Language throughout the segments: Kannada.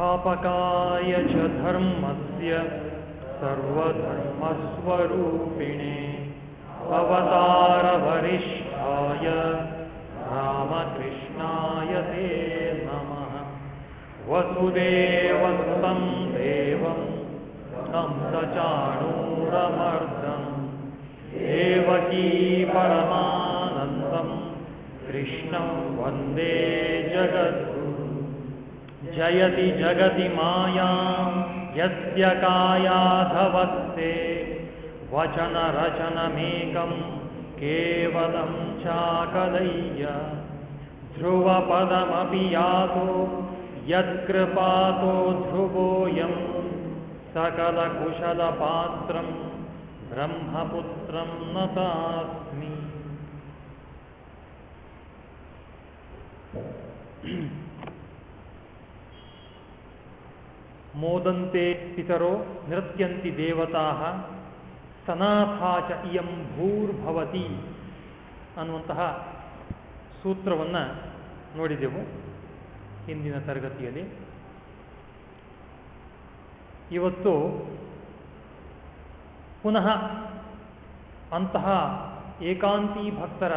स्थापकाय च धर्मस्य सर्वधर्मस्वरूपिणे अवतारवरिष्ठाय जयति जगति मायां यस्य कायाधवस्ते वचनरचनमेकं केवलं चाकलय्य। ध्रुवपदमपि यातो, यत्कृपातो ध्रुवोऽयं सकलकुशलपात्रं ब्रह्मपुत्रं नतास्मि ಮೋದಂತೆ ಪಿತರೋ ನೃತ್ಯಂತಿ ದೇವತಾ, ಸನಾಥಾಚ ಇಯಂ ಭೂರ್ಭವತಿ ಅನ್ನುವಂತಹ ಸೂತ್ರವನ್ನು ನೋಡಿದೆವು ಹಿಂದಿನ ತರಗತಿಯಲ್ಲಿ. ಇವತ್ತು ಪುನಃ ಅಂತಹ ಏಕಾಂತಿ ಭಕ್ತರ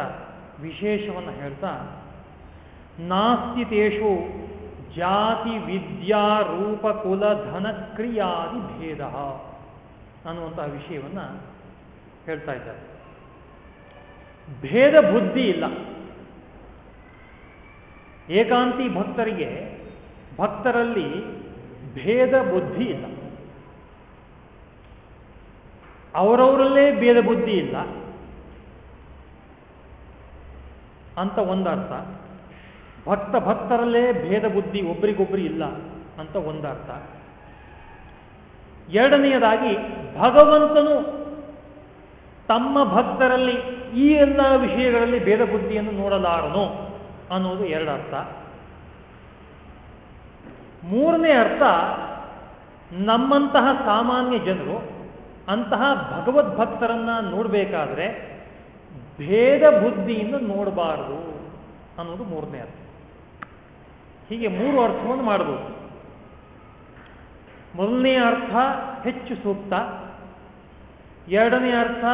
ವಿಶೇಷವನ್ನು ಹೇಳ್ತಾ, ನಾಸ್ತಿ ತೇಷು ಜಾತಿ ವಿದ್ಯಾ ರೂಪ ಕುಲ ಧನ ಕ್ರಿಯಾದಿ ಭೇದ. ಅನ್ನುವಂತಹ ವಿಷಯವನ್ನ ಹೇಳ್ತಾ ಇದ್ದಾರೆ. ಭೇದ ಬುದ್ಧಿ ಇಲ್ಲ. ಏಕಾಂತಿ ಭಕ್ತರಿಗೆ, ಭಕ್ತರಲ್ಲಿ ಭೇದ ಬುದ್ಧಿ ಇಲ್ಲ. ಅವರವರಲ್ಲೇ ಭೇದ ಬುದ್ಧಿ ಇಲ್ಲ. ಅಂತ ಒಂದರ್ಥ. ಭಕ್ತ ಭಕ್ತರಲ್ಲೇ ಭೇದ ಬುದ್ಧಿ ಒಬ್ರಿಗೊಬ್ರು ಇಲ್ಲ ಅಂತ ಒಂದರ್ಥ. ಎರಡನೆಯದಾಗಿ ಭಗವಂತನು ತಮ್ಮ ಭಕ್ತರಲ್ಲಿ ಈ ಎಲ್ಲ ವಿಷಯಗಳಲ್ಲಿ ಭೇದ ಬುದ್ಧಿಯನ್ನು ನೋಡಲಾರನು ಅನ್ನೋದು ಎರಡರ್ಥ. ಮೂರನೇ ಅರ್ಥ, ನಮ್ಮಂತಹ ಸಾಮಾನ್ಯ ಜನರು ಅಂತಹ ಭಗವದ್ಭಕ್ತರನ್ನ ನೋಡಬೇಕಾದ್ರೆ ಭೇದ ಬುದ್ಧಿಯಿಂದ ನೋಡಬಾರದು ಅನ್ನೋದು ಮೂರನೇ ಅರ್ಥ. ಹೀಗೆ ಮೂರು ಅರ್ಥವನ್ನು ಮಾಡಬಹುದು. ಮೊದಲನೇ ಅರ್ಥ ಹೆಚ್ಚು ಸೂಕ್ತ. ಎರಡನೇ ಅರ್ಥ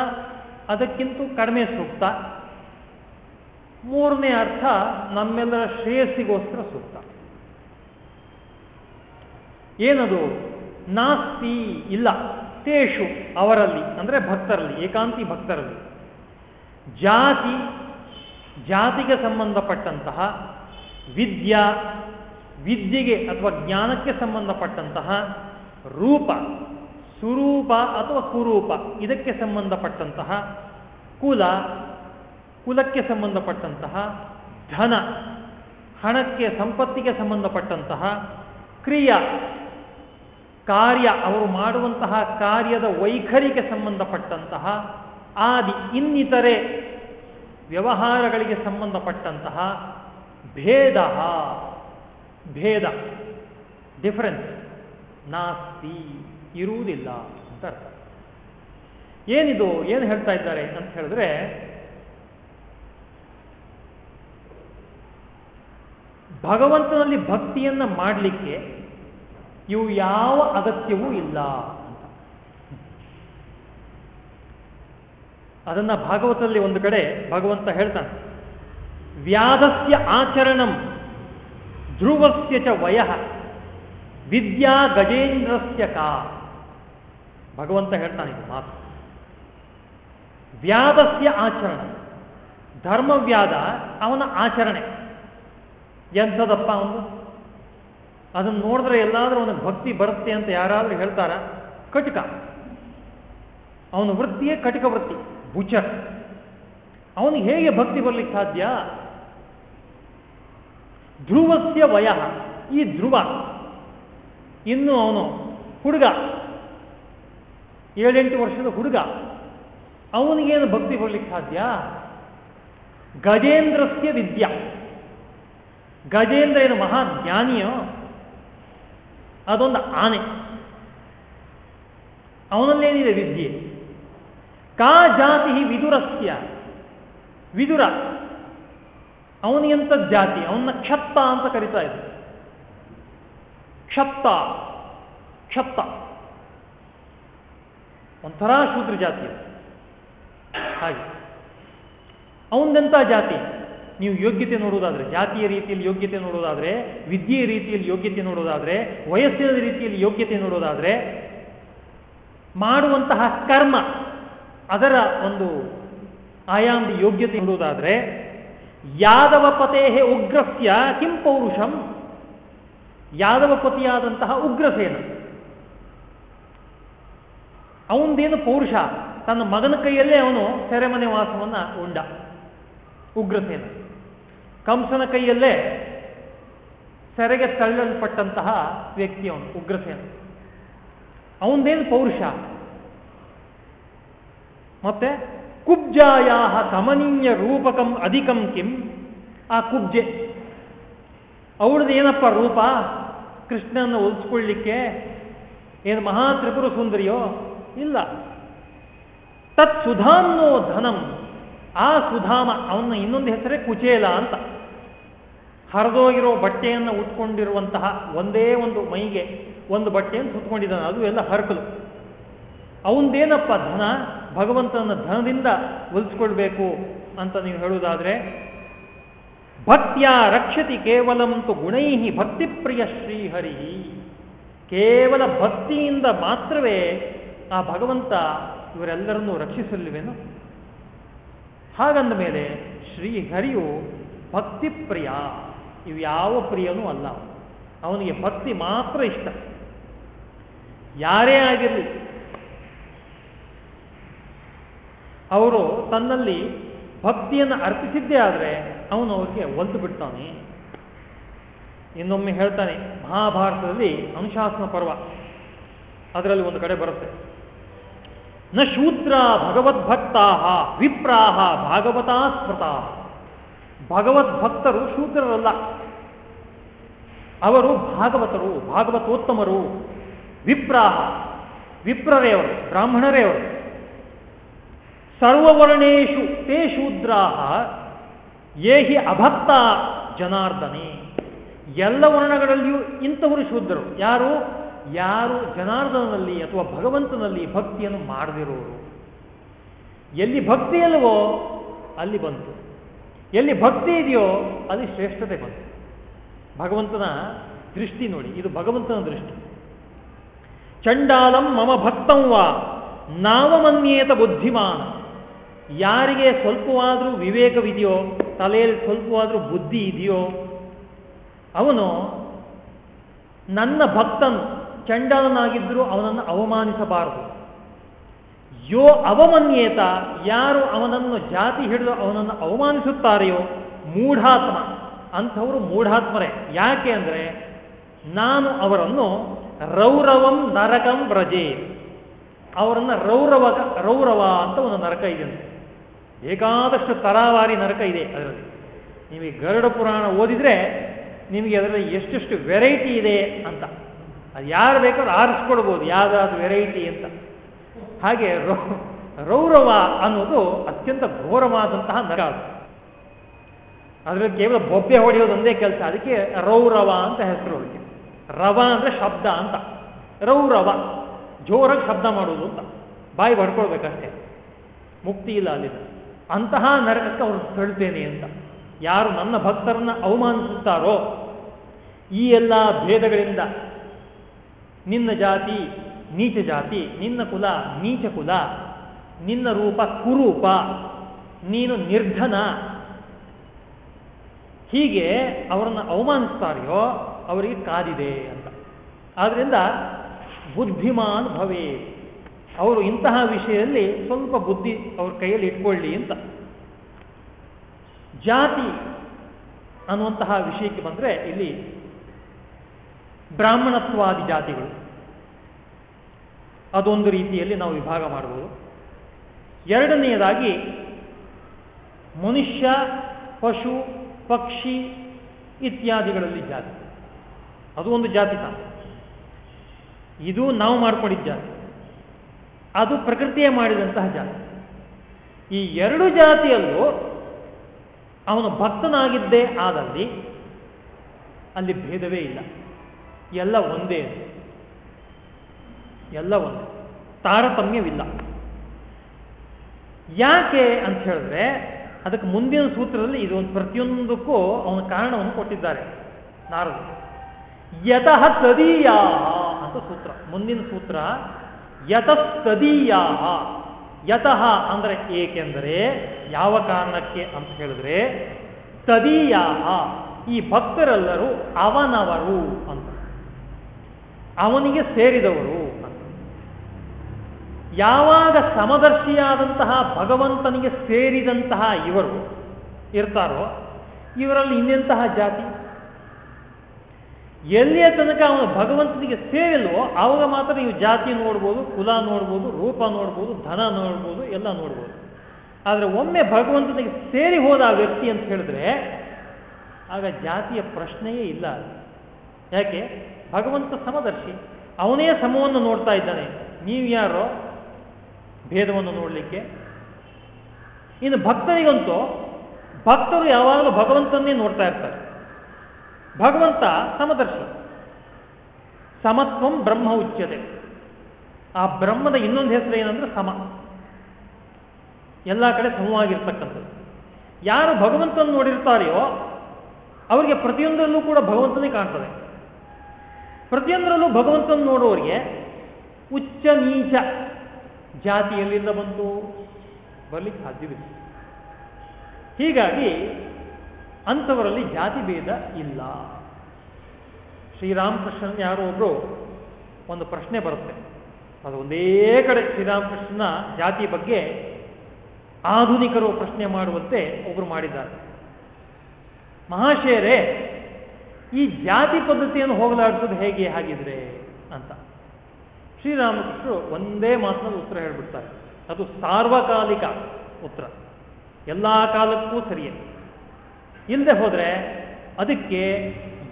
ಅದಕ್ಕಿಂತ ಕಡಿಮೆ ಸೂಕ್ತ. ಮೂರನೇ ಅರ್ಥ ನಮ್ಮೆಲ್ಲರ ಶ್ರೇಯಸ್ಸಿಗೋಸ್ಕರ ಸೂಕ್ತ. ಏನದು? ನಾಸ್ತಿ ಇಲ್ಲ. ತೇಷು, ಅವರಲ್ಲಿ, ಅಂದರೆ ಭಕ್ತರಲ್ಲಿ, ಏಕಾಂತಿ ಭಕ್ತರಲ್ಲಿ. ಜಾತಿ, ಜಾತಿಗೆ ಸಂಬಂಧಪಟ್ಟಂತಹ ವಿದ್ಯಾ, ವಿದ್ಯೆಗೆ ಅಥವಾ ಜ್ಞಾನಕ್ಕೆ ಸಂಬಂಧಪಟ್ಟಂತಹ ರೂಪ, ಸುರೂಪ ಅಥವಾ ಕುರೂಪ, ಇದಕ್ಕೆ ಸಂಬಂಧಪಟ್ಟಂತಹ ಕುಲ, ಕುಲಕ್ಕೆ ಸಂಬಂಧಪಟ್ಟಂತಹ ಧನ, ಹಣಕ್ಕೆ, ಸಂಪತ್ತಿಗೆ ಸಂಬಂಧಪಟ್ಟಂತಹ ಕ್ರಿಯಾ, ಕಾರ್ಯ, ಅವರು ಮಾಡುವಂತಹ ಕಾರ್ಯದ ವೈಖರಿಗೆ ಸಂಬಂಧಪಟ್ಟಂತಹ ಆದಿ, ಇನ್ನಿತರೆ ವ್ಯವಹಾರಗಳಿಗೆ ಸಂಬಂಧಪಟ್ಟಂತಹ ಭೇದ ಭೇದ ಡಿಫರೆನ್ಸ್ ನಾಸ್ತಿ ಇರುವುದಿಲ್ಲ ಅಂತ ಅರ್ಥ. ಏನಿದು, ಏನು ಹೇಳ್ತಾ ಇದ್ದಾರೆ ಅಂತ ಹೇಳಿದ್ರೆ, ಭಗವಂತನಲ್ಲಿ ಭಕ್ತಿಯನ್ನ ಮಾಡಲಿಕ್ಕೆ ಇವು ಯಾವ ಅಗತ್ಯವೂ ಇಲ್ಲ ಅಂತ. ಅದನ್ನ ಭಾಗವತದಲ್ಲಿ ಒಂದು ಕಡೆ ಭಗವಂತ ಹೇಳ್ತಾನೆ. ವ್ಯಾಧಸ್ಯ ಆಚರಣಂ, ಧ್ರುವಸ್ಯ ಚ ವಯ, ವಿದ್ಯಾ ಗಜೇಂದ್ರಸ್ಯ ಕಾ. ಭಗವಂತ ಹೇಳ್ತಾನೆ ಇದು ಮಾತು. ವ್ಯಾದಸ್ಯ ಆಚರಣ ಧರ್ಮವ್ಯಾದ ಅವನ ಆಚರಣೆ. ಎಂಥದಪ್ಪ ಅವನು? ಅದನ್ನು ನೋಡಿದ್ರೆ ಎಲ್ಲಾದ್ರೂ ಅವನಿಗೆ ಭಕ್ತಿ ಬರುತ್ತೆ ಅಂತ ಯಾರಾದ್ರೂ ಹೇಳ್ತಾರ? ಕಟುಕ. ಅವನ ವೃತ್ತಿಯೇ ಕಟಕ ವೃತ್ತಿ ಬುಚರ್ ಅವನಿಗೆ ಹೇಗೆ ಭಕ್ತಿ ಬರ್ಲಿಕ್ಕೆ ಸಾಧ್ಯ? ಧ್ರುವಸ್ಯ ವಯ, ಈ ಧ್ರುವ, ಇನ್ನು ಅವನು ಹುಡುಗ, ಏಳೆಂಟು ವರ್ಷದ ಹುಡುಗ, ಅವನಿಗೇನು ಭಕ್ತಿ ಕೊಡ್ಲಿಕ್ಕೆ ಸಾಧ್ಯ? ಗಜೇಂದ್ರಸ್ಯ ವಿದ್ಯಾ. ಗಜೇಂದ್ರ ಏನು ಮಹಾಜ್ಞಾನಿಯೋ? ಅದೊಂದು ಆನೆ. ಅವನಲ್ಲೇನಿದೆ ವಿದ್ಯೆ? ಕಾ ಜಾತಿ ವಿದುರಸ್ಯ. ವಿದುರ. ಅವನಿಗೆಂತ ಜಾತಿ ಅವನ ಕ್ಷಪ್ತ ಅಂತ ಕರಿತಾ ಇದ್ದ ಕ್ಷಪ್ತ ಕ್ಷಪ್ತ ಒಂಥರ ಶೂದ್ರ ಜಾತಿ ಹಾಗೆ. ಅವನದೆಂಥ ಜಾತಿ? ನೀವು ಯೋಗ್ಯತೆ ನೋಡುವುದಾದ್ರೆ ಜಾತಿಯ ರೀತಿಯಲ್ಲಿ ಯೋಗ್ಯತೆ ನೋಡುವುದಾದ್ರೆ ವಿದ್ಯೆಯ ರೀತಿಯಲ್ಲಿ ಯೋಗ್ಯತೆ ನೋಡೋದಾದ್ರೆ, ವಯಸ್ಸಿನ ರೀತಿಯಲ್ಲಿ ಯೋಗ್ಯತೆ ನೋಡೋದಾದ್ರೆ, ಮಾಡುವಂತಹ ಕರ್ಮ, ಅದರ ಒಂದು ಆಯಾಮದ ಯೋಗ್ಯತೆ ನೋಡುವುದಾದ್ರೆ ಯಾದವ ಪತೇ ಉಗ್ರಸ್ಯ ಕಿಂ ಪೌರುಷಂ. ಯಾದವ ಪತಿಯಾದಂತಹ ಉಗ್ರಸೇನ. ಅವನದೇನು ಪೌರುಷ? ತನ್ನ ಮಗನ ಕೈಯಲ್ಲೇ ಅವನು ಸೆರೆಮನೆ ವಾಸವನ್ನ ಉಂಡ. ಉಗ್ರಸೇನ. ಕಂಸನ ಕೈಯಲ್ಲೇ ಸೆರೆಗೆ ತಳ್ಳಲ್ಪಟ್ಟಂತಹ ವ್ಯಕ್ತಿ ಅವನು, ಉಗ್ರಸೇನ. ಅವನದೇನು ಪೌರುಷ? ಮತ್ತೆ ಕುಬ್ಜಾಯ ಕಮನೀಯ ರೂಪಕಂ ಅಧಿಕಂ ಕಿಂ. ಆ ಕುಬ್ಜೆ, ಅವಳದ್ದು ಏನಪ್ಪ ರೂಪ? ಕೃಷ್ಣನ ಒಲಿಸ್ಕೊಳ್ಳಿಕ್ಕೆ ಏನು ಮಹಾ ತ್ರಿಪುರ ಸುಂದರಿಯೋ? ಇಲ್ಲ. ತತ್ ಸುಧಾಮೋ ಧನಂ. ಆ ಸುಧಾಮ ಅವನ ಇನ್ನೊಂದು ಹೆಸರೇ ಕುಚೇಲ ಅಂತ. ಹರಿದೋಗಿರೋ ಬಟ್ಟೆಯನ್ನು ಉಟ್ಕೊಂಡಿರುವಂತಹ ಒಂದೇ ಒಂದು ಮೈಗೆ ಒಂದು ಬಟ್ಟೆಯನ್ನು ಸುತ್ಕೊಂಡಿದ್ದಾನೆ ಅದು ಎಲ್ಲ ಹರಕಲು. ಅವಂದೇನಪ್ಪ ಧನ? ಭಗವಂತನ ಧನದಿಂದ ಒಲಿಸ್ಕೊಳ್ಬೇಕು ಅಂತ ನೀವು ಹೇಳುವುದಾದ್ರೆ, ಭಕ್ತಿಯ ರಕ್ಷತಿ ಕೇವಲಂತು ಗುಣೈಹಿ ಭಕ್ತಿ ಪ್ರಿಯ ಶ್ರೀಹರಿ ಕೇವಲ ಭಕ್ತಿಯಿಂದ ಮಾತ್ರವೇ ಆ ಭಗವಂತ ಇವರೆಲ್ಲರನ್ನೂ ರಕ್ಷಿಸಲಿವೆನು ಹಾಗಂದ ಮೇಲೆ ಶ್ರೀಹರಿಯು ಭಕ್ತಿ ಪ್ರಿಯ ಇವು ಯಾವ ಪ್ರಿಯನೂ ಅಲ್ಲ. ಅವನಿಗೆ ಭಕ್ತಿ ಮಾತ್ರ ಇಷ್ಟ. ಯಾರೇ ಆಗಿರಲಿ ಅವರು ತನ್ನಲ್ಲಿ ಭಕ್ತಿಯನ್ನು ಅರ್ಪಿಸಿದ್ದೇ ಆದರೆ ಅವನು ಅವರಿಗೆ ಒಲ್ತು ಬಿಡ್ತಾನೆ. ಇನ್ನೊಮ್ಮೆ ಹೇಳ್ತಾನೆ, ಮಹಾಭಾರತದಲ್ಲಿ ಅನುಶಾಸನ ಪರ್ವ, ಅದರಲ್ಲಿ ಒಂದು ಕಡೆ ಬರುತ್ತೆ. ನ ಶೂದ್ರ ಭಗವದ್ಭಕ್ತಾ ವಿಪ್ರಾಹ ಭಾಗವತಾ ಸ್ಮೃತಾ ಭಗವದ್ಭಕ್ತರು ಶೂದ್ರರಲ್ಲ. ಅವರು ಭಾಗವತರು, ಭಾಗವತೋತ್ತಮರು. ವಿಪ್ರಾಹ, ವಿಪ್ರರೇ ಅವರು, ಬ್ರಾಹ್ಮಣರೇ ಅವರು. ಸರ್ವವರ್ಣೇಶು ತೇ ಶೂದ್ರಾಹ ಏಹಿ ಅಭಕ್ತ ಜನಾರ್ದನೆ. ಎಲ್ಲ ವರ್ಣಗಳಲ್ಲಿಯೂ ಇಂಥವರು ಶೂದ್ರರು. ಯಾರು? ಯಾರು ಜನಾರ್ದನಲ್ಲಿ ಅಥವಾ ಭಗವಂತನಲ್ಲಿ ಭಕ್ತಿಯನ್ನು ಮಾಡದಿರೋರು. ಎಲ್ಲಿ ಭಕ್ತಿ ಅಲ್ವೋ ಅಲ್ಲಿ ಬಂತು. ಎಲ್ಲಿ ಭಕ್ತಿ ಇದೆಯೋ ಅಲ್ಲಿ ಶ್ರೇಷ್ಠತೆ ಬಂತು. ಭಗವಂತನ ದೃಷ್ಟಿ ನೋಡಿ, ಇದು ಭಗವಂತನ ದೃಷ್ಟಿ. ಚಂಡಾಲಂ ಮಮ ಭಕ್ತಂವ ನಾವಮನ್ಯೇತ ಬುದ್ಧಿಮಾನ. ಯಾರಿಗೆ ಸ್ವಲ್ಪವಾದರೂ ವಿವೇಕವಿದೆಯೋ, ತಲೆಯಲ್ಲಿ ಸ್ವಲ್ಪವಾದರೂ ಬುದ್ಧಿ ಇದೆಯೋ, ಅವನು ನನ್ನ ಭಕ್ತನು, ಚಂಡಾಲನಾಗಿದ್ದರೂ ಅವನನ್ನು ಅವಮಾನಿಸಬಾರದು. ಯೋ ಅವಮನ್ಯೇತ, ಯಾರು ಅವನನ್ನು ಜಾತಿ ಹಿಡಿದು ಅವನನ್ನು ಅವಮಾನಿಸುತ್ತಾರೆಯೋ, ಮೂಢಾತ್ಮ, ಅಂಥವರು ಮೂಢಾತ್ಮರೇ. ಯಾಕೆ ಅಂದರೆ, ನಾನು ಅವರನ್ನು ರೌರವಂ ನರಕಂ ವ್ರಜೆ ಅವರನ್ನು ರೌರವ ರೌರವ ಅಂತ ಒಂದು ನರಕ ಇದೆ. ಬೇಕಾದಷ್ಟು ತರಾವಾರಿ ನರಕ ಇದೆ ಅದರಲ್ಲಿ. ನಿಮಗೆ ಗರುಡ ಪುರಾಣ ಓದಿದ್ರೆ ನಿಮಗೆ ಅದರಲ್ಲಿ ಎಷ್ಟೆಷ್ಟು ವೆರೈಟಿ ಇದೆ ಅಂತ. ಅದು ಯಾರು ಬೇಕಾದ್ರೂ ಆರಿಸ್ಕೊಡ್ಬೋದು, ಯಾವುದಾದ್ರು ವೆರೈಟಿ ಅಂತ. ಹಾಗೆ ರೌರವ ಅನ್ನೋದು ಅತ್ಯಂತ ಘೋರವಾದಂತಹ ನರ ಅದು. ಅದರಲ್ಲಿ ಕೇವಲ ಬೊಬ್ಬೆ ಹೊಡೆಯೋದೊಂದೇ ಕೆಲಸ, ಅದಕ್ಕೆ ರೌರವ ಅಂತ ಹೆಸರು ಅದಕ್ಕೆ. ರವ ಅಂದ್ರೆ ಶಬ್ದ ಅಂತ. ರೌರವ, ಜೋರಾಗಿ ಶಬ್ದ ಮಾಡೋದು ಅಂತ. ಬಾಯಿ ಬಡ್ಕೊಳ್ಬೇಕಷ್ಟೇ ಮುಕ್ತಿ ಇಲ್ಲ ಅಲ್ಲಿಂದ. ಅಂತಹ ನರಕಕ್ಕೆ ಅವರು ತಳ್ತೇನೆ ಅಂತ. ಯಾರು ನನ್ನ ಭಕ್ತರನ್ನ ಅವಮಾನಿಸುತ್ತಾರೋ, ಈ ಎಲ್ಲ ಭೇದಗಳಿಂದ ನಿನ್ನ ಜಾತಿ, ನೀಚ ಜಾತಿ, ನಿನ್ನ ಕುಲ, ನೀಚ ಕುಲ, ನಿನ್ನ ರೂಪ ಕುರೂಪ, ನೀನು ನಿರ್ಧನ, ಹೀಗೆ ಅವರನ್ನು ಅವಮಾನಿಸ್ತಾರೆಯೋ ಅವರಿಗೆ ಕಾದಿದೆ ಅಂತ. ಆದ್ರಿಂದ ಬುದ್ಧಿಮಾನ್ ಭವೇ ಅವರು ಇಂತಹ ವಿಷಯದಲ್ಲಿ ಸ್ವಲ್ಪ ಬುದ್ಧಿ ಅವ್ರ ಕೈಯಲ್ಲಿ ಇಟ್ಕೊಳ್ಳಿ ಅಂತ. ಜಾತಿ ಅನ್ನುವಂತಹ ವಿಷಯಕ್ಕೆ ಬಂದರೆ ಇಲ್ಲಿ ಬ್ರಾಹ್ಮಣತ್ವಾದಿ ಜಾತಿಗಳು. ಅದೊಂದು ರೀತಿಯಲ್ಲಿ ನಾವು ವಿಭಾಗ ಮಾಡಬಹುದು ಎರಡನೆಯದಾಗಿ ಮನುಷ್ಯ, ಪಶು, ಪಕ್ಷಿ ಇತ್ಯಾದಿಗಳಲ್ಲಿ ಜಾತಿ. ಅದು ಒಂದು ಜಾತಿ ತಾನು. ಇದು ನಾವು ಮಾಡ್ಕೊಂಡಿದ್ದ ಜಾತಿ. ಅದು ಪ್ರಕೃತಿಯೇ ಮಾಡಿದಂತಹ ಜಾತಿ. ಈ ಎರಡು ಜಾತಿಯಲ್ಲೂ ಅವನು ಭಕ್ತನಾಗಿದ್ದೇ ಆದಲ್ಲಿ ಅಲ್ಲಿ ಭೇದವೇ ಇಲ್ಲ. ಎಲ್ಲ ಒಂದೇ ಎಲ್ಲ ಒಂದೇ. ತಾರತಮ್ಯವಿಲ್ಲ. ಯಾಕೆ ಅಂತ ಹೇಳಿದ್ರೆ ಅದಕ್ಕೆ ಮುಂದಿನ ಸೂತ್ರದಲ್ಲಿ ಇದು ಒಂದು ಪ್ರತಿಯೊಂದಕ್ಕೂ ಅವನ ಕಾರಣವನ್ನು ಕೊಟ್ಟಿದ್ದಾರೆ ನಾರದು ಯತಃ ತದೀಯಾ ಅಂತ ಸೂತ್ರ. ಮುಂದಿನ ಸೂತ್ರ ಯತಸ್ತದೀಯಾ ಯತಃ ಅಂದ್ರೆ ಏಕೆಂದರೆ ಯಾವ ಕಾರಣಕ್ಕೆ ಅಂತ ಹೇಳಿದ್ರೆ ತದೀಯ ಈ ಭಕ್ತರೆಲ್ಲರೂ ಅವನವರು ಅಂತ. ಅವನಿಗೆ ಸೇರಿದವರು ಅಂತ. ಯಾವಾಗ ಸಮದರ್ಶಿಯಾದಂತಹ ಭಗವಂತನಿಗೆ ಸೇರಿದಂತಹ ಇವರು ಇರ್ತಾರೋ, ಇವರಲ್ಲಿ ಇನ್ನೆಂತಹ ಜಾತಿ? ಎಲ್ಲಿಯ ತನಕ ಅವನು ಭಗವಂತನಿಗೆ ಸೇರಿಲ್ವೋ, ಅವಾಗ ಮಾತ್ರ ನೀವು ಜಾತಿ ನೋಡ್ಬೋದು, ಕುಲ ನೋಡ್ಬೋದು, ರೂಪ ನೋಡ್ಬೋದು, ಧನ ನೋಡ್ಬೋದು, ಎಲ್ಲ ನೋಡ್ಬೋದು. ಆದರೆ ಒಮ್ಮೆ ಭಗವಂತನಿಗೆ ಸೇರಿ ಹೋದ ಆ ವ್ಯಕ್ತಿ ಅಂತ ಹೇಳಿದ್ರೆ, ಆಗ ಜಾತಿಯ ಪ್ರಶ್ನೆಯೇ ಇಲ್ಲ. ಯಾಕೆ? ಭಗವಂತ ಸಮದರ್ಶಿ. ಅವನೇ ಸಮವನ್ನು ನೋಡ್ತಾ ಇದ್ದಾನೆ. ನೀವು ಯಾರೋ? ಭೇದವನ್ನು ನೋಡಲಿಕ್ಕೆ. ಇನ್ನು ಭಕ್ತರಿಗಂತೂ ಭಕ್ತರು ಯಾವಾಗಲೂ ಭಗವಂತನ್ನೇ ನೋಡ್ತಾ ಇರ್ತಾರೆ. ಭಗವಂತ ಸಮದರ್ಶಿ. ಸಮತ್ವಂ ಬ್ರಹ್ಮ ಉಚ್ಯತೆ. ಆ ಬ್ರಹ್ಮದ ಇನ್ನೊಂದು ಹೆಸರು ಏನಂದ್ರೆ ಸಮ. ಎಲ್ಲ ಕಡೆ ಸಮವಾಗಿರ್ತಕ್ಕಂಥದ್ದು. ಯಾರು ಭಗವಂತನ ನೋಡಿರ್ತಾರೆಯೋ ಅವರಿಗೆ ಪ್ರತಿಯೊಂದರಲ್ಲೂ ಕೂಡ ಭಗವಂತನೇ ಕಾಣ್ತದೆ. ಪ್ರತಿಯೊಂದರಲ್ಲೂ ಭಗವಂತನ ನೋಡುವವರಿಗೆ ಉಚ್ಚ ನೀಚ ಜಾತಿ ಎಲ್ಲಿಂದ ಬಂತು ಬರ್ಲಿಕ್ಕೆ ಸಾಧ್ಯವಿಲ್ಲ. ಹೀಗಾಗಿ ಅಂಥವರಲ್ಲಿ ಜಾತಿ ಭೇದ ಇಲ್ಲ. ಶ್ರೀರಾಮಕೃಷ್ಣನ್ ಯಾರೋ ಒಬ್ರು ಒಂದು ಪ್ರಶ್ನೆ ಬರುತ್ತೆ. ಅದು ಒಂದೇ ಕಡೆ ಶ್ರೀರಾಮಕೃಷ್ಣನ ಜಾತಿ ಬಗ್ಗೆ ಆಧುನಿಕರು ಪ್ರಶ್ನೆ ಮಾಡುವಂತೆ ಒಬ್ರು ಮಾಡಿದ್ದಾರೆ. ಮಹಾಶಯರೇ, ಈ ಜಾತಿ ಪದ್ಧತಿಯನ್ನು ಹೋಗಲಾಡಿಸೋದು ಹೇಗೆ ಹಾಗಿದ್ರೆ ಅಂತ. ಶ್ರೀರಾಮಕೃಷ್ಣರು ಒಂದೇ ಮಾತಿನಲ್ಲಿ ಉತ್ತರ ಹೇಳ್ಬಿಡ್ತಾರೆ. ಅದು ಸಾರ್ವಕಾಲಿಕ ಉತ್ತರ. ಎಲ್ಲ ಕಾಲಕ್ಕೂ ಸರಿಯೇ. ಇಲ್ಲದೆ ಹೋದರೆ ಅದಕ್ಕೆ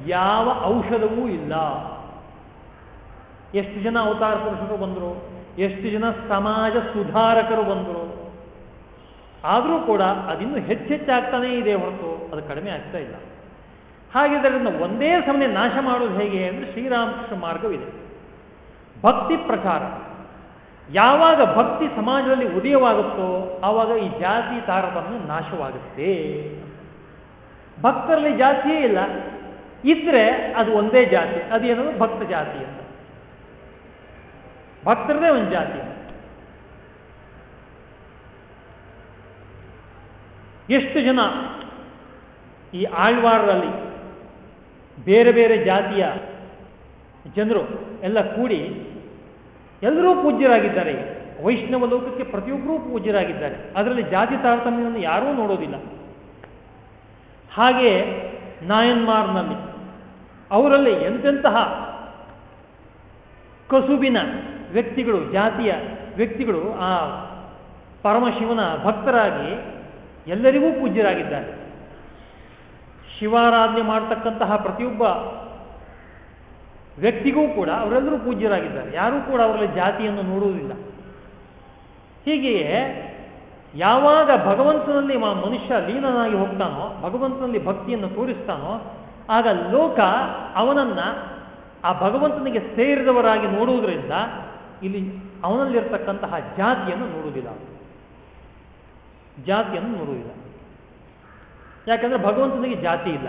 ಯಾವ ಔಷಧವೂ ಇಲ್ಲ. ಎಷ್ಟು ಜನ ಅವತಾರ ಪುರುಷರು ಬಂದರು, ಎಷ್ಟು ಜನ ಸಮಾಜ ಸುಧಾರಕರು ಬಂದರು. ಆದರೂ ಕೂಡ ಅದಿನ್ನೂ ಹೆಚ್ಚೆಚ್ಚಾಗ್ತಾನೇ ಇದೆ ಹೊರತು ಅದು ಕಡಿಮೆ ಆಗ್ತಾ ಇಲ್ಲ. ಹಾಗಿದ್ದರಿಂದ ಒಂದೇ ಸಮಯ ನಾಶ ಮಾಡೋದು ಹೇಗೆ ಅಂದರೆ ಶ್ರೀರಾಮಕೃಷ್ಣ ಮಾರ್ಗವಿದೆ. ಭಕ್ತಿ ಪ್ರಚಾರ ಯಾವಾಗ ಭಕ್ತಿ ಸಮಾಜದಲ್ಲಿ ಉದಯವಾಗುತ್ತೋ ಆವಾಗ ಈ ಜಾತಿ ತಾರತಮ್ಯ ನಾಶವಾಗುತ್ತೆ. ಭಕ್ತರಲ್ಲಿ ಜಾತಿಯೇ ಇಲ್ಲ. ಇದ್ರೆ ಅದು ಒಂದೇ ಜಾತಿ. ಅದೇನದು ಭಕ್ತ ಜಾತಿ ಅಂತ. ಭಕ್ತರದೇ ಒಂದು ಜಾತಿ ಎಷ್ಟು ಜನ ಈ ಆಳ್ವಾರರಲ್ಲಿ ಬೇರೆ ಬೇರೆ ಜಾತಿಯ ಜನರು ಎಲ್ಲ ಕೂಡಿ ಎಲ್ಲರೂ ಪೂಜ್ಯರಾಗಿದ್ದಾರೆ. ವೈಷ್ಣವ ಲೋಕಕ್ಕೆ ಪ್ರತಿಯೊಬ್ಬರೂ ಪೂಜ್ಯರಾಗಿದ್ದಾರೆ. ಅದರಲ್ಲಿ ಜಾತಿ ತಾರತಮ್ಯವನ್ನು ಯಾರೂ ನೋಡೋದಿಲ್ಲ. ಹಾಗೆ ನಾಯನ್ಮಾರ್ನಲ್ಲಿ ಅವರಲ್ಲಿ ಎಂತೆಂತಹ ಕಸುಬಿನ ವ್ಯಕ್ತಿಗಳು, ಜಾತಿಯ ವ್ಯಕ್ತಿಗಳು ಆ ಪರಮಶಿವನ ಭಕ್ತರಾಗಿ ಎಲ್ಲರಿಗೂ ಪೂಜ್ಯರಾಗಿದ್ದಾರೆ. ಶಿವಾರಾಧನೆ ಮಾಡತಕ್ಕಂತಹ ಪ್ರತಿಯೊಬ್ಬ ವ್ಯಕ್ತಿಗೂ ಕೂಡ ಅವರೆಲ್ಲರೂ ಪೂಜ್ಯರಾಗಿದ್ದಾರೆ. ಯಾರೂ ಕೂಡ ಅವರಲ್ಲಿ ಜಾತಿಯನ್ನು ನೋಡುವುದಿಲ್ಲ. ಹೀಗೆಯೇ ಯಾವಾಗ ಭಗವಂತನಲ್ಲಿ ಮನುಷ್ಯ ಲೀನನಾಗಿ ಹೋಗ್ತಾನೋ, ಭಗವಂತನಲ್ಲಿ ಭಕ್ತಿಯನ್ನು ತೋರಿಸ್ತಾನೋ, ಆಗ ಲೋಕ ಅವನನ್ನ ಆ ಭಗವಂತನಿಗೆ ಸೇರಿದವರಾಗಿ ನೋಡುವುದರಿಂದ ಇಲ್ಲಿ ಅವನಲ್ಲಿರ್ತಕ್ಕಂತಹ ಜಾತಿಯನ್ನು ನೋಡುವುದಿಲ್ಲ. ಜಾತಿಯನ್ನು ನೋಡುವುದಿಲ್ಲ. ಯಾಕಂದ್ರೆ ಭಗವಂತನಿಗೆ ಜಾತಿ ಇಲ್ಲ.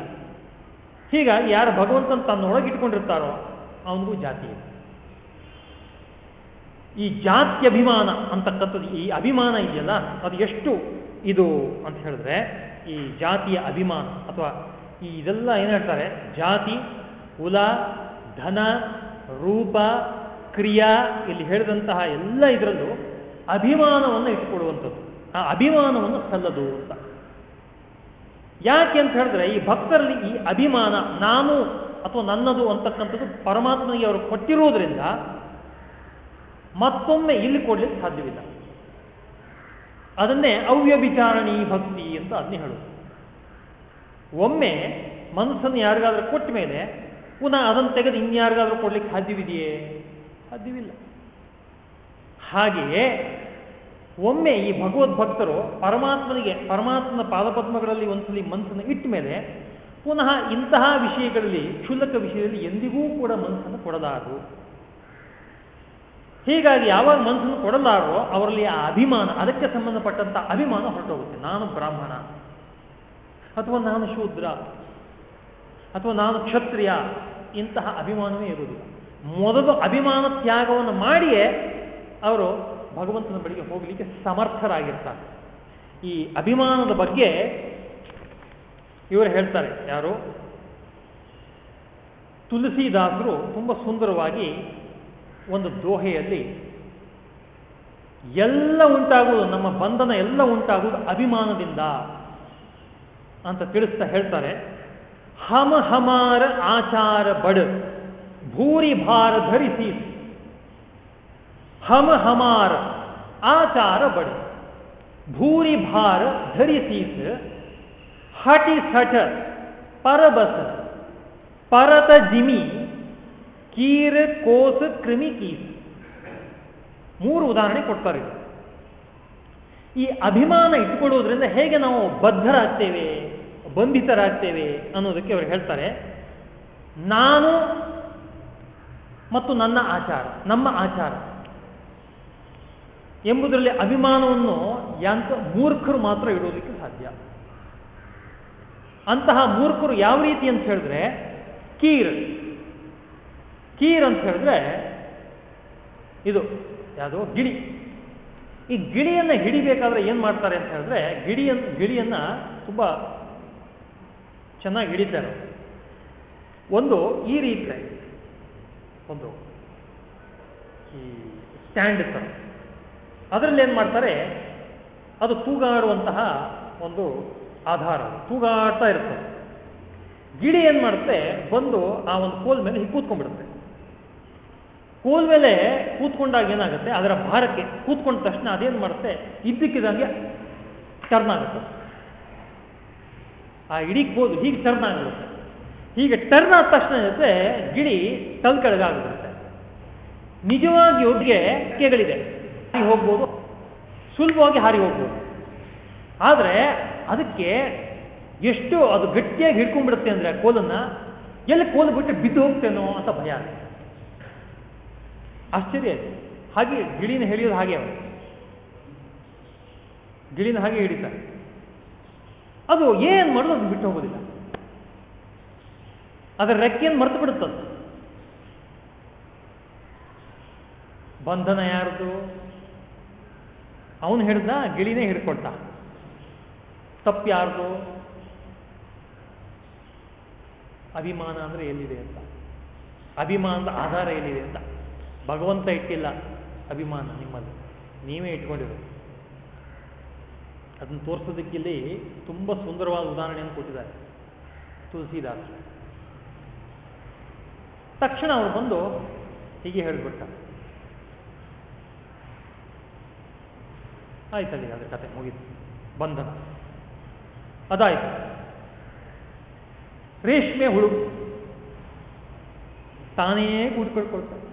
ಹೀಗಾಗಿ ಯಾರು ಭಗವಂತನ ತನ್ನೊಳಗೆ ಇಟ್ಕೊಂಡಿರ್ತಾರೋ ಅವನಿಗೂ ಜಾತಿ ಇದೆ ಈ ಜಾತಿ ಅಭಿಮಾನ ಅಂತಕ್ಕಂಥದ್ದು ಈ ಅಭಿಮಾನ ಇದೆಯಲ್ಲ, ಅದು ಎಷ್ಟು ಇದು ಅಂತ ಹೇಳಿದ್ರೆ, ಈ ಜಾತಿಯ ಅಭಿಮಾನ ಅಥವಾ ಈ ಇದೆಲ್ಲ ಏನ್ ಹೇಳ್ತಾರೆ? ಜಾತಿ, ಕುಲ, ಧನ, ರೂಪ, ಕ್ರಿಯಾ ಇಲ್ಲಿ ಹೇಳಿದಂತಹ ಎಲ್ಲ ಇದರಲ್ಲೂ ಅಭಿಮಾನವನ್ನು ಇಟ್ಟುಕೊಳ್ಳುವಂಥದ್ದು ಆ ಅಭಿಮಾನವನ್ನು ಸಲ್ಲದು ಅಂತ. ಯಾಕೆ ಅಂತ ಹೇಳಿದ್ರೆ, ಈ ಭಕ್ತರಲ್ಲಿ ಈ ಅಭಿಮಾನ, ನಾನು ಅಥವಾ ನನ್ನದು ಅಂತಕ್ಕಂಥದ್ದು ಪರಮಾತ್ಮನಿಗೆ ಅವರು ಕೊಟ್ಟಿರುವುದರಿಂದ ಮತ್ತೊಮ್ಮೆ ಇಲ್ಲಿ ಕೊಡ್ಲಿಕ್ಕೆ ಸಾಧ್ಯವಿಲ್ಲ. ಅದನ್ನೇ ಅವ್ಯಭಿಚಾರಣಿ ಭಕ್ತಿ ಅಂತ ಅದನ್ನೇ ಹೇಳುದು. ಒಮ್ಮೆ ಮನಸ್ಸನ್ನು ಯಾರಿಗಾದ್ರೂ ಕೊಟ್ಟ ಮೇಲೆ ಪುನಃ ಅದನ್ನು ತೆಗೆದು ಇನ್ಯಾರಿಗಾದ್ರೂ ಕೊಡ್ಲಿಕ್ಕೆ ಸಾಧ್ಯವಿದೆಯೇ? ಸಾಧ್ಯವಿಲ್ಲ. ಹಾಗೆಯೇ ಒಮ್ಮೆ ಈ ಭಗವದ್ ಭಕ್ತರು ಪರಮಾತ್ಮನಿಗೆ, ಪರಮಾತ್ಮನ ಪಾದಪದ್ಮಗಳಲ್ಲಿ ಒಂದ್ಸಲಿ ಮನಸ್ಸನ್ನು ಇಟ್ಟ ಮೇಲೆ ಪುನಃ ಇಂತಹ ವಿಷಯಗಳಲ್ಲಿ, ಕ್ಷುಲ್ಲಕ ವಿಷಯದಲ್ಲಿ ಎಂದಿಗೂ ಕೂಡ ಮನಸ್ಸನ್ನು ಕೊಡಲಾರದು. ಹೀಗಾಗಿ ಯಾವಾಗ ಮನಸ್ಸನ್ನು ಕೊಡಲಾರೋ ಅವರಲ್ಲಿ ಆ ಅಭಿಮಾನ, ಅದಕ್ಕೆ ಸಂಬಂಧಪಟ್ಟಂತ ಅಭಿಮಾನ ಹೊರಟೋಗುತ್ತೆ. ನಾನು ಬ್ರಾಹ್ಮಣ ಅಥವಾ ನಾನು ಶೂದ್ರ ಅಥವಾ ನಾನು ಕ್ಷತ್ರಿಯ, ಇಂತಹ ಅಭಿಮಾನವೇ ಇರುವುದಿಲ್ಲ. ಮೊದಲು ಅಭಿಮಾನ ತ್ಯಾಗವನ್ನು ಮಾಡಿಯೇ ಅವರು ಭಗವಂತನ ಬಳಿಗೆ ಹೋಗಲಿಕ್ಕೆ ಸಮರ್ಥರಾಗಿರ್ತಾರೆ. ಈ ಅಭಿಮಾನದ ಬಗ್ಗೆ ಇವರು ಹೇಳ್ತಾರೆ, ಯಾರು? ತುಳಸಿದಾಸರು ತುಂಬ ಸುಂದರವಾಗಿ ಒಂದು ದೋಹೆಯಲ್ಲಿ ಎಲ್ಲ ಉಂಟಾಗುವುದು, ನಮ್ಮ ಬಂಧನ ಎಲ್ಲ ಉಂಟಾಗುವುದು ಅಭಿಮಾನದಿಂದ ಅಂತ ತಿಳಿಸ್ತಾ ಹೇಳ್ತಾರೆ. ಹಮ ಹಮಾರ ಆಚಾರ ಬಡ, ಭೂರಿ ಭಾರ ಧರಿಸಿ. ಹಮ ಹಮಾರ ಆಚಾರ ಬಡ, ಭೂರಿ ಭಾರ ಧರಿಸೀಸ್ ಹಟಿ ಸಠ ಪರಬಸ, ಪರತ ಜಿಮಿ. ಕೀರ್ ಕೋಸ ಕ್ರಿಮಿ ಕೀಸ್. ಮೂರು ಉದಾಹರಣೆ ಕೊಡ್ತಾರೆ. ಈ ಅಭಿಮಾನ ಇಟ್ಟುಕೊಳ್ಳುವುದರಿಂದ ಹೇಗೆ ನಾವು ಬದ್ಧರಾಗ್ತೇವೆ, ಬಂಧಿತರಾಗ್ತೇವೆ ಅನ್ನೋದಕ್ಕೆ ಅವರು ಹೇಳ್ತಾರೆ. ನಾನು ಮತ್ತು ನನ್ನ ಆಚಾರ, ನಮ್ಮ ಆಚಾರ ಎಂಬುದರಲ್ಲಿ ಅಭಿಮಾನವನ್ನು ಯಾಂತ ಮೂರ್ಖರು ಮಾತ್ರ ಇಡೋದಕ್ಕೆ ಸಾಧ್ಯ. ಅಂತಹ ಮೂರ್ಖರು ಯಾವ ರೀತಿ ಅಂತ ಹೇಳಿದ್ರೆ, ಕೀರ್. ಕೀರ್ ಅಂತ ಹೇಳಿದ್ರೆ ಇದು ಯಾವುದು ಗಿಳಿ. ಈ ಗಿಳಿಯನ್ನು ಹಿಡಿಬೇಕಾದ್ರೆ ಏನು ಮಾಡ್ತಾರೆ ಅಂತ ಹೇಳಿದ್ರೆ ಗಿಳಿಯನ್ನು ಗಿಳಿಯನ್ನ ತುಂಬ ಚೆನ್ನಾಗಿ ಹಿಡಿತಾರೆ ಒಂದು ಈ ರೀತಿ ಒಂದು ಈ ಸ್ಟ್ಯಾಂಡ್ ಇರ್ತಾರೆ ಅದರಲ್ಲಿ ಏನು ಮಾಡ್ತಾರೆ, ಅದು ತೂಗಾಡುವಂತಹ ಒಂದು ಆಧಾರ, ತೂಗಾಡ್ತಾ ಇರ್ತದೆ. ಗಿಡಿ ಏನು ಮಾಡುತ್ತೆ, ಬಂದು ಆ ಒಂದು ಕೋಲ್ ಮೇಲೆ ಕೂತ್ಕೊಂಡ್ಬಿಡುತ್ತೆ. ಕೋಲ್ ಮೇಲೆ ಕೂತ್ಕೊಂಡಾಗ ಏನಾಗುತ್ತೆ? ಅದರ ಭಾರಕ್ಕೆ ಕೂತ್ಕೊಂಡ ತಕ್ಷಣ ಅದೇನು ಮಾಡುತ್ತೆ? ಇದ್ದಕ್ಕಿದಂಗೆ ಟರ್ನ್ ಆಗುತ್ತೆ. ಆ ಇಡೀ ಕೋಲು ಹೀಗೆ ಟರ್ನ್ ಆಗಿರುತ್ತೆ. ಹೀಗೆ ಟರ್ನ್ ಆದ ತಕ್ಷಣ ಜೊತೆ ಗಿಳಿ ತಲ್ ಕೆಳಗಾಗ್ಬಿಡುತ್ತೆ ನಿಜವಾಗಿ ಒಟ್ಟಿಗೆ ಕೆಗಳಿದೆ. ಹಾರಿ ಹೋಗ್ಬೋದು, ಸುಲಭವಾಗಿ ಹಾರಿ ಹೋಗ್ಬೋದು. ಆದರೆ ಅದಕ್ಕೆ ಎಷ್ಟು ಅದು ಗಟ್ಟಿಯಾಗಿ ಹಿಡ್ಕೊಂಡ್ಬಿಡುತ್ತೆ ಅಂದರೆ ಕೋಲನ್ನು ಎಲ್ಲಿ ಕೋಲು ಬಿಟ್ಟು ಬಿದ್ದು ಹೋಗ್ತೇನೋ ಅಂತ ಭಯ ಆಗುತ್ತೆ. ಆಶ್ಚರ್ಯ ಹಾಗೆ ಗಿಳಿನ ಹಿಡಿಯೋದು ಹಾಗೆ ಅವರು ಗಿಳಿನ ಹಾಗೆ ಹಿಡಿತಾರೆ ಅದು ಏನ್ ಮಾಡೋದು ಅದು ಬಿಟ್ಟು ಹೋಗೋದಿಲ್ಲ. ಅದರ ರೆಕ್ಕೆಯನ್ನು ಮರೆತು ಬಿಡುತ್ತದು ಬಂಧನ ಯಾರದು? ಅವನು ಹಿಡ್ದ ಗಿಳಿನೇ ಹಿಡ್ಕೊಡ್ತ ತಪ್ಪು ಯಾರ್ದು ಅಭಿಮಾನ ಅಂದ್ರೆ ಎಲ್ಲಿದೆ ಅಂತ. ಅಭಿಮಾನದ ಆಧಾರ ಎಲ್ಲಿದೆ ಅಂತ. ಭಗವಂತ ಇಟ್ಟಿಲ್ಲ ಅಭಿಮಾನ ನಿಮ್ಮಲ್ಲಿ. ನೀವೇ ಇಟ್ಕೊಂಡಿರೋದು. ಅದನ್ನು ತೋರಿಸೋದಕ್ಕಿಲ್ಲಿ ತುಂಬ ಸುಂದರವಾದ ಉದಾಹರಣೆಯನ್ನು ಕೊಟ್ಟಿದ್ದಾರೆ. ತುಳಸಿದಾಸ. ತಕ್ಷಣ ಅವರು ಬಂದು ಹೀಗೆ ಹೇಳಿಬಿಟ್ಟ ಆಯ್ತಲ್ಲಿ ಅದ್ರ ಕತೆ ಮುಗಿತು. ಬಂಧನ ಅದಾಯ್ತು. ರೇಷ್ಮೆ ಹುಳು. ತಾನೇ ಗೂಡು ಕಳ್ಕೊಳ್ತಾರೆ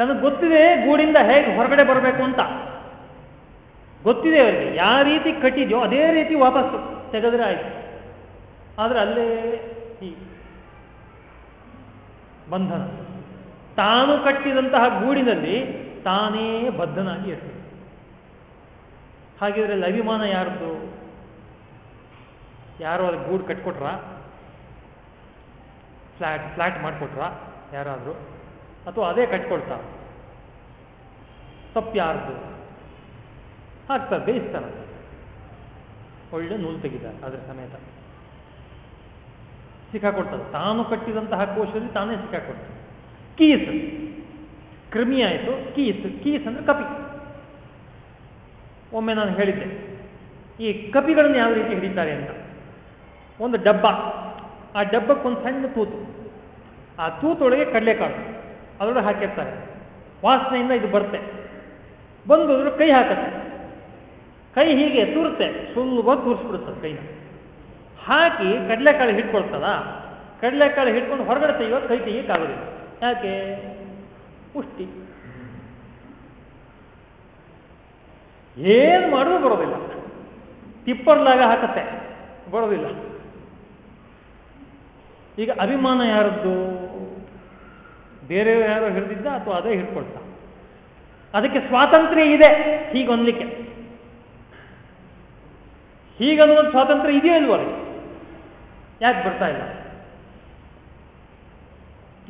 ತನಗೆ ಗೊತ್ತಿದೆ ಗೂಡಿಂದ ಹೇಗೆ ಹೊರಗಡೆ ಬರಬೇಕು ಅಂತ. ಗೊತ್ತಿದೆ ಅವರಿಗೆ, ಯಾವ ರೀತಿ ಕಟ್ಟಿದ್ಯೋ ಅದೇ ರೀತಿ ವಾಪಸ್ ತೆಗೆದ್ರೆ ಆಯ್ತು. ಆದ್ರೆ ಅಲ್ಲೇ ಈ ಬಂಧನ. ತಾನು ಕಟ್ಟಿದಂತಹ ಗೂಡಿನಲ್ಲಿ ತಾನೇ ಬದ್ಧನಾಗಿ ಇರ್ತದೆ ಹಾಗಿದ್ರೆ ಅಭಿಮಾನ ಯಾರದ್ದು ಯಾರೋ ಅಲ್ಲಿ ಗೂಡು ಕಟ್ಕೊಟ್ರ? Flat flat ಮಾಡಿಕೊಟ್ರ? ಯಾರಾದರೂ? ಅಥವಾ ಅದೇ ಕಟ್ಕೊಳ್ತಾರ. ತಪ್ಪು ಯಾರ್ದು ಹಾಕ್ತಾರೆ ಬೇಯಿಸ್ತಾರ ಒಳ್ಳೆ ನೂಲು ತೆಗಿತಾರೆ ಅದರ ಸಮೇತ. ಸಿಕ್ಕಾಕೊಡ್ತದೆ. ತಾನು ಕಟ್ಟಿದಂತಹ ಕೋಶದಲ್ಲಿ ತಾನೇ ಸಿಕ್ಕಾಕೊಡ್ತದೆ. ಕೀಸ್ ಕ್ರಿಮಿ ಆಯಿತು, ಕೀಸ್ ಕೀಸ್ ಅಂದ್ರೆ ಕಪಿ. ಒಮ್ಮೆ ನಾನು ಹೇಳಿದ್ದೆ, ಈ ಕಪಿಗಳನ್ನು ಯಾವ ರೀತಿ ಹಿಡಿತಾರೆ ಅಂತ. ಒಂದು ಡಬ್ಬ. ಆ ಡಬ್ಬಕ್ಕೊಂದು ಸಣ್ಣ ತೂತು. ಆ ತೂತೊಳಗೆ ಕಡಲೆಕಾಳು. ಅದರೊಳಗೆ ಹಾಕಿರ್ತಾರೆ. ವಾಸನೆಯಿಂದ ಇದು ಬರುತ್ತೆ ಬಂದು ಕೈ ಹಾಕತ್ತೆ. ಕೈ ಹೀಗೆ ತೂರುತ್ತೆ. ಸುಲಭ ತೂರಿಸ್ಬಿಡುತ್ತದೆ ಕೈನ. ಹಾಕಿ ಕಡಲೆಕಾಳು ಹಿಡ್ಕೊಳ್ತದ. ಕಡಲೆಕಾಳು ಹಿಡ್ಕೊಂಡು ಹೊರಗಡೆ ತೆಗೆಯೋ ಕೈ ತೆಗಿಯಕ್ಕಾಗೋದಿಲ್ಲ. ಯಾಕೆ? ಪುಷ್ಟಿ. ಏನು ಮಾಡಿದ್ರು ಬರೋದಿಲ್ಲ. ತಿಪ್ಪರ್ಲಾಗ ಹಾಕತ್ತೆ. ಬರೋದಿಲ್ಲ. ಈಗ ಅಭಿಮಾನ ಯಾರದ್ದು? ಬೇರೆ ಯಾರೋ ಹಿಡಿದಿದ್ದ ಅಥವಾ ಅದೇ ಹಿಡ್ಕೊಳ್ತ. ಅದಕ್ಕೆ ಸ್ವಾತಂತ್ರ್ಯ ಇದೆ ಹೀಗೊಂದ್ಲಿಕ್ಕೆ ಹೀಗನ್ನೋದು ಸ್ವಾತಂತ್ರ್ಯ ಇದೆಯೋ ಇಲ್ವೋ ಯಾಕೆ ಬರ್ತಾ ಇಲ್ಲ?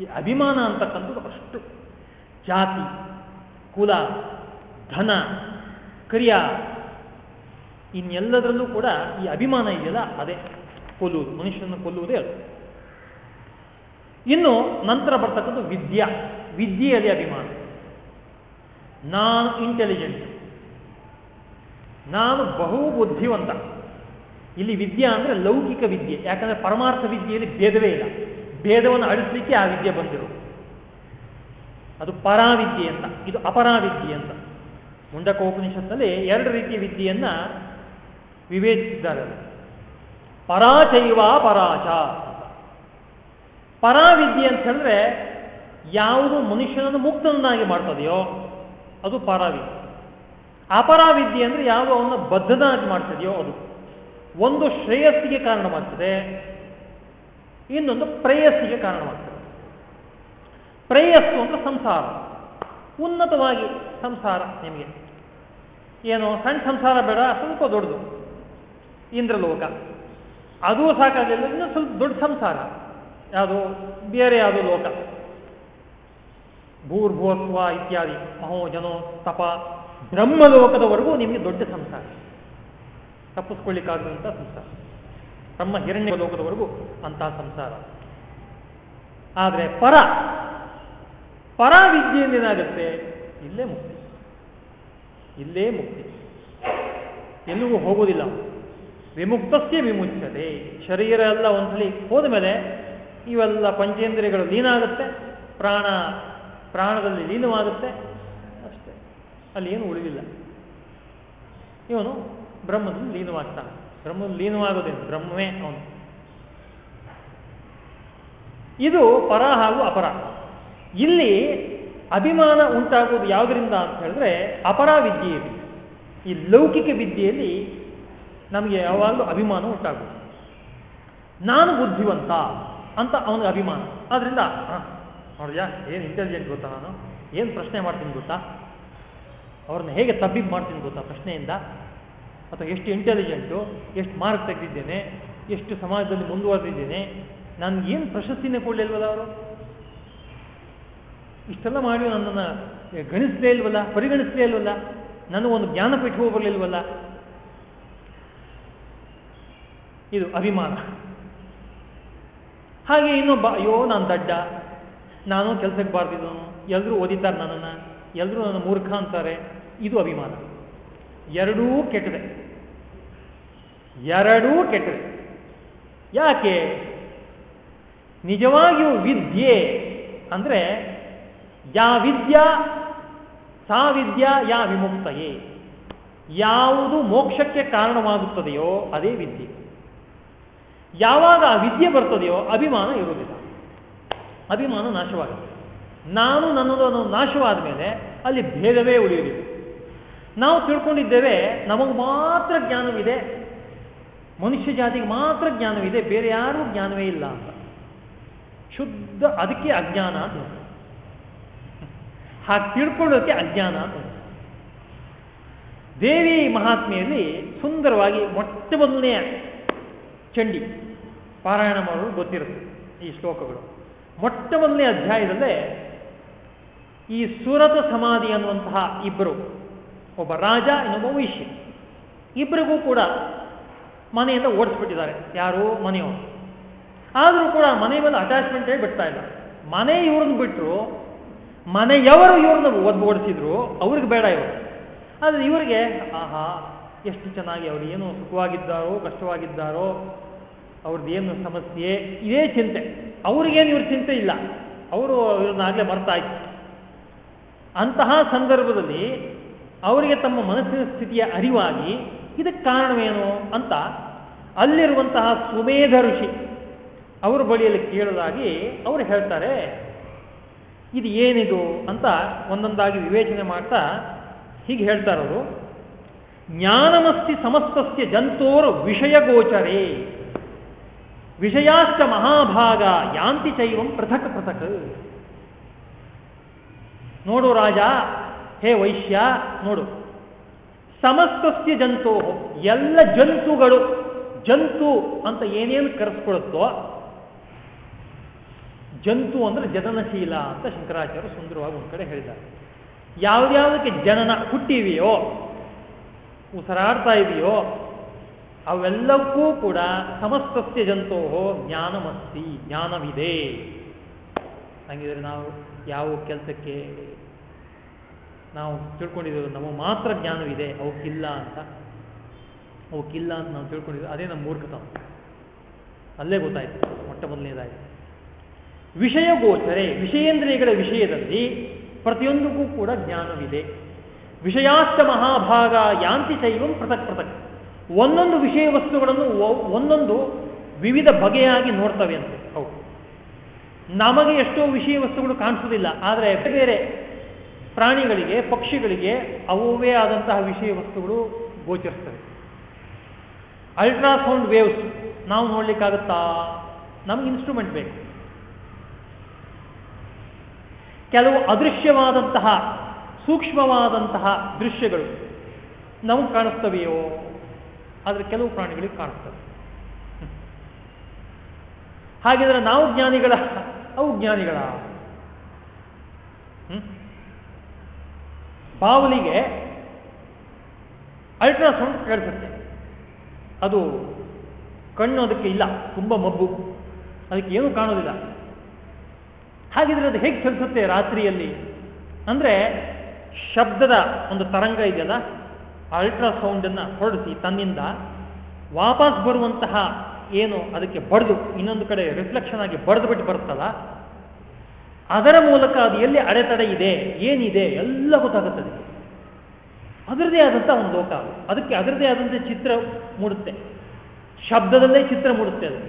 ಈ ಅಭಿಮಾನ ಅಂತಕ್ಕಂಥದ್ದು ಅಷ್ಟು ಜಾತಿ, ಕುಲ, ಧನ, ಕ್ರಿಯಾ, ಇನ್ನೆಲ್ಲದರಲ್ಲೂ ಕೂಡ ಈ ಅಭಿಮಾನ ಇದೆಯಲ್ಲ, ಅದೇ ಕೊಲ್ಲುವುದು ಮನುಷ್ಯನ ಕೊಲ್ಲುವುದೇ ಅದು. ಇನ್ನು ನಂತರ ಬರ್ತಕ್ಕಂಥ ವಿದ್ಯಾ. ವಿದ್ಯೆಯಲ್ಲಿ ಅಭಿಮಾನ. ನಾನು ಇಂಟೆಲಿಜೆಂಟ್ ನಾನು ಬಹು ಬುದ್ಧಿವಂತ ಇಲ್ಲಿ ವಿದ್ಯಾ ಅಂದರೆ ಲೌಕಿಕ ವಿದ್ಯೆ. ಯಾಕಂದ್ರೆ ಪರಮಾರ್ಥ ವಿದ್ಯೆಯಲ್ಲಿ ಭೇದವೇ ಇಲ್ಲ. ಭೇದವನ್ನು ಅಳಿಸ್ಲಿಕ್ಕೆ ಆ ವಿದ್ಯೆ ಬಂದಿರು. ಅದು ಪರಾವಿದ್ಯೆ ಅಂತ. ಇದು ಅಪರಾವಿದ್ಯೆ ಅಂತ. ಮುಂಡಕೋಪನಿಷತ್ನಲ್ಲಿ ಎರಡು ರೀತಿಯ ವಿದ್ಯೆಯನ್ನ ವಿವೇಚಿಸಿದ್ದಾರೆ. ಪರಾಚೈವ ಪರಾಚ. ಪರಾವಿದ್ಯೆ ಅಂತ ಹೇಳಿದ್ರೆ ಯಾವುದು ಮನುಷ್ಯನನ್ನು ಮುಕ್ತನನ್ನಾಗಿ ಮಾಡ್ತದೆಯೋ ಅದು ಪರಾವಿದ್ಯೆ. ಅಪರಾವಿದ್ಯೆ ಅಂದ್ರೆ ಯಾವ ಅವನ್ನ ಬದ್ಧನಾಗಿ ಮಾಡ್ತದೆಯೋ ಅದು. ಒಂದು ಶ್ರೇಯಸ್ಸಿಗೆ ಕಾರಣವಾಗ್ತದೆ, ಇನ್ನೊಂದು ಪ್ರೇಯಸ್ಸಿಗೆ ಕಾರಣವಾಗ್ತದೆ. ಪ್ರೇಯಸ್ಸು ಅಂದ್ರೆ ಸಂಸಾರ, ಉನ್ನತವಾಗಿ ಸಂಸಾರ ನಿಮಗೆ. ಏನು ಸಣ್ಣ ಸಂಸಾರ ಬೇಡ, ಸ್ವಲ್ಪ ದೊಡ್ಡದು. ಇಂದ್ರಲೋಕ. ಅದು ಸಾಕಾಗಲಿಲ್ಲ ಇನ್ನು ಸ್ವಲ್ಪ ದೊಡ್ಡ ಸಂಸಾರ. ಯಾವುದು ಬೇರೆ ಯಾವುದು ಲೋಕ. ಭೂರ್ಭೋತ್ವ ಇತ್ಯಾದಿ ಮಹೋಜನೋ ತಪ. ಬ್ರಹ್ಮಲೋಕದವರೆಗೂ ನಿಮಗೆ ದೊಡ್ಡ ಸಂಸಾರ. ತಪ್ಪಿಸ್ಕೊಳ್ಳಿಕ್ಕಾಗುವಂಥ ಸಂಸಾರ. ಬ್ರಹ್ಮ ಹಿರಣ್ಯ ಲೋಕದವರೆಗೂ ಅಂತಹ ಸಂಸಾರ. ಆದರೆ ಪರ ಪರ ವಿದ್ಯೆಯೇನಾಗುತ್ತೆ ಇಲ್ಲೇ ಮುಕ್ತಿ. ಇಲ್ಲೇ ಮುಕ್ತಿ. ಎಲ್ಲಿಗೂ ಹೋಗೋದಿಲ್ಲ. ವಿಮುಕ್ತಸ್ಯ ವಿಮುಚ್ಚದೆ ಶರೀರ ಎಲ್ಲ ಒಂದ್ಸಲಿ ಹೋದ ಮೇಲೆ ಇವೆಲ್ಲ ಪಂಚೇಂದ್ರಿಯಗಳು ಲೀನ ಆಗುತ್ತೆ ಪ್ರಾಣ, ಪ್ರಾಣದಲ್ಲಿ ಲೀನವಾಗುತ್ತೆ. ಅಷ್ಟೇ. ಅಲ್ಲಿ ಏನು ಉಳಿದಿಲ್ಲ. ಇವನು ಬ್ರಹ್ಮದಲ್ಲಿ ಲೀನವಾಗ್ತಾನೆ. ಬ್ರಹ್ಮದಲ್ಲಿ ಲೀನವಾಗೋದೇನು? ಬ್ರಹ್ಮವೇ ಅವನು. ಇದು ಪರ ಹಾಗೂ ಅಪರ. ಇಲ್ಲಿ ಅಭಿಮಾನ ಉಂಟಾಗುವುದು ಯಾವುದರಿಂದ ಅಂತ ಹೇಳಿದ್ರೆ ಅಪರ ವಿದ್ಯೆಯಲ್ಲಿ. ಈ ಲೌಕಿಕ ವಿದ್ಯೆಯಲ್ಲಿ ನಮಗೆ ಯಾವಾಗಲೂ ಅಭಿಮಾನ ಉಂಟಾಗುವುದು. ನಾನು ಬುದ್ಧಿವಂತ. ಅಂತ ಅವನಿಗೆ ಅಭಿಮಾನ. ಆದ್ರಿಂದ ನೋಡಿದ್ಯಾ, ಏನು ಇಂಟೆಲಿಜೆಂಟ್ ಗೊತ್ತಾ ನಾನು? ಏನು ಪ್ರಶ್ನೆ ಮಾಡ್ತೀನಿ ಗೊತ್ತಾ? ಅವ್ರನ್ನ ಹೇಗೆ ತಬ್ಬಿಬ್ ಮಾಡ್ತೀನಿ ಗೊತ್ತಾ ಪ್ರಶ್ನೆಯಿಂದ? ಅಥವಾ ಎಷ್ಟು ಇಂಟೆಲಿಜೆಂಟು ಎಷ್ಟು ಮಾರ್ಕ್ ತೆಗೆದಿದ್ದೇನೆ, ಎಷ್ಟು ಸಮಾಜದಲ್ಲಿ ಮುಂದುವರೆದಿದ್ದೇನೆ ಏನು ಪ್ರಶಸ್ತಿನೇ ಕೊಡಲಿಲ್ವಲ್ಲ ಅವರು? ಇಷ್ಟೆಲ್ಲ ಮಾಡಿ ನನ್ನನ್ನು ಗಣಿಸಲೇ ಇಲ್ವಲ್ಲ, ಪರಿಗಣಿಸಲೇ ಇಲ್ವಲ್ಲ ನನಗೊಂದು ಜ್ಞಾನಪೀಠ ಹೋಗಲಿಲ್ವಲ್ಲ ಇದು ಅಭಿಮಾನ. ಹಾಗೆ ಇನ್ನೊಬ್ಬ ಅಯ್ಯೋ, ನಾನು ದಡ್ಡ. ನಾನು ಕೆಲಸಕ್ಕೆ ಬಾರ್ದಿದ್ದನು ಎಲ್ಲರೂ ಓದಿತಾರೆ ನನ್ನನ್ನು. ಎಲ್ಲರೂ ನನ್ನ ಮೂರ್ಖ ಅಂತಾರೆ. ಇದು ಅಭಿಮಾನ. ಎರಡೂ ಕೆಟ್ಟದೆ. ಎರಡೂ ಕೆಟ್ಟದೆ. ಯಾಕೆ? ನಿಜವಾಗಿಯೂ ವಿದ್ಯೆ ಅಂದರೆ ಯಾ ವಿದ್ಯಾ, ಸಾ ವಿದ್ಯಾ, ಯಾ ವಿಮುಕ್ತಯೇ? ಯಾವುದು ಮೋಕ್ಷಕ್ಕೆ ಕಾರಣವಾಗುತ್ತದೆಯೋ ಅದೇ ವಿದ್ಯೆ. ಯಾವಾಗ ಆ ವಿದ್ಯೆ ಬರ್ತದೆಯೋ ಅಭಿಮಾನ ಇರುವುದಿಲ್ಲ. ಅಭಿಮಾನ ನಾಶವಾಗುತ್ತೆ. ನಾನು ನನ್ನದು ನಾಶವಾದ ಮೇಲೆ ಅಲ್ಲಿ ಭೇದವೇ ಉಳಿಯುವುದಿಲ್ಲ. ನಾವು ತಿಳ್ಕೊಂಡಿದ್ದೇವೆ, ನಮಗೆ ಮಾತ್ರ ಜ್ಞಾನವಿದೆ. ಮನುಷ್ಯ ಜಾತಿಗೆ ಮಾತ್ರ ಜ್ಞಾನವಿದೆ, ಬೇರೆ ಯಾರೂ ಜ್ಞಾನವೇ ಇಲ್ಲ ಅಂತ. ಶುದ್ಧ, ಅದಕ್ಕೆ ಅಜ್ಞಾನ ಅಂತ ಹಾಗೆ ತಿಳ್ಕೊಳ್ಳೋಕೆ ಅಜ್ಞಾನ ಅಂತ ದೇವಿ ಮಹಾತ್ಮೆಯಲ್ಲಿ ಸುಂದರವಾಗಿ ಮೊಟ್ಟ ಮೊದಲನೆಯ ಚಂಡಿ. ಪಾರಾಯಣ ಮಾಡೋದು ಗೊತ್ತಿರುತ್ತೆ ಈ ಶ್ಲೋಕಗಳು. ಮೊಟ್ಟ ಮೊದಲನೇ ಅಧ್ಯಾಯದಲ್ಲೇ ಈ ಸುರತ ಸಮಾಧಿ ಅನ್ನುವಂತಹ ಇಬ್ಬರು ಒಬ್ಬ ರಾಜ, ಇನ್ನೊಬ್ಬ ವೈಶ್ಯ. ಇಬ್ಬರಿಗೂ ಕೂಡ ಮನೆಯಿಂದ ಓಡಿಸ್ಬಿಟ್ಟಿದ್ದಾರೆ. ಯಾರು ಮನೆಯವರು. ಆದರೂ ಕೂಡ ಮನೆ ಮೇಲೆ ಅಟ್ಯಾಚ್ಮೆಂಟೇ ಬಿಡ್ತಾ ಇಲ್ಲ. ಮನೆ ಇವ್ರನ್ನ ಬಿಟ್ಟರು ಮನೆಯವರು ಇವ್ರನ್ನ ಒದ್ದು ಓಡಿಸಿದ್ರು, ಅವ್ರಿಗೆ ಬೇಡ ಇವರು. ಆದರೆ ಇವರಿಗೆ, ಆಹಾ ಎಷ್ಟು ಚೆನ್ನಾಗಿ ಅವ್ರು ಏನು ಸುಖವಾಗಿದ್ದಾರೋ, ಕಷ್ಟವಾಗಿದ್ದಾರೋ, ಅವ್ರದ್ದು ಏನು ಸಮಸ್ಯೆ, ಇದೇ ಚಿಂತೆ. ಅವ್ರಿಗೇನು ಇವ್ರ ಚಿಂತೆ ಇಲ್ಲ. ಅವರು ಇವ್ರನ್ನಾಗಲೇ ಮರ್ತಾ ಇತ್ತು ಅಂತಹ ಸಂದರ್ಭದಲ್ಲಿ ಅವರಿಗೆ ತಮ್ಮ ಮನಸ್ಸಿನ ಸ್ಥಿತಿಯ ಅರಿವಾಗಿ ಇದಕ್ಕೆ ಕಾರಣವೇನು ಅಂತ ಅಲ್ಲಿರುವಂತಹ ಸುಮೇಧ ಋಷಿ ಅವರ ಬಳಿಯಲ್ಲಿ ಕೇಳೋದಾಗಿ ಅವರು ಹೇಳ್ತಾರೆ, ಇದು ಏನಿದು? ಅಂತ ಒಂದೊಂದಾಗಿ ವಿವೇಚನೆ ಮಾಡ್ತಾ ಹೀಗೆ ಹೇಳ್ತಾರವರು ಜ್ಞಾನಮಸ್ತಿ ಸಮಸ್ತಸ್ಯ ಜಂತೋರು ವಿಷಯ ಗೋಚರೇ. ವಿಷಯಾಷ್ಟ ಮಹಾಭಾಗ ಯಾಂತಿ ಚೈವಂ ಪೃಥಕ್ ಪೃಥಕ್. ನೋಡು ರಾಜ, ಹೇ ವೈಶ್ಯ, ನೋಡು. ಸಮಸ್ತಸ್ಯ ಜಂತು, ಎಲ್ಲ ಜಂತುಗಳು, ಜಂತು ಅಂತ ಏನೇನು ಕರೆಸ್ಕೊಳುತ್ತೋ, ಜಂತು ಅಂದ್ರೆ ಜನನಶೀಲ ಅಂತ ಶಂಕರಾಚಾರ್ಯ ಸುಂದರವಾಗಿ ಒಂದು ಕಡೆ ಹೇಳಿದ್ದಾರೆ. ಯಾವ್ದಾವುದಕ್ಕೆ ಜನನ ಹುಟ್ಟಿವೆಯೋ ಉಸಿರಾಡ್ತಾ ಇದೆಯೋ? ಅವೆಲ್ಲಕ್ಕೂ ಕೂಡ ಸಮಸ್ತಸ್ಯ ಜಂತೋಹೋ ಜ್ಞಾನಮಸ್ತಿ, ಜ್ಞಾನವಿದೆ. ಹಂಗಿದ್ರೆ ನಾವು ಯಾವ ಕೆಲಸಕ್ಕೆ ನಾವು ತಿಳ್ಕೊಂಡಿದ್ದೇವೆ ನಮಗೆ ಮಾತ್ರ ಜ್ಞಾನವಿದೆ, ಅವಕ್ಕಿಲ್ಲ ಅಂತ. ಅವಕ್ಕಿಲ್ಲ ಅಂತ ನಾವು ತಿಳ್ಕೊಂಡಿದ್ದೇವೆ ಅದೇ ನಮ್ಮ ಮೂರ್ಖತನ. ಅಲ್ಲೇ ಗೊತ್ತಾಯ್ತು, ಮೊಟ್ಟ ಮೊದಲನೇದಾಗಿ. ವಿಷಯ ಗೋಚರೆ ವಿಷಯೇಂದ್ರಿಯಗಳ ವಿಷಯದಲ್ಲಿ ಪ್ರತಿಯೊಂದಕ್ಕೂ ಕೂಡ ಜ್ಞಾನವಿದೆ. ವಿಷಯಾಸ್ತ ಮಹಾಭಾಗ ಯಾಂತಿ ಶೈವಂ ಪೃಥಕ್ ಪೃಥಕ್. ಒಂದೊಂದು ವಿಷಯ ವಸ್ತುಗಳನ್ನು ಒಂದೊಂದು ವಿವಿಧ ಬಗೆಯಾಗಿ ನೋಡ್ತವೆ ಅಂತ. ಹೌದು. ನಮಗೆ ಎಷ್ಟೋ ವಿಷಯ ವಸ್ತುಗಳು ಕಾಣಿಸೋದಿಲ್ಲ ಆದರೆ ಬೇರೆ ಬೇರೆ ಪ್ರಾಣಿಗಳಿಗೆ ಪಕ್ಷಿಗಳಿಗೆ ಅವುವೇ ಆದಂತಹ ವಿಷಯ ವಸ್ತುಗಳು ಗೋಚರಿಸ್ತವೆ. ಅಲ್ಟ್ರಾಸೌಂಡ್ ವೇವ್ಸ್ ನಾವು ನೋಡ್ಲಿಕ್ಕಾಗುತ್ತಾ? ನಮ್ಗೆ ಇನ್ಸ್ಟ್ರೂಮೆಂಟ್ ಬೇಕು. ಕೆಲವು ಅದೃಶ್ಯವಾದಂತಹ ಸೂಕ್ಷ್ಮವಾದಂತಹ ದೃಶ್ಯಗಳು ನಮಗೆ ಕಾಣಿಸ್ತವೆಯೋ, ಆದರೆ ಕೆಲವು ಪ್ರಾಣಿಗಳಿಗೆ ಕಾಣಿಸ್ತವೆ. ಹಾಗಿದ್ರೆ ನಾವು ಜ್ಞಾನಿಗಳ, ಅವು ಜ್ಞಾನಿಗಳ. ಬಾವಲಿಗೆ ಅಲ್ಟ್ರಾಸೌಂಡ್ ಕೇಳಿಸುತ್ತೆ ಅದು ಕಣ್ಣು ಅದಕ್ಕೆ ಇಲ್ಲ, ತುಂಬ ಮಬ್ಬು. ಅದಕ್ಕೆ ಏನೂ ಕಾಣೋದಿಲ್ಲ. ಹಾಗಿದ್ರೆ ಅದು ಹೇಗೆ ಚಲಿಸುತ್ತೆ ರಾತ್ರಿಯಲ್ಲಿ? ಅಂದರೆ ಶಬ್ದದ ಒಂದು ತರಂಗ ಇದೆಯಲ್ಲ ಅಲ್ಟ್ರಾಸೌಂಡನ್ನು ಹೊರಡಿಸಿ ತನ್ನಿಂದ ವಾಪಸ್ ಬರುವಂತಹ ಏನು ಅದಕ್ಕೆ ಬಡ್ದು, ಇನ್ನೊಂದು ಕಡೆ ರಿಫ್ಲೆಕ್ಷನ್ ಆಗಿ ಬಡ್ದು ಬಿಟ್ಟು ಬರುತ್ತಲ್ಲ, ಅದರ ಮೂಲಕ ಅದು ಎಲ್ಲಿ ಅಡೆತಡೆ ಇದೆ, ಏನಿದೆ, ಎಲ್ಲ ಗೊತ್ತಾಗುತ್ತದೆ. ಅದರದೇ ಆದಂಥ ಒಂದು ಲೋಕ ಅದು. ಅದಕ್ಕೆ ಅದರದೇ ಆದಂಥ ಚಿತ್ರ ಮೂಡುತ್ತೆ. ಶಬ್ದದಲ್ಲೇ ಚಿತ್ರ ಮೂಡುತ್ತೆ ಅದು.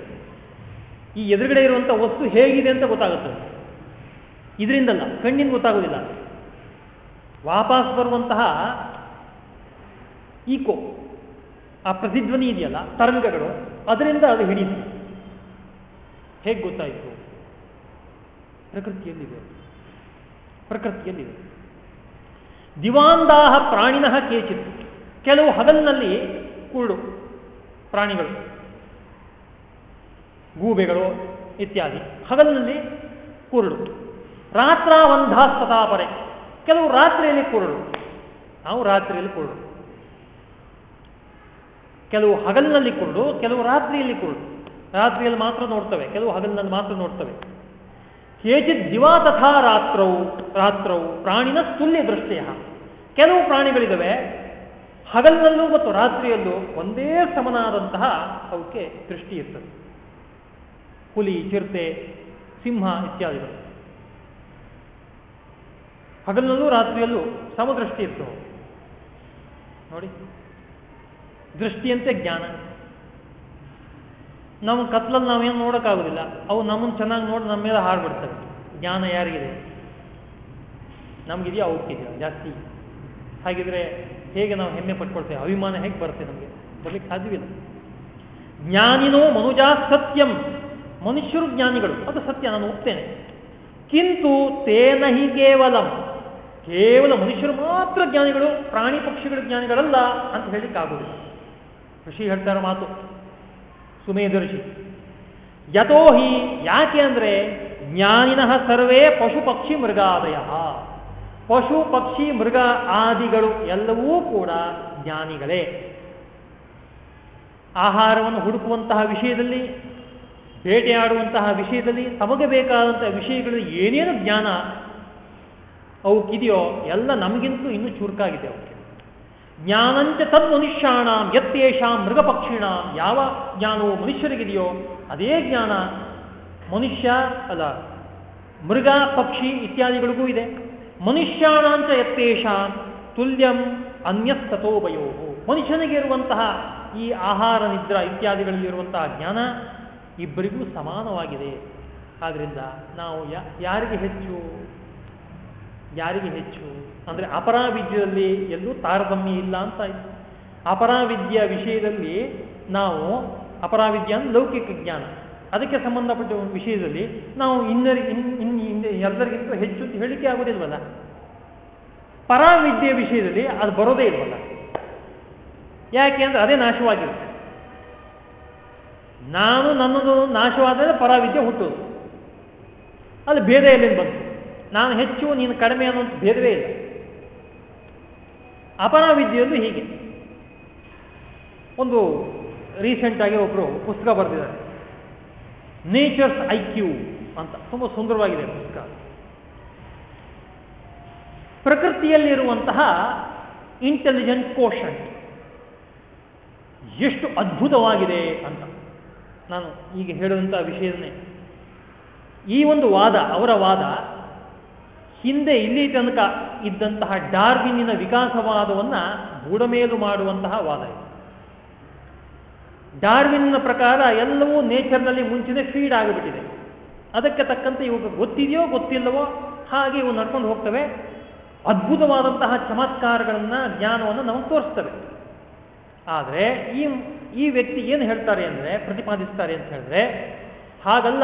ಈ ಎದುರುಗಡೆ ಇರುವಂಥ ವಸ್ತು ಹೇಗಿದೆ ಅಂತ ಗೊತ್ತಾಗುತ್ತದೆ. ಇದರಿಂದಲ್ಲ ಕಣ್ಣಿನ ಗೊತ್ತಾಗೋದಿಲ್ಲ ವಾಪಸ್ ಬರುವಂತಹ ಈಕೋ ಆ ಪ್ರತಿಧ್ವನಿ ಇದೆಯಲ್ಲ, ತರಂಗಗಳು, ಅದರಿಂದ ಅದು ಹಿಡಿಯುತ್ತೆ. ಹೇಗೆ ಗೊತ್ತಾಯಿತು? ಪ್ರಕೃತಿಯಲ್ಲಿದೆ ಪ್ರಕೃತಿಯಲ್ಲಿದೆ ದಿವಾಂದಾಹ ಪ್ರಾಣಿನಃ ಕೇಚಿತ್. ಕೆಲವು ಹಗಲಿನಲ್ಲಿ ಕುರುಡು ಪ್ರಾಣಿಗಳು, ಗೂಬೆಗಳು ಇತ್ಯಾದಿ ಹಗಲಿನಲ್ಲಿ ಕುರುಡು. ರಾತ್ರಾವಂಧ ಸದಾಪರೆ ಕೆಲವು ರಾತ್ರಿಯಲ್ಲಿ ಕುರುಡು. ನಾವು ರಾತ್ರಿಯಲ್ಲಿ ಕುರುಡು. ಕೆಲವು ಹಗಲಿನಲ್ಲಿ ಕುರುಡು, ಕೆಲವು ರಾತ್ರಿಯಲ್ಲಿ ಕುರುಡು. ರಾತ್ರಿಯಲ್ಲಿ ಮಾತ್ರ ನೋಡ್ತವೆ, ಕೆಲವು ಹಗಲಿನಲ್ಲಿ ಮಾತ್ರ ನೋಡ್ತವೆ. ಕೇಚಿತ್ ದಿವಾ ತಥಾ ರಾತ್ರವು ರಾತ್ರವು ಪ್ರಾಣಿನ ತುಲ್ಯ ದೃಷ್ಟಿಯ. ಕೆಲವು ಪ್ರಾಣಿಗಳಿದ್ದಾವೆ ಹಗಲಿನಲ್ಲೂ ಮತ್ತು ರಾತ್ರಿಯಲ್ಲೂ ಒಂದೇ ಸಮನಾದಂತಹ ಅವಕ್ಕೆ ದೃಷ್ಟಿ ಇರ್ತದೆ ಹುಲಿ, ಚಿರತೆ, ಸಿಂಹ ಇತ್ಯಾದಿಗಳು. ಹಗಲಿನಲ್ಲೂ ರಾತ್ರಿಯಲ್ಲೂ ಸಮದೃಷ್ಟಿ ಇತ್ತು. ನೋಡಿ, ದೃಷ್ಟಿಯಂತೆ ಜ್ಞಾನ. ನಮ್ಮ ಕತ್ಲಲ್ಲಿ ನಾವೇನು ನೋಡೋಕ್ಕಾಗೋದಿಲ್ಲ. ಅವು ನಮ್ಮನ್ನು ಚೆನ್ನಾಗಿ ನೋಡಿ ನಮ್ಮ ಮೇಲೆ ಹಾಡ್ಬಿಡ್ತವೆ ಜ್ಞಾನ ಯಾರಿಗಿದೆ? ನಮಗಿದೆಯಾ? ಅವಕ್ಕಿದೆಯಾ? ಜಾಸ್ತಿ. ಹಾಗಿದ್ರೆ ಹೇಗೆ ನಾವು ಹೆಮ್ಮೆ ಪಟ್ಕೊಳ್ತೇವೆ? ಅಭಿಮಾನ ಹೇಗೆ ಬರುತ್ತೆ ನಮಗೆ? ಬರ್ಲಿಕ್ಕೆ ಸಾಧ್ಯವಿಲ್ಲ. ಜ್ಞಾನಿನೋ ಮನುಜಾ ಸತ್ಯಂ. ಮನುಷ್ಯರು ಜ್ಞಾನಿಗಳು. ಅದು ಸತ್ಯ, ನಾನು ಒಪ್ತೇನೆ. ಕಿಂತು ತೇನ ಹಿ ಕೇವಲಂ. ಕೇವಲ ಮನುಷ್ಯರು ಮಾತ್ರ ಜ್ಞಾನಿಗಳು, ಪ್ರಾಣಿ ಪಕ್ಷಿಗಳ ಜ್ಞಾನಿಗಳಲ್ಲ ಅಂತ ಹೇಳಲಿಕ್ಕಾಗುವುದಿಲ್ಲ ಋಷಿ ಹೇಳ್ತಾರ ಮಾತು. ಸುಮೇಧರ್ಷಿ ಯಥೋ ಹಿ ಯಾಕೆ ಅಂದರೆ ಜ್ಞಾನಿನಃ ಸರ್ವೇ ಪಶು ಪಕ್ಷಿ ಮೃಗಾದಯ. ಪಶು ಪಕ್ಷಿ ಮೃಗ ಆದಿಗಳು ಎಲ್ಲವೂ ಕೂಡ ಜ್ಞಾನಿಗಳೇ. ಆಹಾರವನ್ನು ಹುಡುಕುವಂತಹ ವಿಷಯದಲ್ಲಿ, ಬೇಟೆಯಾಡುವಂತಹ ವಿಷಯದಲ್ಲಿ ತಮಗೆ ಬೇಕಾದಂತಹ ವಿಷಯಗಳು ಏನೇನು ಜ್ಞಾನ ಅವಕ್ಕಿದೆಯೋ ಎಲ್ಲ ನಮಗಿಂತೂ ಇನ್ನೂ ಚುರುಕಾಗಿದೆ ಅವಕ್ಕೆ ಜ್ಞಾನಂಚ ತದ್ ಮನುಷ್ಯಾಣ, ಯತ್ತೇಷಾಂ ಮೃಗ ಪಕ್ಷಿಣ ಯಾವ ಜ್ಞಾನವು ಮನುಷ್ಯರಿಗಿದೆಯೋ, ಅದೇ ಜ್ಞಾನ ಮನುಷ್ಯ, ಅಲ್ಲ, ಮೃಗ, ಪಕ್ಷಿ ಇತ್ಯಾದಿಗಳಿಗೂ ಇದೆ. ಮನುಷ್ಯಾಣಾಂಚ ಯತ್ತೇಷಾ ತುಲ್ಯಂ ಅನ್ಯಸ್ತತೋಭಯೋ ಮನುಷ್ಯನಿಗೆ ಇರುವಂತಹ ಈ ಆಹಾರ, ನಿದ್ರ ಇತ್ಯಾದಿಗಳಲ್ಲಿ ಇರುವಂತಹ ಜ್ಞಾನ ಇಬ್ಬರಿಗೂ ಸಮಾನವಾಗಿದೆ. ಆದ್ರಿಂದ ನಾವು ಯಾರಿಗೆ ಹೆಚ್ಚು ಯಾರಿಗೆ ಹೆಚ್ಚು? ಅಂದರೆ ಅಪರಾವಿದ್ಯದಲ್ಲಿ ಎಲ್ಲೂ ತಾರತಮ್ಯ ಇಲ್ಲ ಅಂತ ಆಯ್ತು. ಅಪರಾವಿದ್ಯ ವಿಷಯದಲ್ಲಿ ನಾವು ಅಪರಾವಿದ್ಯ ಅಂದ್ರೆ ಲೌಕಿಕ ಜ್ಞಾನ. ಅದಕ್ಕೆ ಸಂಬಂಧಪಟ್ಟ ವಿಷಯದಲ್ಲಿ ನಾವು ಇನ್ನರಿಗೆ ಇನ್ ಎಲ್ಲರಿಗಿಂತ ಹೆಚ್ಚು ಹೇಳಿಕೆ ಆಗೋದಿಲ್ವಲ್ಲ? ಪರಾವಿದ್ಯೆ ವಿಷಯದಲ್ಲಿ ಅದು ಬರೋದೇ ಇಲ್ವಲ್ಲ? ಯಾಕೆ ಅಂದ್ರೆ ಅದೇ ನಾಶವಾಗಿರುತ್ತೆ. ನಾನು ನನ್ನದು ನಾಶವಾದರೆ ಪರಾವಿದ್ಯೆ ಹುಟ್ಟೋದು ಅದು ಭೇದ ಎಲ್ಲಿಂದ ಬಂತು? ನಾನು ಹೆಚ್ಚು, ನೀನು ಕಡಿಮೆ ಅನ್ನೋದು ಭೇದವೇ ಇಲ್ಲ. ಅಪರಾವಿದ್ಯೆಯಲ್ಲೂ ಹೀಗೆ. ಒಂದು ರೀಸೆಂಟ್ ಆಗಿ ಒಬ್ಬರು ಪುಸ್ತಕ ಬರೆದಿದ್ದಾರೆ. ನೇಚರ್ಸ್ ಐ ಕ್ಯೂ ಅಂತ. ತುಂಬ ಸುಂದರವಾಗಿದೆ ಪುಸ್ತಕ. ಪ್ರಕೃತಿಯಲ್ಲಿರುವಂತಹ ಇಂಟೆಲಿಜೆಂಟ್ ಕೋಶನ್ ಎಷ್ಟು ಅದ್ಭುತವಾಗಿದೆ ಅಂತ. ನಾನು ಈಗ ಹೇಳುವಂತಹ ವಿಷಯನೇ ಈ ಒಂದು ವಾದ, ಅವರ ವಾದ ಹಿಂದೆ ಇಲ್ಲಿ ತನಕ ಇದ್ದಂತಹ ಡಾರ್ವಿನ್ನಿನ ವಿಕಾಸವಾದವನ್ನ ಬುಡಮೇಲು ಮಾಡುವಂತಹ ವಾದ ಇದೆ. ಡಾರ್ವಿನ್ನ ಪ್ರಕಾರ ಎಲ್ಲವೂ ನೇಚರ್ನಲ್ಲಿ ಮುಂಚಿದೆ ಫೀಡ್ ಆಗಿಬಿಟ್ಟಿದೆ. ಅದಕ್ಕೆ ತಕ್ಕಂತೆ ಇವಾಗ ಗೊತ್ತಿದೆಯೋ ಗೊತ್ತಿಲ್ಲವೋ ಹಾಗೆ ಇವು ನಡ್ಕೊಂಡು ಹೋಗ್ತವೆ. ಅದ್ಭುತವಾದಂತಹ ಚಮತ್ಕಾರಗಳನ್ನ ಜ್ಞಾನವನ್ನು ನಾವು ತೋರಿಸ್ತವೆ. ಆದರೆ ಈ ಈ ವ್ಯಕ್ತಿ ಏನು ಹೇಳ್ತಾರೆ ಅಂದರೆ ಪ್ರತಿಪಾದಿಸ್ತಾರೆ ಅಂತ ಹೇಳಿದ್ರೆ ಹಾಗಲ್ಲ.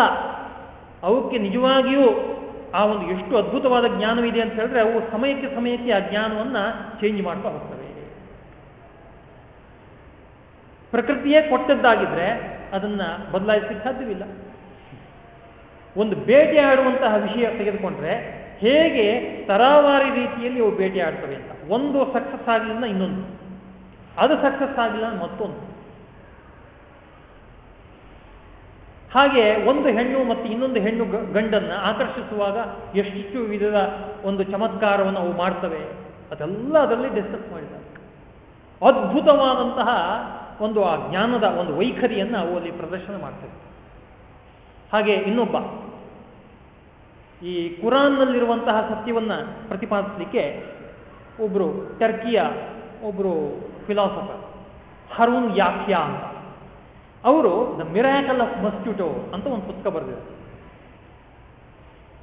ಅವಕ್ಕೆ ನಿಜವಾಗಿಯೂ ಆ ಒಂದು ಎಷ್ಟು ಅದ್ಭುತವಾದ ಜ್ಞಾನವಿದೆ ಅಂತ ಹೇಳಿದ್ರೆ ಅವು ಸಮಯಕ್ಕೆ ಸಮಯಕ್ಕೆ ಆ ಜ್ಞಾನವನ್ನು ಚೇಂಜ್ ಮಾಡ್ತಾ ಹೋಗ್ತವೆ. ಪ್ರಕೃತಿಯೇ ಕೊಟ್ಟದ್ದಾಗಿದ್ರೆ ಅದನ್ನ ಬದಲಾಯಿಸಲಿಕ್ಕೆ ಸಾಧ್ಯವಿಲ್ಲ. ಒಂದು ಬೇಟೆಯಾಡುವಂತಹ ವಿಷಯ ತೆಗೆದುಕೊಂಡ್ರೆ ಹೇಗೆ ತರಾವಾರಿ ರೀತಿಯಲ್ಲಿ ಅವು ಬೇಟೆಯಾಡ್ತವೆ ಅಂತ. ಒಂದು ಸಕ್ಸಸ್ ಆಗಲಿಲ್ಲ ಇನ್ನೊಂದು. ಅದು ಸಕ್ಸಸ್ ಆಗಲಿಲ್ಲ ಮತ್ತೊಂದು. ಹಾಗೆ ಒಂದು ಹೆಣ್ಣು ಮತ್ತು ಇನ್ನೊಂದು ಹೆಣ್ಣು ಗಂಡನ್ನ ಆಕರ್ಷಿಸುವಾಗ ಎಷ್ಟು ವಿಧದ ಒಂದು ಚಮತ್ಕಾರವನ್ನು ಅವು ಮಾಡ್ತವೆ, ಅದೆಲ್ಲ ಅದರಲ್ಲಿ ಡಿಸ್ಕಸ್ ಮಾಡಿದ್ದಾರೆ. ಅದ್ಭುತವಾದಂತಹ ಒಂದು ಆ ಜ್ಞಾನದ ಒಂದು ವೈಖರಿಯನ್ನು ಅವು ಅಲ್ಲಿ ಪ್ರದರ್ಶನ ಮಾಡ್ತವೆ. ಹಾಗೆ ಇನ್ನೊಬ್ಬ, ಈ ಕುರಾನ್ನಲ್ಲಿರುವಂತಹ ಸತ್ಯವನ್ನ ಪ್ರತಿಪಾದಿಸಲಿಕ್ಕೆ ಒಬ್ಬರು ಟರ್ಕಿಯ ಒಬ್ಬರು ಫಿಲಾಸಫರ್ ಹರೂನ್ ಯಾಖ್ಯಾ ಅಂತ. ಅವರು ದ ಮಿರಾಕಲ್ ಆಫ್ ಮಸ್ಕ್ಯೂಟೋ ಅಂತ ಒಂದು ಪುಸ್ತಕ ಬರೆದಿದ್ದಾರೆ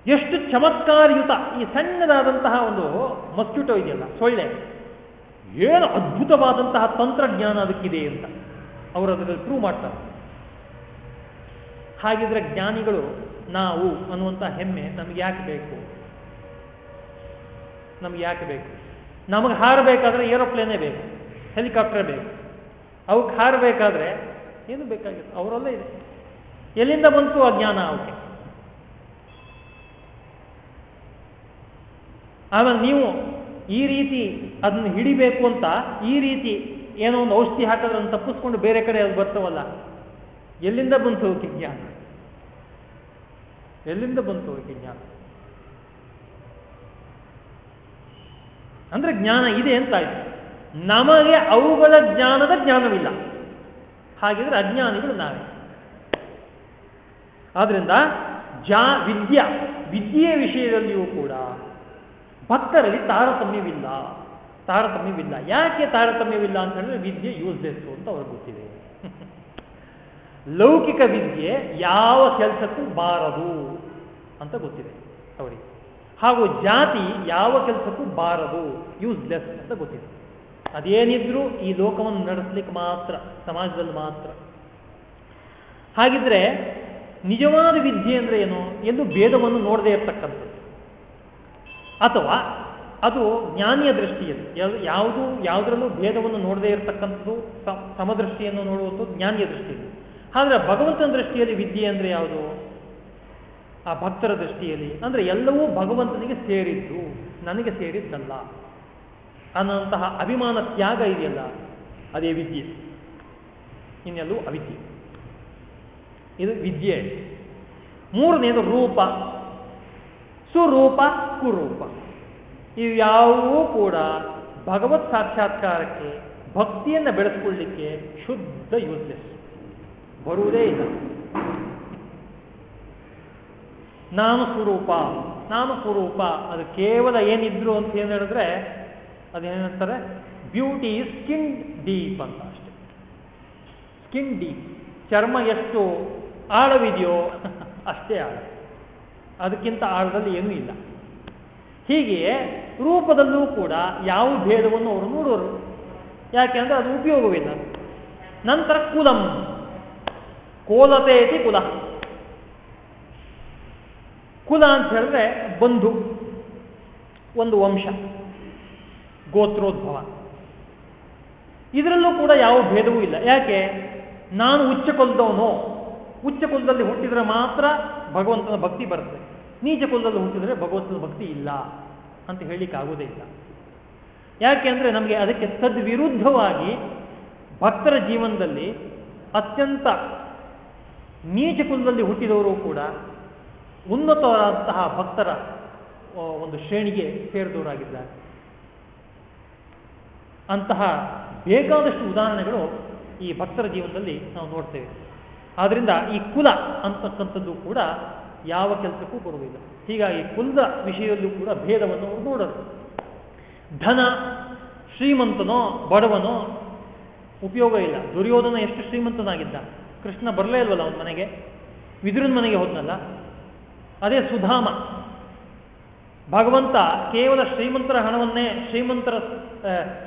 ಎಷ್ಟು ಚಮತ್ಕಾರಯುತ ಈ ಸಣ್ಣದಾದಂತಹ ಒಂದು ಮಸ್ಕ್ಯೂಟೋ ಇದೆಯಲ್ಲ, ಸೊಳ್ಳೆ. ಏನು ಅದ್ಭುತವಾದಂತಹ ತಂತ್ರಜ್ಞಾನ ಅದಕ್ಕಿದೆ ಅಂತ ಅವರು ಅದರಲ್ಲಿ ಪ್ರೂವ್ ಮಾಡ್ತಾರೆ. ಹಾಗಿದ್ರೆ ಜ್ಞಾನಿಗಳು ನಾವು ಅನ್ನುವಂಥ ಹೆಮ್ಮೆ ನಮ್ಗೆ ಯಾಕೆ ಬೇಕು? ನಮ್ಗೆ ಯಾಕೆ ಬೇಕು? ನಮಗೆ ಹಾರಬೇಕಾದ್ರೆ ಏರೋಪ್ಲೇನೇ ಬೇಕು, ಹೆಲಿಕಾಪ್ಟರ್ ಬೇಕು. ಅವಕ್ಕೆ ಹಾರಬೇಕಾದ್ರೆ ಏನು ಬೇಕಾಗಿತ್ತು? ಅವರಲ್ಲೇ ಇದೆ. ಎಲ್ಲಿಂದ ಬಂತು ಆ ಜ್ಞಾನ ಅವಕ್ಕೆ ಆಮೇಲೆ ನೀವು ಈ ರೀತಿ ಅದನ್ನು ಹಿಡಿಬೇಕು ಅಂತ, ಈ ರೀತಿ ಏನೋ ಒಂದು ಔಷಧಿ ಹಾಕಿದ್ರೆ ಅದನ್ನು ತಪ್ಪಿಸ್ಕೊಂಡು ಬೇರೆ ಕಡೆ ಅದು ಬರ್ತವಲ್ಲ, ಎಲ್ಲಿಂದ ಬಂತು ಅವಕ್ಕೆ ಜ್ಞಾನ? ಎಲ್ಲಿಂದ ಬಂತು ಅವಕ್ಕೆ ಜ್ಞಾನ? ಅಂದ್ರೆ ಜ್ಞಾನ ಇದೆ ಅಂತ ಆಯ್ತು. ನಮಗೆ ಅವುಗಳ ಜ್ಞಾನದ ಜ್ಞಾನವಿಲ್ಲ. ಹಾಗಿದ್ರೆ ಅಜ್ಞಾನಿಗಳು ನಾವೇ. ಆದ್ರಿಂದ ಜಾ ವಿದ್ಯಾ, ವಿದ್ಯೆಯ ವಿಷಯದಲ್ಲಿಯೂ ಕೂಡ ಭಕ್ತರಲ್ಲಿ ತಾರತಮ್ಯವಿಲ್ಲ. ತಾರತಮ್ಯವಿಲ್ಲ. ಯಾಕೆ ತಾರತಮ್ಯವಿಲ್ಲ ಅಂತ ಹೇಳಿದ್ರೆ ವಿದ್ಯೆ ಯೂಸ್ಲೆಸ್ ಅಂತ ಅವ್ರಿಗೆ ಗೊತ್ತಿದೆ. ಲೌಕಿಕ ವಿದ್ಯೆ ಯಾವ ಕೆಲಸಕ್ಕೂ ಬಾರದು ಅಂತ ಗೊತ್ತಿದೆ ಅವರಿಗೆ. ಹಾಗೂ ಜಾತಿ ಯಾವ ಕೆಲಸಕ್ಕೂ ಬಾರದು ಯೂಸ್ಲೆಸ್ ಅಂತ ಗೊತ್ತಿದೆ. ಅದೇನಿದ್ರೂ ಈ ಲೋಕವನ್ನು ನಡೆಸಲಿಕ್ಕೆ ಮಾತ್ರ, ಸಮಾಜದಲ್ಲಿ ಮಾತ್ರ. ಹಾಗಿದ್ರೆ ನಿಜವಾದ ವಿದ್ಯೆ ಅಂದ್ರೆ ಏನು? ಎಂದು ಭೇದವನ್ನು ನೋಡದೇ ಇರತಕ್ಕಂಥದ್ದು. ಅಥವಾ ಅದು ಜ್ಞಾನಿಯ ದೃಷ್ಟಿಯಲ್ಲಿ, ಯಾವುದು ಯಾವುದರಲ್ಲೂ ಭೇದವನ್ನು ನೋಡದೇ ಇರತಕ್ಕಂಥದ್ದು ಸಮದೃಷ್ಟಿಯನ್ನು ನೋಡುವಂಥದ್ದು ಜ್ಞಾನಿಯ ದೃಷ್ಟಿಯಲ್ಲಿ. ಆದರೆ ಭಗವಂತನ ದೃಷ್ಟಿಯಲ್ಲಿ ವಿದ್ಯೆ ಅಂದ್ರೆ ಯಾವುದು? ಆ ಭಕ್ತರ ದೃಷ್ಟಿಯಲ್ಲಿ. ಅಂದ್ರೆ ಎಲ್ಲವೂ ಭಗವಂತನಿಗೆ ಸೇರಿದ್ದು, ನನಗೆ ಸೇರಿದ್ದಲ್ಲ. ಅನ್ನೋಂತಹ ಅಭಿಮಾನ ತ್ಯಾಗ ಇದೆಯಲ್ಲ, ಅದೇ ವಿದ್ಯೆ. ಇನ್ನೆಲ್ಲೂ ಅವಿದ್ಯೆ. ಇದು ವಿದ್ಯೆ. ಮೂರನೇದು ರೂಪ. ಸುರೂಪ, ಕುರೂಪ. ಇವ್ಯಾವೂ ಕೂಡ ಭಗವತ್ ಸಾಕ್ಷಾತ್ಕಾರಕ್ಕೆ, ಭಕ್ತಿಯನ್ನು ಬೆಳೆಸ್ಕೊಳ್ಳಿಕ್ಕೆ ಶುದ್ಧ ಯೂಸ್ಲೆಸ್ ಬರುವುದೇ ಇಲ್ಲ. ನಾನು ಸ್ವರೂಪ ನಾನು ಸ್ವರೂಪ ಅದು ಕೇವಲ ಏನಿದ್ರು ಅಂತ ಏನು ಹೇಳಿದ್ರೆ ಅದೇನಂತಾರೆ? ಬ್ಯೂಟಿ ಸ್ಕಿನ್ ಡೀಪ್ ಅಂತ ಅಷ್ಟೆ. ಸ್ಕಿನ್ ಡೀಪ್ ಚರ್ಮ ಎಷ್ಟು ಆಳವಿದೆಯೋ ಅಷ್ಟೇ ಆಳ. ಅದಕ್ಕಿಂತ ಆಳದಲ್ಲಿ ಏನೂ ಇಲ್ಲ. ಹೀಗೆ ರೂಪದಲ್ಲೂ ಕೂಡ ಯಾವ ಭೇದವನ್ನು ಅವರು ನೋಡೋರು? ಯಾಕೆಂದ್ರೆ ಅದು ಉಪಯೋಗವಿಲ್ಲ. ನಂತರ ಕುಲಂ. ಕೋಲತೇತಿ ಕುಲ. ಕುಲ ಅಂತ ಹೇಳಿದ್ರೆ ಬಂಧು, ಒಂದು ವಂಶ. ಗೋತ್ರೋದ್ಭವ. ಇದರಲ್ಲೂ ಕೂಡ ಯಾವ ಭೇದವೂ ಇಲ್ಲ. ಯಾಕೆ? ನಾನು ಉಚ್ಚ ಕುಲದವನು ಉಚ್ಚ ಕುಲದಲ್ಲಿ ಹುಟ್ಟಿದರೆ ಮಾತ್ರ ಭಗವಂತನ ಭಕ್ತಿ ಬರುತ್ತೆ. ನೀಚ ಕುಲದಲ್ಲಿ ಹುಟ್ಟಿದರೆ ಭಗವಂತನ ಭಕ್ತಿ ಇಲ್ಲ ಅಂತ ಹೇಳಲಿಕ್ಕಾಗುವುದೇ ಇಲ್ಲ. ಯಾಕೆ ಅಂದರೆ ನಮಗೆ ಅದಕ್ಕೆ ತದ್ವಿರುದ್ಧವಾಗಿ ಭಕ್ತರ ಜೀವನದಲ್ಲಿ ಅತ್ಯಂತ ನೀಚ ಕುಲದಲ್ಲಿ ಹುಟ್ಟಿದವರು ಕೂಡ ಉನ್ನತವಾದಂತಹ ಭಕ್ತರ ಒಂದು ಶ್ರೇಣಿಗೆ ಸೇರಿದವರಾಗಿದ್ದಾರೆ. ಅಂತಹ ಬೇಕಾದಷ್ಟು ಉದಾಹರಣೆಗಳು ಈ ಭಕ್ತರ ಜೀವನದಲ್ಲಿ ನಾವು ನೋಡ್ತೇವೆ. ಆದ್ರಿಂದ ಈ ಕುಲ ಅಂತಕ್ಕಂಥದ್ದು ಕೂಡ ಯಾವ ಕೆಲಸಕ್ಕೂ ಬರುವುದಿಲ್ಲ. ಹೀಗಾಗಿ ಕುಲದ ವಿಷಯದಲ್ಲೂ ಕೂಡ ಭೇದವನ್ನು ಅವರು ನೋಡೋದು. ಧನ, ಶ್ರೀಮಂತನೋ, ಬಡವನೋ ಉಪಯೋಗ ಇಲ್ಲ. ದುರ್ಯೋಧನ ಎಷ್ಟು ಶ್ರೀಮಂತನಾಗಿದ್ದ? ಕೃಷ್ಣ ಬರಲೇ ಇಲ್ವಲ್ಲ ಅವನ ಮನೆಗೆ? ವಿದುರನ ಮನೆಗೆ ಹೋದ್ನಲ್ಲ? ಅದೇ ಸುಧಾಮ. ಭಗವಂತ ಕೇವಲ ಶ್ರೀಮಂತರ ಹಣವನ್ನೇ ಶ್ರೀಮಂತರ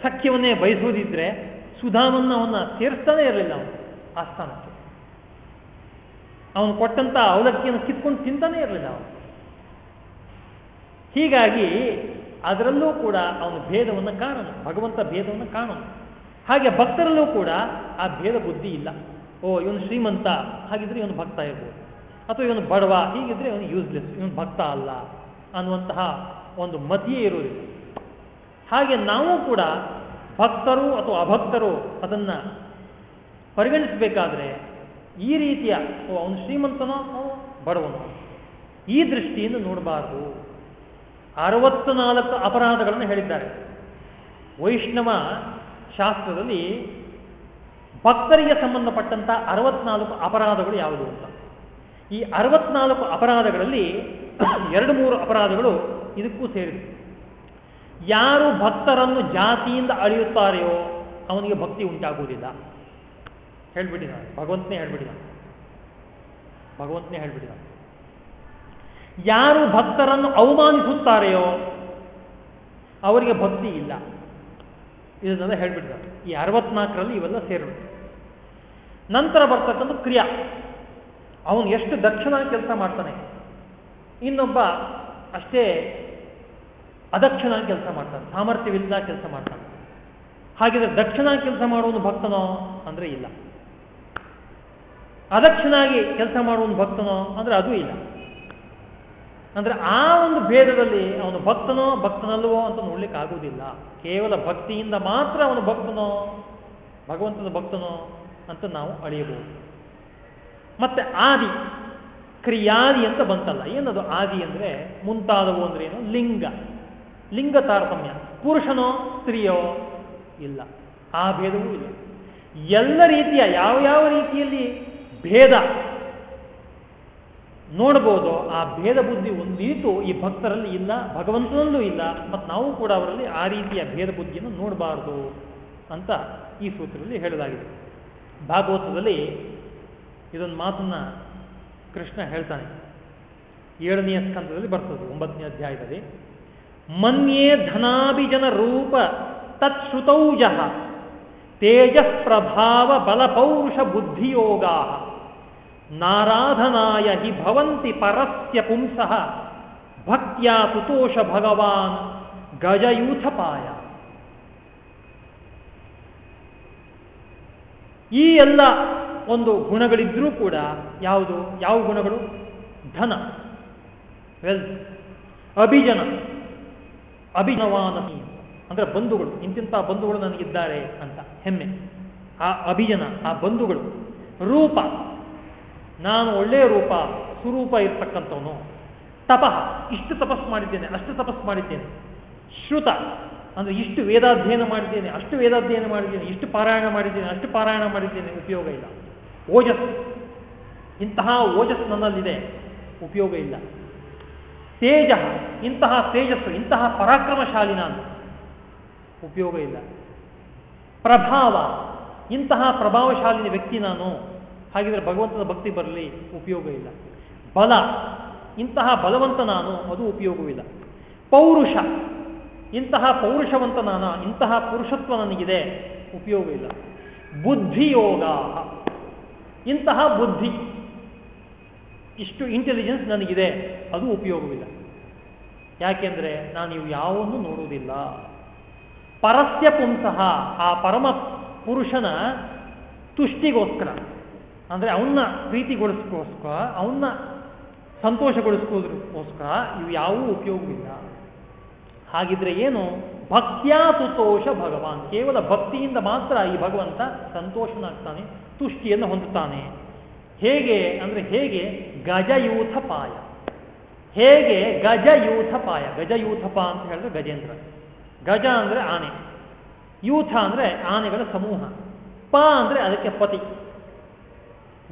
ಸಖ್ಯವನ್ನೇ ಬಯಸುವುದಿದ್ರೆ ಸುಧಾಮನ್ನ ಅವನ್ನ ಸೇರಿಸ್ತಾನೆ ಇರಲಿಲ್ಲ ಅವನು ಆ ಸ್ಥಾನಕ್ಕೆ. ಅವನು ಕೊಟ್ಟಂತ ಅವಲಕ್ಕಿಯನ್ನು ಕಿತ್ಕೊಂಡು ತಿಂತಾನೆ ಇರಲಿಲ್ಲ ಅವನು. ಹೀಗಾಗಿ ಅದರಲ್ಲೂ ಕೂಡ ಅವನು ಭೇದವನ್ನು ಕಾಣನು ಭಗವಂತ ಭೇದವನ್ನು ಕಾಣನು ಹಾಗೆ ಭಕ್ತರಲ್ಲೂ ಕೂಡ ಆ ಭೇದ ಬುದ್ಧಿ ಇಲ್ಲ. ಓ, ಇವನು ಶ್ರೀಮಂತ, ಹಾಗಿದ್ರೆ ಇವನು ಭಕ್ತ ಇರ್ಬೋದು. ಅಥವಾ ಇವನು ಬಡವ, ಹೀಗಿದ್ರೆ ಇವನು ಯೂಸ್ಲೆಸ್ ಇವನು ಭಕ್ತ ಅಲ್ಲ ಅನ್ನುವಂತಹ ಒಂದು ಮತಿಯೇ ಇರುವುದಿಲ್ಲ. ಹಾಗೆ ನಾವು ಕೂಡ ಭಕ್ತರು ಅಥವಾ ಅಭಕ್ತರು ಅದನ್ನು ಪರಿಗಣಿಸಬೇಕಾದ್ರೆ ಈ ರೀತಿಯ ಅವನು ಶ್ರೀಮಂತನೋ ಬಡವನು, ಈ ದೃಷ್ಟಿಯಿಂದ ನೋಡಬಾರದು. ಅರವತ್ತು ನಾಲ್ಕು ಅಪರಾಧಗಳನ್ನು ಹೇಳಿದ್ದಾರೆ. ವೈಷ್ಣವ ಶಾಸ್ತ್ರದಲ್ಲಿ ಭಕ್ತರಿಗೆ ಸಂಬಂಧಪಟ್ಟಂತ ಅರವತ್ನಾಲ್ಕು ಅಪರಾಧಗಳು ಯಾವುದು ಅಂತ. ಈ ಅರವತ್ನಾಲ್ಕು ಅಪರಾಧಗಳಲ್ಲಿ ಎರಡು ಮೂರು ಅಪರಾಧಗಳು ಇದಕ್ಕೂ ಸೇರಿದೆ. ಯಾರು ಭಕ್ತರನ್ನು ಜಾತಿಯಿಂದ ಅಳೆಯುತ್ತಾರೆಯೋ ಅವನಿಗೆ ಭಕ್ತಿ ಉಂಟಾಗುವುದಿಲ್ಲ. ಹೇಳ್ಬಿಟ್ಟಿದ್ದಾನೆ ಭಗವಂತನೇ ಹೇಳ್ಬಿಟ್ಟಿದ್ದಾನೆ ಭಗವಂತನೇ ಹೇಳ್ಬಿಟ್ಟಿದ್ದಾನೆ ಯಾರು ಭಕ್ತರನ್ನು ಅವಮಾನಿಸುತ್ತಾರೆಯೋ ಅವರಿಗೆ ಭಕ್ತಿ ಇಲ್ಲ. ಇದನ್ನೆಲ್ಲ ಹೇಳ್ಬಿಟ್ಟಿದ್ದಾರೆ ಈ ಅರವತ್ನಾಲ್ಕರಲ್ಲಿ ಇವೆಲ್ಲ ಸೇರಿಬಿಟ್ಟು ನಂತರ ಬರ್ತಕ್ಕಂಥ ಕ್ರಿಯಾ. ಅವನು ಎಷ್ಟು ದಕ್ಷಿಣ ಕೆಲಸ ಮಾಡ್ತಾನೆ. ಇನ್ನೊಬ್ಬ ಅಷ್ಟೇ ಅದಕ್ಷಿಣ ಕೆಲಸ ಮಾಡ್ತಾನೆ ಸಾಮರ್ಥ್ಯವಿಲ್ಲ ಕೆಲಸ ಮಾಡ್ತಾನೆ. ಹಾಗಿದ್ರೆ ದಕ್ಷಿಣ ಕೆಲಸ ಮಾಡುವನು ಭಕ್ತನೋ ಅಂದ್ರೆ ಇಲ್ಲ. ಅದಕ್ಷಿಣಾಗಿ ಕೆಲಸ ಮಾಡುವನು ಭಕ್ತನೋ ಅಂದ್ರೆ ಅದು ಇಲ್ಲ. ಅಂದ್ರೆ ಆ ಒಂದು ಭೇದದಲ್ಲಿ ಅವನು ಭಕ್ತನೋ ಭಕ್ತನಲ್ವೋ ಅಂತ ನೋಡ್ಲಿಕ್ಕೆ ಆಗುವುದಿಲ್ಲ. ಕೇವಲ ಭಕ್ತಿಯಿಂದ ಮಾತ್ರ ಅವನು ಭಕ್ತನೋ, ಭಗವಂತನ ಭಕ್ತನೋ ಅಂತ ನಾವು ಅಳಿಯಬಹುದು. ಮತ್ತೆ ಆದಿ, ಕ್ರಿಯಾದಿ ಅಂತ ಬಂತಲ್ಲ. ಏನದು ಆದಿ ಅಂದ್ರೆ ಮುಂತಾದವು ಅಂದ್ರೆ ಏನು? ಲಿಂಗ. ಲಿಂಗ ತಾರತಮ್ಯ. ಪುರುಷನೋ, ಸ್ತ್ರೀಯೋ ಇಲ್ಲ. ಆ ಭೇದವೂ ಇಲ್ಲ. ಎಲ್ಲ ರೀತಿಯ ಯಾವ ಯಾವ ರೀತಿಯಲ್ಲಿ ಭೇದ ನೋಡ್ಬೋದು ಆ ಭೇದ ಬುದ್ಧಿ ಒಂದೀತು ಈ ಭಕ್ತರಲ್ಲಿ ಇಲ್ಲ, ಭಗವಂತನಲ್ಲೂ ಇಲ್ಲ. ಮತ್ತು ನಾವು ಕೂಡ ಅವರಲ್ಲಿ ಆ ರೀತಿಯ ಭೇದ ಬುದ್ಧಿಯನ್ನು ನೋಡಬಾರ್ದು ಅಂತ ಈ ಸೂತ್ರದಲ್ಲಿ ಹೇಳಲಾಗಿದೆ. ಭಾಗವತದಲ್ಲಿ ಇದೊಂದು ಮಾತನ್ನ ಕೃಷ್ಣ ಹೇಳ್ತಾನೆ. ಏಳನೆಯ ಸ್ಕಂದದಲ್ಲಿ ಬರ್ತದೆ, ಒಂಬತ್ತನೇ ಅಧ್ಯಾಯದಲ್ಲಿ. ಮನ್ಯೇ ಧನಾಭಿಜನ ರೂಪ ತತ್ಸುತೌಜ ತೇಜ ಪ್ರಭಾವ ಬಲಪೌರುಷ ಬುದ್ಧಿಯೋಗಾ ನಾರಾಧನಾಯ ಹಿ ಭವಂತಿ ಪರಸ್ಯ ಪುಂಸಃ. ಭಕ್ತ್ಯಾ ಸುತೋಷ ಭಗವಾನ್ ಗಜಯೂಥಪಾಯ ಈ ಎಲ್ಲ ಒಂದು ಗುಣಗಳಿದ್ರೂ ಕೂಡ ಯಾವುದು, ಯಾವ ಗುಣಗಳು? ಧನ. ವೆಲ್ತ್ ಅಭಿಜನ. ಅಭಿನವಾನತಿ ಅಂದ್ರೆ ಬಂಧುಗಳು, ಇಂತಿಂಥ ಬಂಧುಗಳು ನನಗಿದ್ದಾರೆ ಅಂತ, ಹೆಮ್ಮೆ. ಆ ಅಭಿಜನ ಆ ಬಂಧುಗಳು. ರೂಪ. ನಾನು ಒಳ್ಳೆಯ ರೂಪ, ಸುರೂಪ ಇರ್ತಕ್ಕಂಥವನು. ತಪಃ. ಇಷ್ಟು ತಪಸ್ ಮಾಡಿದ್ದೇನೆ, ಅಷ್ಟು ತಪಸ್ ಮಾಡಿದ್ದೇನೆ. ಶ್ರುತ. ಅಂದ್ರೆ ಇಷ್ಟು ವೇದಾಧ್ಯಯನ ಮಾಡಿದ್ದೇನೆ, ಅಷ್ಟು ವೇದಾಧ್ಯಯನ ಮಾಡಿದ್ದೇನೆ, ಇಷ್ಟು ಪಾರಾಯಣ ಮಾಡಿದ್ದೇನೆ, ಅಷ್ಟು ಪಾರಾಯಣ ಮಾಡಿದ್ದೇನೆ, ಉಪಯೋಗ ಇಲ್ಲ. ಓಜಸ್ ಇಂತಹ ಓಜಸ್ ನನ್ನಲ್ಲಿದೆ, ಉಪಯೋಗ ಇಲ್ಲ. ತೇಜ, ಇಂತಹ ತೇಜಸ್ಸು, ಇಂತಹ ಪರಾಕ್ರಮಶಾಲಿ ನಾನು ಉಪಯೋಗ ಇಲ್ಲ. ಪ್ರಭಾವ, ಇಂತಹ ಪ್ರಭಾವಶಾಲಿನ ವ್ಯಕ್ತಿ ನಾನು, ಹಾಗಿದ್ರೆ ಭಗವಂತನ ಭಕ್ತಿ ಬರಲಿ, ಉಪಯೋಗ ಇಲ್ಲ. ಬಲ, ಇಂತಹ ಬಲವಂತ ನಾನು, ಅದು ಉಪಯೋಗವಿಲ್ಲ ಪೌರುಷ, ಇಂತಹ ಪೌರುಷವಂತ ನಾನು, ಇಂತಹ ಪುರುಷತ್ವ ನನಗಿದೆ ಉಪಯೋಗ ಇಲ್ಲ ಬುದ್ಧಿಯೋಗ, ಇಂತಹ ಬುದ್ಧಿ. ಇಷ್ಟು ಇಂಟೆಲಿಜೆನ್ಸ್ ನನಗಿದೆ, ಅದು ಉಪಯೋಗವಿಲ್ಲ. ಯಾಕೆಂದ್ರೆ ನಾನು ಇವು ಯಾವನ್ನು ನೋಡುವುದಿಲ್ಲ. ಪರಸ್ಯ ಪುಂಸಃ, ಆ ಪರಮ ಪುರುಷನ ತುಷ್ಟಿಗೋಸ್ಕರ, ಅಂದ್ರೆ ಅವನ್ನ ಪ್ರೀತಿಗೊಳಿಸ್ಕೋಸ್ಕರ ಅವನ್ನ ಸಂತೋಷಗೊಳಿಸ್ಕೋದ್ರಗೋಸ್ಕರ ಇವು ಯಾವೂ ಉಪಯೋಗವಿಲ್ಲ. ಹಾಗಿದ್ರೆ ಏನು? ಭಕ್ತ್ಯಾ ಸುತೋಷ ಭಗವಾನ್. ಕೇವಲ ಭಕ್ತಿಯಿಂದ ಮಾತ್ರ ಈ ಭಗವಂತ ಸಂತೋಷನಾಗ್ತಾನೆ, ತುಷ್ಟಿಯನ್ನು ಹೊಂದುತ್ತಾನೆ. ಹೇಗೆ ಅಂದ್ರೆ ಹೇಗೆ ಗಜಯೂಥ ಪಾಯ ಹೇಗೆ ಗಜಯೂಥ ಪಾಯ ಗಜಯೂಥಪ ಅಂತ ಹೇಳಿದ್ರೆ ಗಜೇಂದ್ರ. ಗಜ ಅಂದ್ರೆ ಆನೆ. ಯೂಥ ಅಂದ್ರೆ ಆನೆಗಳ ಸಮೂಹ. ಪ ಅಂದ್ರೆ ಅದಕ್ಕೆ ಪತಿ.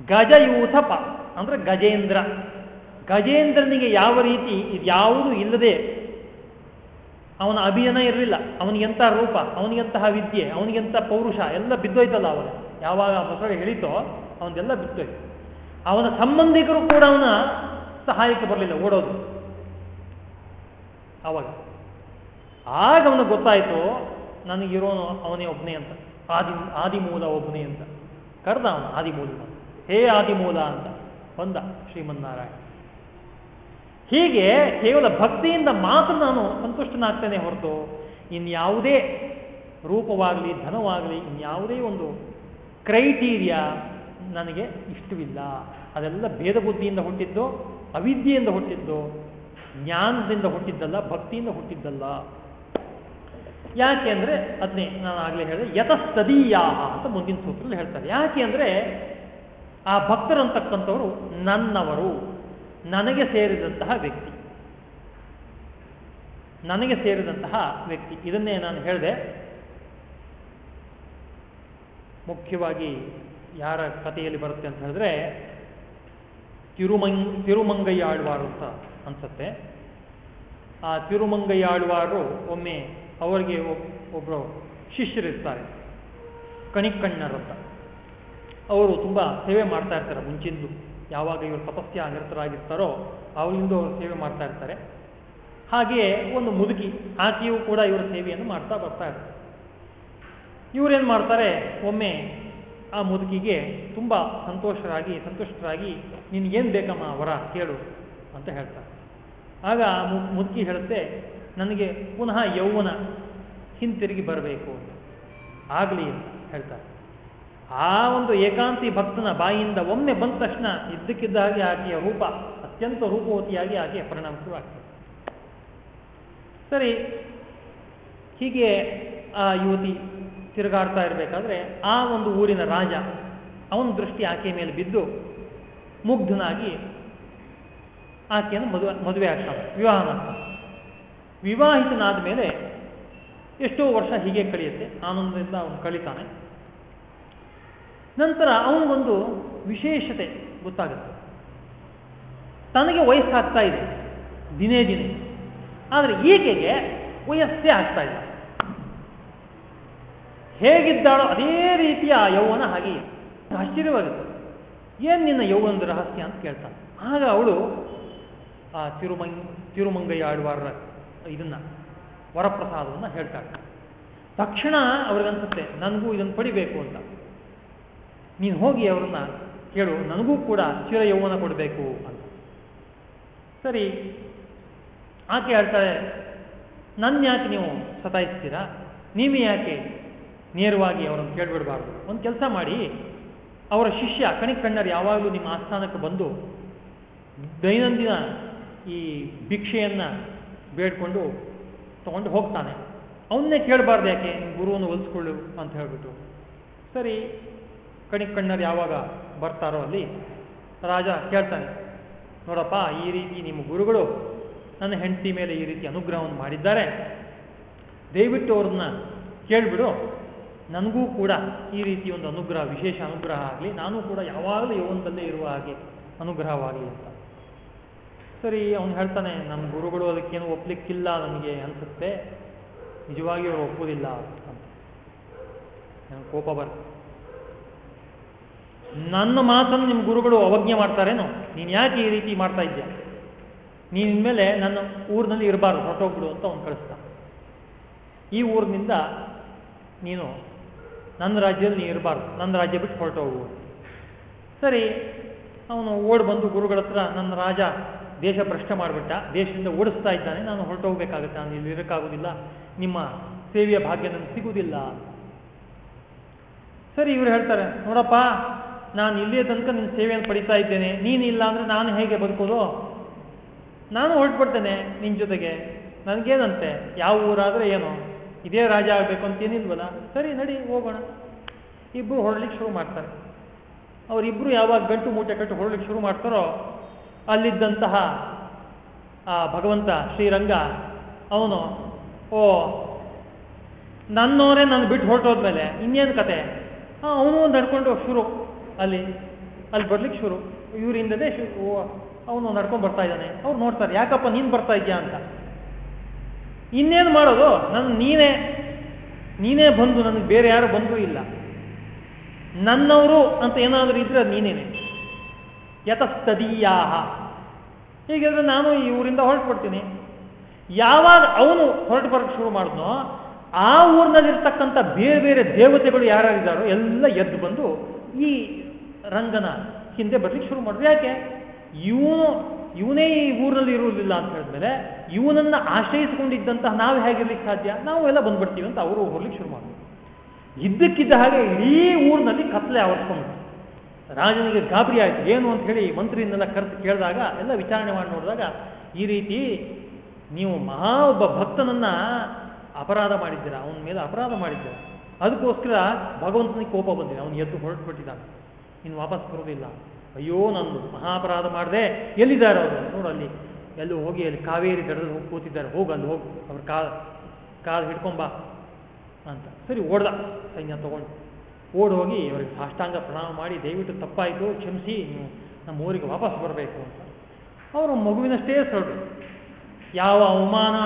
ಗಜಯೂಥ ಪ ಅಂದ್ರೆ ಗಜೇಂದ್ರ. ಗಜೇಂದ್ರನಿಗೆ ಯಾವ ರೀತಿ ಇದ್ಯಾವುದು ಇಲ್ಲದೆ ಅವನ ಅಭಿಯಾನ ಇರಲಿಲ್ಲ. ಅವನಿಗೆಂತಹ ರೂಪ ಅವನಿಗೆಂತಹ ವಿದ್ಯೆ ಅವನಿಗೆಂತ ಪೌರುಷ, ಎಲ್ಲ ಬಿದ್ದೋಯ್ತಲ್ಲ ಅವನು ಯಾವಾಗ ಮೊಸಳೆ ಹೇಳಿತೋ, ಅವನದೆಲ್ಲ ಬಿದ್ದೋಯ್ತು. ಅವನ ಸಂಬಂಧಿಕರು ಕೂಡ ಅವನ ಸಹಾಯಕ್ಕೆ ಬರಲಿಲ್ಲ ಓಡೋದು ಅವಾಗ. ಆಗ ಅವನಿಗೆ ಗೊತ್ತಾಯ್ತು, ನನಗಿರೋನು ಅವನೇ ಒಬ್ಬನೇ ಅಂತ. ಆದಿ, ಆದಿಮೂಲ ಒಬ್ಬನೇ ಅಂತ. ಕರೆದ ಅವನು ಆದಿಮೂಲ. ಹೇ ಆದಿಮೂಲ ಅಂತ ಬಂದ ಶ್ರೀಮನ್ನಾರಾಯಣ. ಹೀಗೆ ಕೇವಲ ಭಕ್ತಿಯಿಂದ ಮಾತ್ರ ನಾನು ಸಂತುಷ್ಟನಾಗ್ತೇನೆ ಹೊರತು ಇನ್ಯಾವುದೇ ರೂಪವಾಗಲಿ, ಧನವಾಗಲಿ, ಇನ್ಯಾವುದೇ ಒಂದು ಕ್ರೈಟೀರಿಯಾ ನನಗೆ ಇಷ್ಟವಿಲ್ಲ. ಅದೆಲ್ಲ ಭೇದ ಬುದ್ಧಿಯಿಂದ ಹುಟ್ಟಿದ್ದು, ಅವಿದ್ಯೆಯಿಂದ ಹುಟ್ಟಿದ್ದು, ಜ್ಞಾನದಿಂದ ಹುಟ್ಟಿದ್ದಲ್ಲ, ಭಕ್ತಿಯಿಂದ ಹುಟ್ಟಿದ್ದಲ್ಲ. ಯಾಕೆ ಅಂದರೆ ಅದನ್ನೇ ನಾನು ಆಗಲೇ ಹೇಳಿದೆ ಯತಸ್ತದೀಯಾ ಅಂತ ಮುಂದಿನ ಸೂತ್ರದಲ್ಲಿ ಹೇಳ್ತಾರೆ. ಯಾಕೆ ಅಂದರೆ, ಆ ಭಕ್ತರಂತಕ್ಕಂಥವರು ನನ್ನವರು, ನನಗೆ ಸೇರಿದಂತಹ ವ್ಯಕ್ತಿ. ನನಗೆ ಸೇರಿದಂತಹ ವ್ಯಕ್ತಿ. ಇದನ್ನೇ ನಾನು ಹೇಳಿದೆ. ಮುಖ್ಯವಾಗಿ ಯಾರ ಕಥೆಯಲ್ಲಿ ಬರುತ್ತೆ ಅಂತ ಹೇಳಿದ್ರೆ, ತಿರುಮಂಗ್ ತಿರುಮಂಗಯ್ಯಾಳ್ವಾರು ಅಂತ ಅನ್ಸುತ್ತೆ. ಆ ತಿರುಮಂಗಯ್ಯ ಆಳ್ವಾರು ಒಮ್ಮೆ ಅವರಿಗೆ ಒಬ್ಬರು ಶಿಷ್ಯರಿರ್ತಾರೆ ಕಣಿಕಣ್ಣರಂತ ಅವರು ತುಂಬ ಸೇವೆ ಮಾಡ್ತಾ ಇರ್ತಾರೆ ಮುಂಚಿಂದು. ಯಾವಾಗ ಇವರು ತಪಸ್ಯ ನಿರತರಾಗಿರ್ತಾರೋ ಅವರಿಂದ ಅವರು ಸೇವೆ ಮಾಡ್ತಾ ಇರ್ತಾರೆ. ಹಾಗೆಯೇ ಒಂದು ಮುದುಕಿ, ಆಕೆಯೂ ಕೂಡ ಇವರ ಸೇವೆಯನ್ನು ಮಾಡ್ತಾ ಬರ್ತಾ ಇರ್ತಾರೆ. ಇವರೇನು ಮಾಡ್ತಾರೆ, ಒಮ್ಮೆ ಆ ಮುದುಕಿಗೆ ತುಂಬ ಸಂತೋಷರಾಗಿ, ಸಂತುಷ್ಟರಾಗಿ ನಿನಗೇನು ಬೇಕಮ್ಮ ವರ ಕೇಳು ಅಂತ ಹೇಳ್ತಾರೆ ಆಗ ಆ ಮುದುಕಿ ಹೇಳುತ್ತೆ, ನನಗೆ ಪುನಃ ಯೌವನ ಹಿಂತಿರುಗಿ ಬರಬೇಕು ಆಗಲಿ ಅಂತ ಹೇಳ್ತಾರೆ ಆ ಒಂದು ಏಕಾಂತಿ ಭಕ್ತನ ಬಾಯಿಯಿಂದ ಒಮ್ಮೆ ಬಂದ ತಕ್ಷಣ ಇದ್ದಕ್ಕಿದ್ದ ಹಾಗೆ ಆಕೆಯ ರೂಪ ಅತ್ಯಂತ ರೂಪವತಿಯಾಗಿ ಆಕೆಯ ಆಗ್ತಿದೆ ಸರಿ, ಹೀಗೆ ಆ ಯುವತಿ ತಿರುಗಾಡ್ತಾ ಇರಬೇಕಾದ್ರೆ ಆ ಒಂದು ಊರಿನ ರಾಜ, ಅವನ ದೃಷ್ಟಿ ಆಕೆಯ ಮೇಲೆ ಬಿದ್ದು ಮುಗ್ಧನಾಗಿ ಆಕೆಯನ್ನು ಮದುವೆ ಮದುವೆ ಆಗ್ತಾನೆ, ವಿವಾಹ ಮಾಡ್ತಾನೆ. ವಿವಾಹಿತನಾದ ಮೇಲೆ ಎಷ್ಟೋ ವರ್ಷ ಹೀಗೆ ಕಳೆಯುತ್ತೆ, ಆನಂದದಿಂದ ಅವನು ಕಳೀತಾನೆ. ನಂತರ ಅವನಿಗೊಂದು ವಿಶೇಷತೆ ಗೊತ್ತಾಗುತ್ತೆ. ತನಗೆ ವಯಸ್ಸಾಗ್ತಾ ಇದೆ, ದಿನೇ ದಿನೇ. ಆದರೆ ಈಕೆಗೆ ವಯಸ್ಸೇ ಆಗ್ತಾ ಇಲ್ಲ. ಹೇಗಿದ್ದಾಳೋ ಅದೇ ರೀತಿಯ ಆ ಯೌವನ ಹಾಗೆ ಆಶ್ಚರ್ಯವಾಗುತ್ತೆ. ಏನ್ ನಿನ್ನ ಯೌವನದ ರಹಸ್ಯ ಅಂತ ಕೇಳ್ತಾನೆ. ಆಗ ಅವಳು, ಆ ತಿರುಮಂಗ್ ತಿರುಮಂಗಯ್ಯ ಆಡುವಾರ ಇದನ್ನ, ವರಪ್ರಸಾದವನ್ನು ಹೇಳ್ತಾಳೆ. ತಕ್ಷಣ ಅವ್ರಿಗನ್ಸುತ್ತೆ, ನನಗೂ ಇದನ್ನು ಪಡಿಬೇಕು ಅಂತ. ನೀನು ಹೋಗಿ ಅವ್ರನ್ನ ಕೇಳು ನನಗೂ ಕೂಡ ಚಿರ ಯೌವನ ಕೊಡಬೇಕು ಅಂತ. ಸರಿ. ಆಕೆ ಹೇಳ್ತಾಳೆ ನನ್ನ ಯಾಕೆ ನೀವು ಸತಾಯಿಸ್ತೀರಾ? ನೀವೇ ಯಾಕೆ ನೇರವಾಗಿ ಅವರನ್ನು ಕೇಳಿಬಿಡಬಾರ್ದು. ಒಂದು ಕೆಲಸ ಮಾಡಿ, ಅವರ ಶಿಷ್ಯ ಕಣ್ಣರು ಯಾವಾಗಲೂ ನಿಮ್ಮ ಆಸ್ಥಾನಕ್ಕೆ ಬಂದು ದೈನಂದಿನ ಈ ಭಿಕ್ಷೆಯನ್ನು ಬೇಡ್ಕೊಂಡು ತಗೊಂಡು ಹೋಗ್ತಾನೆ. ಅವನ್ನೇ ಕೇಳಬಾರ್ದು ಯಾಕೆ? ನಿಮ್ಮ ಗುರುವನ್ನು ಹೊಲಿಸ್ಕೊಳ್ಳು ಅಂತ ಹೇಳ್ಬಿಟ್ಟು. ಸರಿ ಕಣಿಕಣ್ಣರು ಯಾವಾಗ ಬರ್ತಾರೋ ಅಲ್ಲಿ ರಾಜ ಕೇಳ್ತಾನೆ, ನೋಡಪ್ಪ, ಈ ರೀತಿ ನಿಮ್ಮ ಗುರುಗಳು ನನ್ನ ಹೆಂಡತಿ ಮೇಲೆ ಈ ರೀತಿ ಅನುಗ್ರಹವನ್ನು ಮಾಡಿದ್ದಾರೆ. ದಯವಿಟ್ಟು ಅವ್ರನ್ನ ಕೇಳ್ಬಿಡು. ನನಗೂ ಕೂಡ ಈ ರೀತಿ ಒಂದು ಅನುಗ್ರಹ, ವಿಶೇಷ ಅನುಗ್ರಹ ಆಗಲಿ, ನಾನು ಕೂಡ ಯಾವಾಗಲೂ ಯೌವನದಲ್ಲೇ ಇರುವ ಹಾಗೆ ಅನುಗ್ರಹವಾಗಲಿ ಅಂತ. ಸರಿ, ಅವನು ಹೇಳ್ತಾನೆ ನಮ್ಮ ಗುರುಗಳು ಅದಕ್ಕೇನು ಒಪ್ಲಿಕ್ಕಿಲ್ಲ ನನಗೆ ಅನ್ಸುತ್ತೆ. ನಿಜವಾಗಿ ಅವರು ಒಪ್ಪುವುದಿಲ್ಲ ಅಂತ. ನನಗೆ ಕೋಪ ಬರುತ್ತೆ. ನನ್ನ ಮಾತನ್ನು ನಿಮ್ಮ ಗುರುಗಳು ಅವಜ್ಞೆ ಮಾಡ್ತಾರೇನೋ ನೀನು ಯಾಕೆ ಈ ರೀತಿ ಮಾಡ್ತಾ ಇದ್ದೆ ನೀನು ಇನ್ಮೇಲೆ ನನ್ನ ಊರಿನಲ್ಲಿ ಇರಬಾರ್ದು, ಹೊರಟೋಗ್ಬಿಡು ಅಂತ ಅವನು ಕಳಿಸ್ತಾನೆ. ಈ ಊರಿನಿಂದ ನೀನು ನನ್ನ ರಾಜ್ಯದಲ್ಲಿ ನೀ ಇರಬಾರ್ದು. ನನ್ನ ರಾಜ್ಯ ಬಿಟ್ಟು ಹೊರಟೋಗು ಸರಿ, ಅವನು ಓಡ್ ಬಂದು ಗುರುಗಳ ಹತ್ರ ನನ್ನ ರಾಜ ದೇಶ ಭ್ರಷ್ಟ ಮಾಡಿಬಿಟ್ಟ. ದೇಶದಿಂದ ಓಡಿಸ್ತಾ ಇದ್ದಾನೆ. ನಾನು ಹೊರಟೋಗ್ಬೇಕಾಗುತ್ತೆ ನಾನು ಇಲ್ಲಿ ಇರೋಕ್ಕಾಗೋದಿಲ್ಲ. ನಿಮ್ಮ ಸೇವೆಯ ಭಾಗ್ಯ ನನಗೆ ಸಿಗುವುದಿಲ್ಲ ಸರಿ, ಇವ್ರು ಹೇಳ್ತಾರೆ, ನೋಡಪ್ಪ, ನಾನು ಇಲ್ಲಿಯ ತನಕ ನಿನ್ನ ಸೇವೆಯನ್ನು ಪಡಿತಾ ಇದ್ದೇನೆ. ನೀನು ಇಲ್ಲ ಅಂದ್ರೆ ನಾನು ಹೇಗೆ ಬದುಕೋದು? ನಾನು ಹೊರಟ್ಬಿಡ್ತೇನೆ ನಿನ್ನ ಜೊತೆಗೆ. ನನಗೇನಂತೆ? ಯಾವ ಊರಾದ್ರೆ ಏನು? ಇದೇ ರಾಜ ಆಗಬೇಕು ಅಂತೇನಿಲ್ವಲ್ಲ ಸರಿ, ನಡಿ, ಹೋಗೋಣ. ಇಬ್ಬರು ಹೊರಡ್ಲಿಕ್ಕೆ ಶುರು ಮಾಡ್ತಾರೆ. ಅವರಿಬ್ಬರು ಯಾವಾಗ ಗಂಟು ಮೂಟೆ ಕಟ್ಟು ಹೊರಡ್ಲಿಕ್ಕೆ ಶುರು ಮಾಡ್ತಾರೋ, ಅಲ್ಲಿದ್ದಂತಹ ಆ ಭಗವಂತ ಶ್ರೀರಂಗ, ಅವನು, ಓ, ನನ್ನವರೇ ನಾನು ಬಿಟ್ಟು ಹೊರಟೋದ್ಮೇಲೆ ಇನ್ನೇನು ಕತೆ? ಅವನು ನಡ್ಕೊಂಡು ಶುರು. ಅಲ್ಲಿ ಅಲ್ಲಿ ಬರ್ಲಿಕ್ಕೆ ಶುರು. ಇವರಿಂದದೇ ಶುರು ಅವನು ನಡ್ಕೊಂಡು ಬರ್ತಾ ಇದ್ದಾನೆ. ಅವ್ರು ನೋಡ್ತಾರೆ, ಯಾಕಪ್ಪ ನೀನು ಬರ್ತಾ ಇದೆಯಾ ಅಂತ. ಇನ್ನೇನು ಮಾಡೋದು? ನನ್ನ ನೀನೇ ನೀನೇ ಬಂದು ನನಗೆ ಬೇರೆ ಯಾರು ಬಂದು ಇಲ್ಲ. ನನ್ನವರು ಅಂತ ಏನಾದರೂ ಇದ್ರೆ ಅದು ನೀನೇನೆ. ಯತಸ್ತದೀಯಾಹ ಹೀಗಿದ್ರೆ ನಾನು ಈ ಊರಿಂದ ಹೊರಟುಬಿಡ್ತೀನಿ. ಯಾವಾಗ ಅವನು ಹೊರಟು ಬರಕ್ಕೆ ಶುರು ಮಾಡಿದ್ನೋ, ಆ ಊರಿನಲ್ಲಿರ್ತಕ್ಕಂಥ ಬೇರೆ ಬೇರೆ ದೇವತೆಗಳು ಯಾರ್ಯಾರಿದ್ದಾರೋ ಎಲ್ಲ ಎದ್ದು ಬಂದು ಈ ರಂಗನ ಹಿಂದೆ ಬರ್ಲಿಕ್ಕೆ ಶುರು ಮಾಡಿದ್ರು. ಯಾಕೆ? ಇವನು ಇವನೇ ಈ ಊರಲ್ಲಿ ಇರುವುದಿಲ್ಲ ಅಂತ ಹೇಳಿದ್ಮೇಲೆ ಇವನನ್ನ ಆಶ್ರಯಿಸಿಕೊಂಡಿದ್ದಂತಹ ನಾವು ಹೇಗಿರ್ಲಿಕ್ಕೆ ಸಾಧ್ಯ? ನಾವು ಎಲ್ಲ ಬಂದ್ಬಿಡ್ತೀವಿ ಅಂತ ಅವರು ಹೋಗ್ಲಿಕ್ಕೆ ಶುರು ಮಾಡಿದ್ರು. ಇದ್ದಕ್ಕಿದ್ದ ಹಾಗೆ ಇಡೀ ಊರಿನಲ್ಲಿ ಕತ್ಲೆ ಆವರಿಸ್ಕೊಂಡ್ಬಿಟ್ಟು ರಾಜನಿಗೆ ಗಾಬರಿ ಆಯ್ತು. ಏನು ಅಂತ ಹೇಳಿ ಮಂತ್ರಿಯನ್ನೆಲ್ಲ ಕರೆದು ಕೇಳಿದಾಗ, ಎಲ್ಲ ವಿಚಾರಣೆ ಮಾಡಿ ನೋಡಿದಾಗ, ಈ ರೀತಿ ನೀವು ಮಹಾ ಒಬ್ಬ ಭಕ್ತನನ್ನ ಅಪರಾಧ ಮಾಡಿದ್ದೀರಾ? ಅವನ ಮೇಲೆ ಅಪರಾಧ ಮಾಡಿದ್ದೀರಾ? ಅದಕ್ಕೋಸ್ಕರ ಭಗವಂತನಿಗೆ ಕೋಪ ಬಂದಿದೆ. ಅವನು ಎದ್ದು ಹೊರಟು ಬಿಟ್ಟಿದ್ದಾನೆ ಇನ್ನು ವಾಪಸ್ ಬರೋದಿಲ್ಲ ಅಯ್ಯೋ ನಾನು ಮಹಾಪರಾಧ ಮಾಡಿದೆ. ಎಲ್ಲಿದ್ದಾರೆ ಅವರು? ನೋಡು ಅಲ್ಲಿ. ಎಲ್ಲೂ ಹೋಗಿ ಅಲ್ಲಿ ಕಾವೇರಿ ದಡದಲ್ಲಿ ಹೋಗಿ ಕೂತಿದ್ದಾರೆ. ಹೋಗು, ಅಲ್ಲಿ ಹೋಗು. ಅವ್ರ ಕಾಲ್ ಕಾಲು ಹಿಡ್ಕೊಂಬ ಅಂತ. ಸರಿ, ಓಡ್ದ. ಸೈನ್ಯ ತಗೊಂಡು. ಓಡಿ ಹೋಗಿ ಅವರಿಗೆ ಸಾಷ್ಟಾಂಗ ಪ್ರಣಾಮ ಮಾಡಿ, ದಯವಿಟ್ಟು ತಪ್ಪಾಯಿತು, ಕ್ಷಮಿಸಿ, ನೀವು ನಮ್ಮ ಊರಿಗೆ ವಾಪಸ್ ಬರಬೇಕು ಅಂತ. ಅವರು ಮಗುವಿನಷ್ಟೇ ಸರಳು. ಯಾವ ಅವಮಾನ,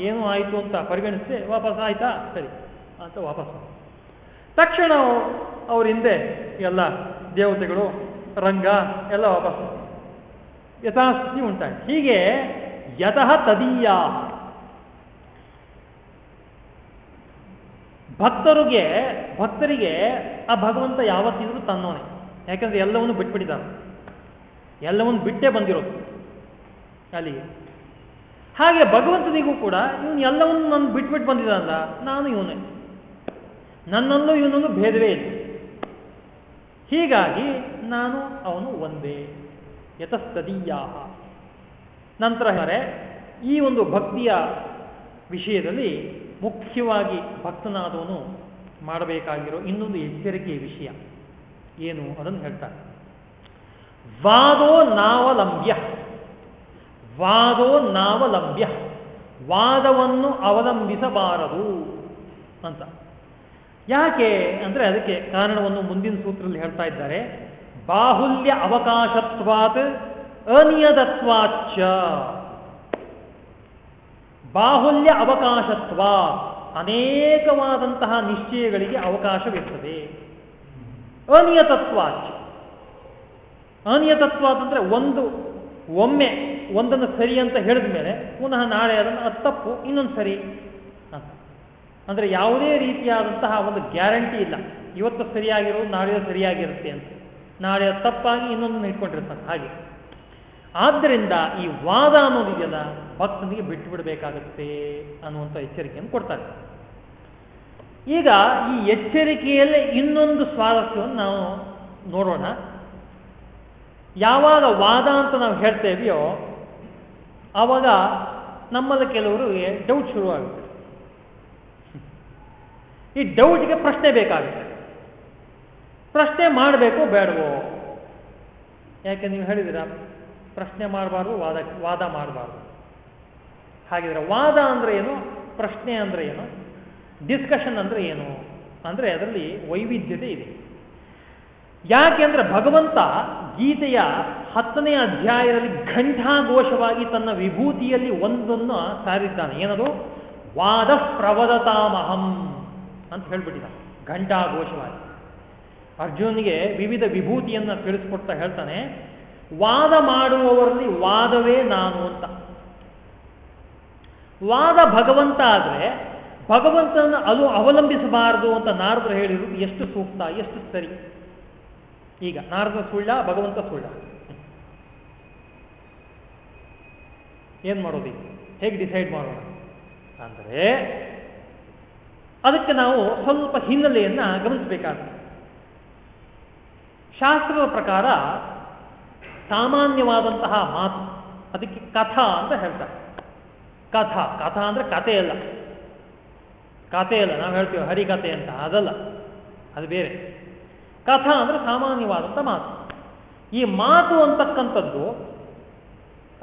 ಏನು ಆಯಿತು ಅಂತ ಪರಿಗಣಿಸಿದೆ, ವಾಪಸ್ ಆಯಿತಾ? ಸರಿ, ಅಂತ ವಾಪಸ್ ತಕ್ಷಣ ಅವ್ರ ಹಿಂದೆ ಎಲ್ಲ ದೇವತೆಗಳು ರಂಗ ಎಲ್ಲ ವಾಪಸ್ ಯಥಾಸ್ಥಿತಿ ಉಂಟಾಯ್ತು ಹೀಗೆ ಯತಃ ತದೀಯ. ಭಕ್ತರಿಗೆ ಭಕ್ತರಿಗೆ ಆ ಭಗವಂತ ಯಾವತ್ತಿದ್ರು ತನ್ನೋನೆ ಯಾಕಂದ್ರೆ ಎಲ್ಲವನ್ನು ಬಿಟ್ಬಿಟ್ಟಿದ್ದಾನೆ. ಎಲ್ಲವನ್ನು ಬಿಟ್ಟೇ ಬಂದಿರೋದು ಅಲ್ಲಿಗೆ ಹಾಗೆ ಭಗವಂತನಿಗೂ ಕೂಡ ಇವನು ಎಲ್ಲವನ್ನು ನಾನು ಬಿಟ್ಬಿಟ್ಟು ಬಂದಿದ್ದಾನಲ್ಲ, ನಾನು ಇವನೇ. ನನ್ನಲ್ಲೂ ಇವನಲ್ಲೂ ಭೇದವೇ ಇಲ್ಲ. ಹೀಗಾಗಿ ನಾನು ಅವನು ಒಂದೇ. ಯತಸ್ತದೀಯ ನಂತರ ಈ ಒಂದು ಭಕ್ತಿಯ ವಿಷಯದಲ್ಲಿ ಮುಖ್ಯವಾಗಿ ಭಕ್ತನಾದವನು ಮಾಡಬೇಕಾಗಿರೋ ಇನ್ನೊಂದು ಎಚ್ಚರಿಕೆಯ ವಿಷಯ. ಏನು ಅದನ್ನು ಹೇಳ್ತಾರೆ. ವಾದೋ ನಾವಲಂಬ್ಯ. ವಾದೋ ನಾವಲಂಬ್ಯ. ವಾದವನ್ನು ಅವಲಂಬಿಸಬಾರದು ಅಂತ. ಯಾಕೆ ಅಂದ್ರೆ ಅದಕ್ಕೆ ಕಾರಣವನ್ನು ಮುಂದಿನ ಸೂತ್ರದಲ್ಲಿ ಹೇಳ್ತಾ ಇದ್ದಾರೆ. ಬಾಹುಲ್ಯ ಅವಕಾಶತ್ವಾತ್ ಅನಿಯದತ್ವಾಚ ಬಾಹುಲ್ಯ ಅವಕಾಶತ್ವ ಅನೇಕವಾದಂತಹ ನಿಶ್ಚಯಗಳಿಗೆ ಅವಕಾಶವಿರ್ತದೆ. ಅನಿಯತತ್ವಾಚ ಅನಿಯತತ್ವ ಅಂದ್ರೆ ಒಂದು, ಒಮ್ಮೆ, ಒಂದನ್ನು ಸರಿ ಅಂತ ಹೇಳಿದ ಮೇಲೆ ಪುನಃ ನಾಳೆ ಅದನ್ನು ಅದು ತಪ್ಪು, ಇನ್ನೊಂದು ಸರಿ ಅಂದ್ರೆ ಯಾವುದೇ ರೀತಿಯಾದಂತಹ ಒಂದು ಗ್ಯಾರಂಟಿ ಇಲ್ಲ. ಇವತ್ತು ಸರಿಯಾಗಿರೋದು ನಾಳೆ ಸರಿಯಾಗಿರುತ್ತೆ ಅಂತ. ನಾಳೆ ತಪ್ಪಾಗಿ ಇನ್ನೊಂದು ಇಟ್ಕೊಂಡಿರ್ತಾನೆ ಹಾಗೆ. ಆದ್ದರಿಂದ ಈ ವಾದ ಅನ್ನೋದಿದೆಯಲ್ಲ, ಭಕ್ತನಿಗೆ ಬಿಟ್ಟು ಬಿಡಬೇಕಾಗತ್ತೆ ಅನ್ನುವಂಥ ಎಚ್ಚರಿಕೆಯನ್ನು ಕೊಡ್ತಾರೆ. ಈಗ ಈ ಎಚ್ಚರಿಕೆಯಲ್ಲೇ ಇನ್ನೊಂದು ಸ್ವಾರಸ್ಯವನ್ನು ನಾವು ನೋಡೋಣ. ಯಾವಾಗ ವಾದ ಅಂತ ನಾವು ಹೇಳ್ತೇವೆಯೋ ಆವಾಗ ನಮ್ಮಲ್ಲಿ ಕೆಲವರಿಗೆ ಡೌಟ್ ಶುರುವಾಗುತ್ತೆ. ಈ ಡೌಟ್ಗೆ ಪ್ರಶ್ನೆ ಬೇಕಾಗುತ್ತೆ. ಪ್ರಶ್ನೆ ಮಾಡಬೇಕು ಬೇಡವೋ? ಯಾಕೆ ನೀವು ಹೇಳಿದಿರ ಪ್ರಶ್ನೆ ಮಾಡಬಾರ್ದು, ವಾದ ವಾದ ಮಾಡಬಾರ್ದು. ಹಾಗಿದ್ರೆ ವಾದ ಅಂದ್ರೆ ಏನು? ಪ್ರಶ್ನೆ ಅಂದ್ರೆ ಏನು? ಡಿಸ್ಕಷನ್ ಅಂದ್ರೆ ಏನು? ಅಂದ್ರೆ ಅದರಲ್ಲಿ ವೈವಿಧ್ಯತೆ ಇದೆ. ಯಾಕೆ ಅಂದ್ರೆ ಭಗವಂತ ಗೀತೆಯ ಹತ್ತನೇ ಅಧ್ಯಾಯದಲ್ಲಿ ಘಂಟಾಘೋಷವಾಗಿ ತನ್ನ ವಿಭೂತಿಯಲ್ಲಿ ಒಂದನ್ನು ಸಾರಿದ್ದಾನೆ ಏನದು? ವಾದ ಪ್ರವದತಾಮಹಂ. ಅಂತ ಹೇಳ್ಬಿಟ್ಟಿದ ಘಂಟಾ ಘೋಷವಾಗಿ ಅರ್ಜುನಿಗೆ ವಿವಿಧ ವಿಭೂತಿಯನ್ನ ತಿಳಿಸ್ಕೊಡ್ತಾ ಹೇಳ್ತಾನೆ, ವಾದ ಮಾಡುವವರಲ್ಲಿ ವಾದವೇ ನಾನು ಅಂತ. ವಾದ ಭಗವಂತ ಆದರೆ ಭಗವಂತನ ಅದು ಅವಲಂಬಿಸಬಾರದು ಅಂತ ನಾರದರು ಹೇಳಿರು ಎಷ್ಟು ಸೂಕ್ತ, ಎಷ್ಟು ಸರಿ. ಈಗ ನಾರದ ಸುಳ್ಳ, ಭಗವಂತ ಸುಳ್ಳ. ಏನ್ ಮಾಡೋದು ಹೇಗೆ ಡಿಸೈಡ್ ಮಾಡೋಣ? ಅಂದರೆ ಅದಕ್ಕೆ ನಾವು ಸ್ವಲ್ಪ ಹಿನ್ನೆಲೆಯನ್ನ ಗಮನಿಸಬೇಕಾಗುತ್ತೆ ಶಾಸ್ತ್ರದ ಪ್ರಕಾರ ಸಾಮಾನ್ಯವಾದಂತಹ ಮಾತು, ಅದಕ್ಕೆ ಕಥಾ ಅಂತ ಹೇಳ್ತಾರೆ. ಕಥಾ ಕಥಾ ಅಂದ್ರೆ ಕತೆ ಅಲ್ಲ. ಕತೆ ಅಲ್ಲ, ನಾವು ಹೇಳ್ತೀವಿ ಹರಿಕಥೆ ಅಂತ, ಅದಲ್ಲ, ಅದು ಬೇರೆ. ಕಥಾ ಅಂದ್ರೆ ಸಾಮಾನ್ಯವಾದಂಥ ಮಾತು. ಈ ಮಾತು ಅಂತಕ್ಕಂಥದ್ದು,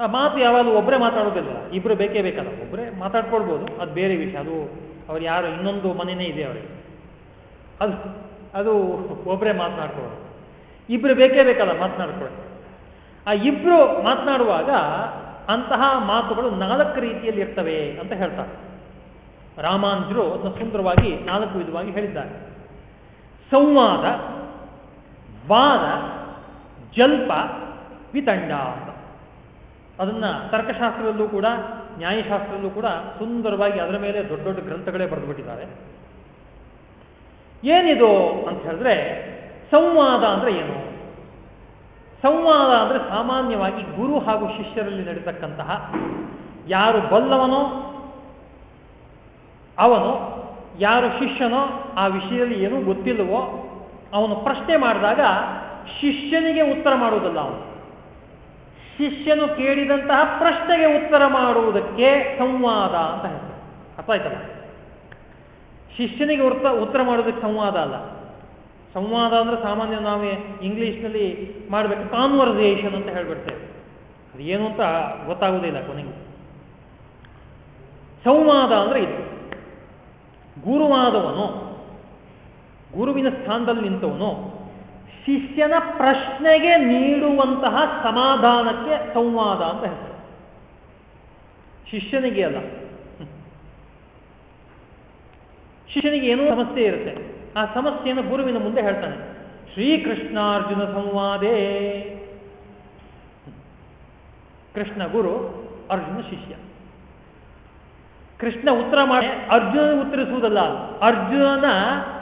ಆ ಮಾತು ಯಾವಾಗಲೂ ಒಬ್ಬರೇ ಮಾತಾಡೋದಿಲ್ಲ ಇಬ್ಬರು ಬೇಕೇ ಬೇಕಲ್ಲ ಒಬ್ಬರೇ ಮಾತಾಡ್ಕೊಳ್ಬೋದು, ಅದು ಬೇರೆ ವಿಷಯ, ಅದು ಅವ್ರು ಯಾರು ಇನ್ನೊಂದು ಮನೆಯೇ ಇದೆ ಅವರಿಗೆ. ಅದು ಅದು ಒಬ್ಬರೇ ಮಾತನಾಡ್ಕೊಳ್ಳೋದು. ಇಬ್ಬರು ಬೇಕೇ ಬೇಕಲ್ಲ ಮಾತನಾಡ್ಕೊಳ್ಳಿ ಆ ಇಬ್ಬರು ಮಾತನಾಡುವಾಗ ಅಂತಹ ಮಾತುಗಳು ನಾಲ್ಕು ರೀತಿಯಲ್ಲಿ ಇರ್ತವೆ ಅಂತ ಹೇಳ್ತಾರೆ. ರಾಮಾನುಜರು ಅದನ್ನು ಸುಂದರವಾಗಿ ನಾಲ್ಕು ವಿಧವಾಗಿ ಹೇಳಿದ್ದಾರೆ. ಸಂವಾದ, ವಾದ, ಜಲ್ಪ, ವಿತಂಡ ಅಂತ. ಅದನ್ನ ತರ್ಕಶಾಸ್ತ್ರದಲ್ಲೂ ಕೂಡ ನ್ಯಾಯಶಾಸ್ತ್ರದಲ್ಲೂ ಕೂಡ ಸುಂದರವಾಗಿ ಅದರ ಮೇಲೆ ದೊಡ್ಡ ದೊಡ್ಡ ಗ್ರಂಥಗಳೇ ಬರೆದುಬಿಟ್ಟಿದ್ದಾರೆ. ಏನಿದು ಅಂತ ಹೇಳಿದ್ರೆ, ಸಂವಾದ ಅಂದ್ರೆ ಏನು? ಸಂವಾದ ಅಂದ್ರೆ ಸಾಮಾನ್ಯವಾಗಿ ಗುರು ಹಾಗೂ ಶಿಷ್ಯರಲ್ಲಿ ನಡೀತಕ್ಕಂತಹ ಯಾರು ಬಲ್ಲವನೋ, ಅವನು ಯಾರು ಶಿಷ್ಯನೋ, ಆ ವಿಷಯದಲ್ಲಿ ಏನೂ ಗೊತ್ತಿಲ್ಲವೋ, ಅವನು ಪ್ರಶ್ನೆ ಮಾಡಿದಾಗ ಶಿಷ್ಯನಿಗೆ ಉತ್ತರ ಮಾಡುವುದಲ್ಲ ಅವನು. ಶಿಷ್ಯನು ಕೇಳಿದಂತಹ ಪ್ರಶ್ನೆಗೆ ಉತ್ತರ ಮಾಡುವುದಕ್ಕೆ ಸಂವಾದ ಅಂತ ಹೇಳ್ತಾರೆ. ಅರ್ಥ ಆಯ್ತಲ್ಲ? ಶಿಷ್ಯನಿಗೆ ಉತ್ತರ ಉತ್ತರ ಮಾಡೋದಕ್ಕೆ ಸಂವಾದ ಅಲ್ಲ. ಸಂವಾದ ಅಂದ್ರೆ ಸಾಮಾನ್ಯ ನಾವೇ ಇಂಗ್ಲಿಷ್ನಲ್ಲಿ ಮಾಡಬೇಕು ಕಾನ್ವರ್ಸೇಷನ್ ಅಂತ ಹೇಳ್ಬಿಡ್ತೇವೆ. ಅದು ಅಂತ ಗೊತ್ತಾಗುವುದಿಲ್ಲ ಕೊನೆಗೆ. ಸಂವಾದ ಅಂದ್ರೆ ಇದು. ಗುರುವಾದವನು, ಗುರುವಿನ ಸ್ಥಾನದಲ್ಲಿ ನಿಂತವನು ಶಿಷ್ಯನ ಪ್ರಶ್ನೆಗೆ ನೀಡುವಂತಹ ಸಮಾಧಾನಕ್ಕೆ ಸಂವಾದ ಅಂತ ಹೇಳ್ತಾರೆ. ಶಿಷ್ಯನಿಗೆ ಅಲ್ಲ. ಶಿಷ್ಯನಿಗೆ ಏನೋ ಸಮಸ್ಯೆ ಇರುತ್ತೆ. ಆ ಸಮಸ್ಯೆಯನ್ನು ಗುರುವಿನ ಮುಂದೆ ಹೇಳ್ತಾನೆ. ಶ್ರೀಕೃಷ್ಣಾರ್ಜುನ ಸಂವಾದೇ. ಕೃಷ್ಣ ಗುರು, ಅರ್ಜುನ ಶಿಷ್ಯ. ಕೃಷ್ಣ ಉತ್ತರ ಮಾಡಿ ಅರ್ಜುನ ಉತ್ತರಿಸುವುದಲ್ಲ. ಅರ್ಜುನನ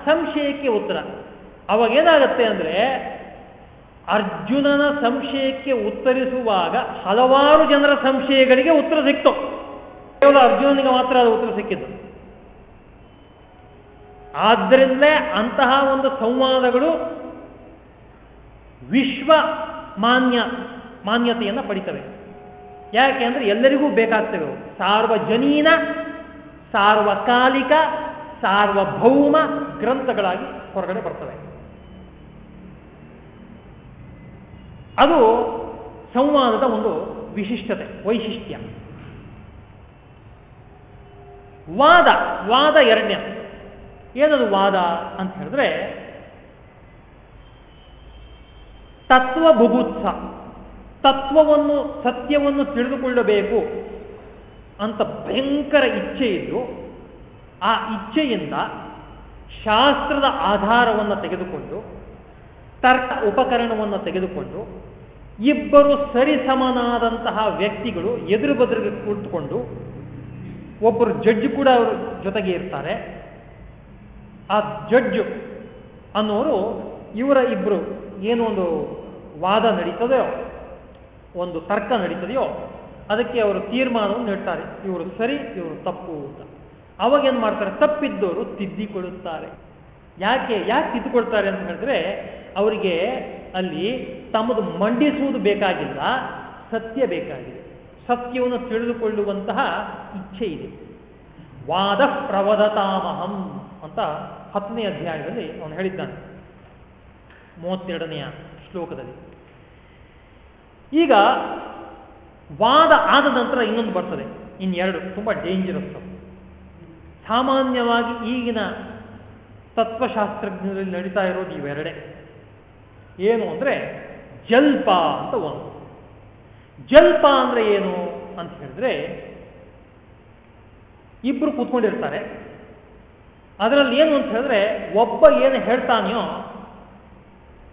ಸಂಶಯಕ್ಕೆ ಉತ್ತರ. ಅವಾಗ ಏನಾಗುತ್ತೆ ಅಂದ್ರೆ ಅರ್ಜುನನ ಸಂಶಯಕ್ಕೆ ಉತ್ತರಿಸುವಾಗ ಹಲವಾರು ಜನರ ಸಂಶಯಗಳಿಗೆ ಉತ್ತರ ಸಿಕ್ತು. ಕೇವಲ ಅರ್ಜುನನಿಗೆ ಮಾತ್ರ ಅದು ಉತ್ತರ ಸಿಕ್ಕಿದ್ದು. ಆದ್ದರಿಂದಲೇ ಅಂತಹ ಒಂದು ಸಂವಾದಗಳು ವಿಶ್ವ ಮಾನ್ಯ ಮಾನ್ಯತೆಯನ್ನು ಪಡಿತವೆ. ಯಾಕೆ ಅಂದ್ರೆ ಎಲ್ಲರಿಗೂ ಬೇಕಾಗ್ತವೆ ಸಾರ್ವಜನೀನ, ಸಾರ್ವಕಾಲಿಕ, ಸಾರ್ವಭೌಮ ಗ್ರಂಥಗಳಾಗಿ ಹೊರಗಡೆ ಬರ್ತವೆ. ಅದು ಸಂವಾದದ ಒಂದು ವಿಶಿಷ್ಟತೆ, ವೈಶಿಷ್ಟ್ಯ. ವಾದ ವಾದ ಎರಡನೇ ಏನದು ವಾದ ಅಂತ ಹೇಳಿದ್ರೆ, ತತ್ವ ಬುಭುತ್ಸ ತತ್ವವನ್ನು, ಸತ್ಯವನ್ನು ತಿಳಿದುಕೊಳ್ಳಬೇಕು ಅಂತ ಭಯಂಕರ ಇಚ್ಛೆ ಇದ್ದು, ಆ ಇಚ್ಛೆಯಿಂದ ಶಾಸ್ತ್ರದ ಆಧಾರವನ್ನು ತೆಗೆದುಕೊಂಡು, ತರ್ಕ ಉಪಕರಣವನ್ನು ತೆಗೆದುಕೊಂಡು ಇಬ್ಬರು ಸರಿಸಮನಾದಂತಹ ವ್ಯಕ್ತಿಗಳು ಎದುರು ಬದುರಿಗೆ ಕುಳಿತುಕೊಂಡು ಒಬ್ಬರು ಜಡ್ಜ್ ಕೂಡ ಅವರ ಜೊತೆಗೆ ಇರ್ತಾರೆ. ಆ ಜಡ್ಜ್ ಅನ್ನೋರು ಇವರ ಇಬ್ಬರು ಏನೋ ಒಂದು ವಾದ ನಡೀತದೆಯೋ, ಒಂದು ತರ್ಕ ನಡೀತದೆಯೋ, ಅದಕ್ಕೆ ಅವರು ತೀರ್ಮಾನವನ್ನು ನೀಡ್ತಾರೆ. ಇವರು ಸರಿ ಇವರು ತಪ್ಪು ಅಂತ. ಅವಾಗ ಏನು ಮಾಡ್ತಾರೆ? ತಪ್ಪಿದ್ದವರು ತಿದ್ದಿಕೊಳ್ಳುತ್ತಾರೆ. ಯಾಕೆ ಯಾಕೆ ತಿದ್ದುಕೊಳ್ತಾರೆ ಅಂತ ಹೇಳಿದ್ರೆ, ಅವರಿಗೆ ಅಲ್ಲಿ ತಮ್ಮದು ಮಂಡಿಸುವುದು ಬೇಕಾಗಿಲ್ಲ, ಸತ್ಯ ಬೇಕಾಗಿದೆ. ಸತ್ಯವನ್ನು ತಿಳಿದುಕೊಳ್ಳುವಂತಹ ಇಚ್ಛೆ ಇದೆ. ವಾದ ಪ್ರವದತಾಮಹಂ ಅಂತ ಹತ್ತನೇ ಅಧ್ಯಾಯದಲ್ಲಿ ಅವನು ಹೇಳಿದ್ದಾನೆ. ಮೂವತ್ತೆರಡನೆಯ ಶ್ಲೋಕದಲ್ಲಿ. ಈಗ ವಾದ ಆದ ನಂತರ ಇನ್ನೊಂದು ಬರ್ತದೆ. ಇನ್ನೆರಡು ತುಂಬಾ ಡೇಂಜರಸ್ ಸಾಮಾನ್ಯವಾಗಿ ಈಗಿನ ತತ್ವಶಾಸ್ತ್ರಜ್ಞರಲ್ಲಿ ನಡೀತಾ ಇರೋದು ಇವೆರಡೇ. ಏನು ಅಂದ್ರೆ ಜಲ್ಪ ಅಂತ ಒಂದು. ಜಲ್ಪ ಅಂದ್ರೆ ಏನು ಅಂತ ಹೇಳಿದ್ರೆ ಇಬ್ರು ಕೂತ್ಕೊಂಡಿರ್ತಾರೆ. ಅದರಲ್ಲಿ ಏನು ಅಂತ ಹೇಳಿದ್ರೆ ಒಬ್ಬ ಏನು ಹೇಳ್ತಾನೆಯೋ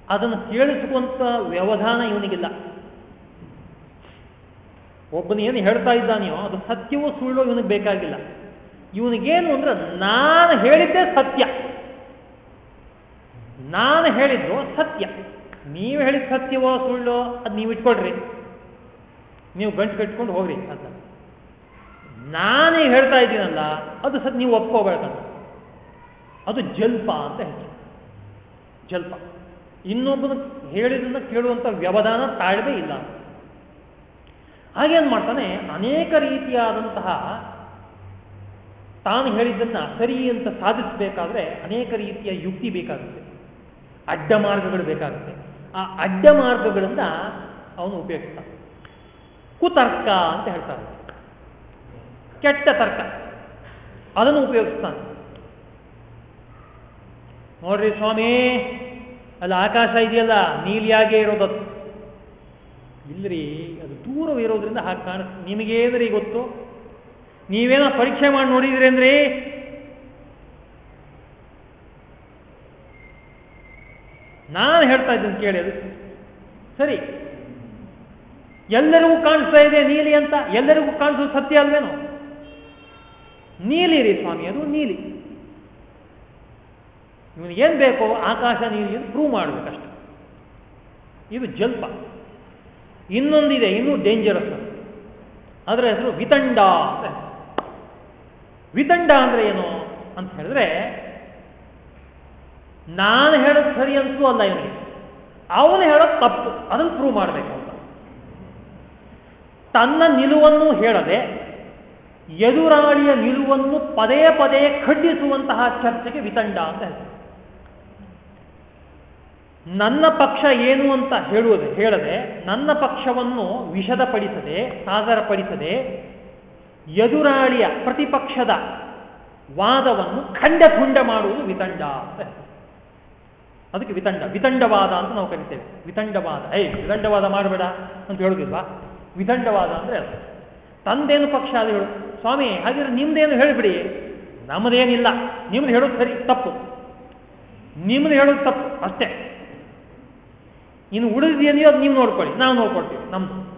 ಅದನ್ನು ಕೇಳಿಸುವಂತ ವ್ಯವಧಾನ ಇವನಿಗಿಲ್ಲ. ಒಬ್ಬನ ಏನು ಹೇಳ್ತಾ ಇದ್ದಾನೆಯೋ ಅದು ಸತ್ಯವೋ ಸುಳ್ಳು ಇವನಿಗೆ ಬೇಕಾಗಿಲ್ಲ. ಇವನಿಗೇನು ಅಂದ್ರೆ ನಾನು ಹೇಳಿದ್ದೇ ಸತ್ಯ. ನಾನು ಹೇಳಿದ್ದು ಸತ್ಯ. ನೀವು ಹೇಳಿದ ಸತ್ಯವೋ ಸುಳ್ಳು ಅದು ನೀವು ಇಟ್ಕೊಡ್ರಿ ನೀವು ಗಂಟು ಕಟ್ಕೊಂಡು ಹೋಗ್ರಿ ಅಂತ. ನಾನೇ ಹೇಳ್ತಾ ಇದ್ದೀನಲ್ಲ, ಅದು ಸತ್ ನೀವು ಒಪ್ಕೋಬೇಕಂತ ಅದು ಜಲ್ಪ ಅಂತ ಹೇಳ್ತಾರೆ. ಜಲ್ಪ. ಇನ್ನೊಬ್ಬನ ಹೇಳಿದನ್ನ ಕೇಳುವಂತ ವ್ಯವಧಾನ ತಾಳ್ಮೆ ಇಲ್ಲ. ಹಾಗೇನ್ ಮಾಡ್ತಾನೆ, ಅನೇಕ ರೀತಿಯಾದಂತಹ ತಾನು ಹೇಳಿದ್ದನ್ನ ಸರಿ ಅಂತ ಸಾಧಿಸಬೇಕಾದ್ರೆ ಅನೇಕ ರೀತಿಯ ಯುಕ್ತಿ ಬೇಕಾಗುತ್ತೆ. ಅಡ್ಡ ಮಾರ್ಗಗಳು ಬೇಕಾಗುತ್ತೆ. ಆ ಅಡ್ಡ ಮಾರ್ಗಗಳಿಂದ ಅವನು ಉಪಯೋಗಿಸ್ತಾನೆ. ಕುತರ್ಕ ಅಂತ ಹೇಳ್ತಾರೆ. ಕೆಟ್ಟ ತರ್ಕ. ಅದನ್ನು ಉಪಯೋಗಿಸ್ತಾನೆ. ನೋಡ್ರಿ ಸ್ವಾಮಿ, ಅಲ್ಲಿ ಆಕಾಶ ಇದೆಯಲ್ಲ, ನೀಲಿಯಾಗೆ ಇರೋದದು. ಇಲ್ರಿ, ಅದು ದೂರವಿರೋದ್ರಿಂದ ಹಾಗೆ ಕಾಣಿಸ್ತು ನಿಮಗೇನ್ರಿ ಗೊತ್ತು? ನೀವೇನೋ ಪರೀಕ್ಷೆ ಮಾಡಿ ನೋಡಿದ್ರಿ ಅಂದ್ರೆ? ನಾನು ಹೇಳ್ತಾ ಇದ್ದೀನಿ ಕೇಳಿ ಅದು. ಸರಿ. ಎಲ್ಲರಿಗೂ ಕಾಣಿಸ್ತಾ ಇದೆ ನೀಲಿ ಅಂತ. ಎಲ್ಲರಿಗೂ ಕಾಣಿಸೋದು ಸತ್ಯ ಅಲ್ವೇನೋ? ನೀಲಿ ರೀ ಸ್ವಾಮಿ, ಅದು ನೀಲಿ. ಇವನು ಏನ್ ಬೇಕೋ ಆಕಾಶ ನೀಲಿ ಅಂತ ಪ್ರೂವ್ ಮಾಡಬೇಕಷ್ಟೆ. ಇದು ಜಲ್ಪ. ಇನ್ನೊಂದಿದೆ, ಇನ್ನೂ ಡೇಂಜರಸ್ ಅದರ ಹೆಸರು ವಿತಂಡ ಅಂತ. ವಿತಂಡ ಅಂದ್ರೆ ಏನು ಅಂತ ಹೇಳಿದ್ರೆ ನಾನು ಹೇಳೋದು ಸರಿ ಅಂತೂ ಅಲ್ಲ ಇವನಿಗೆ. ಅವನು ಹೇಳೋದು ತಪ್ಪು. ಅದನ್ನು ಪ್ರೂವ್ ಮಾಡಬೇಕು ಅಂತ. ತನ್ನ ನಿಲುವನ್ನು ಹೇಳದೆ ಎದುರಾಳಿಯ ನಿಲುವನ್ನು ಪದೇ ಪದೇ ಖಂಡಿಸುವಂತಹ ಚರ್ಚೆಗೆ ವಿತಂಡ ಅಂತ ಹೇಳ್ತಾರೆ. ನನ್ನ ಪಕ್ಷ ಏನು ಅಂತ ಹೇಳುವುದು, ಹೇಳದೆ ನನ್ನ ಪಕ್ಷವನ್ನು ವಿಷದಪಡಿಸದೆ, ಸಾದರಪಡಿಸದೆ ಎದುರಾಳಿಯ ಪ್ರತಿಪಕ್ಷದ ವಾದವನ್ನು ಖಂಡ ಖುಂಡ ಮಾಡುವುದು ವಿತಂಡ ಅಂತ ಅದಕ್ಕೆ ವಿತಂಡ, ವಿತಂಡವಾದ ಅಂತ ನಾವು ಕರಿತೇವೆ. ವಿತಂಡವಾದ, ಏಯ್, ವಿತಂಡವಾದ ಮಾಡಬೇಡ ಅಂತ ಹೇಳುದಿಲ್ವಾ? ವಿತಂಡವಾದ ಅಂದ್ರೆ ಅದು ತಂದೇನು ಪಕ್ಷ ಅದು ಹೇಳು, ಸ್ವಾಮಿ, ಹಾಗಿದ್ರೆ ನಿಮ್ದೇನು ಹೇಳಿಬಿಡಿ. ನಮ್ಮದೇನಿಲ್ಲ ನಿಮ್ದು ಹೇಳೋದು ಸರಿ, ತಪ್ಪು. ನಿಮ್ದು ಹೇಳೋದು ತಪ್ಪು, ಅಷ್ಟೇ. ಇನ್ನು ಉಳಿದಿದೆಯೋ ಅದು ನೀವು ನೋಡ್ಕೊಳ್ಳಿ, ನಾವು ನೋಡ್ಕೊಳ್ತೀವಿ, ನಮ್ದು.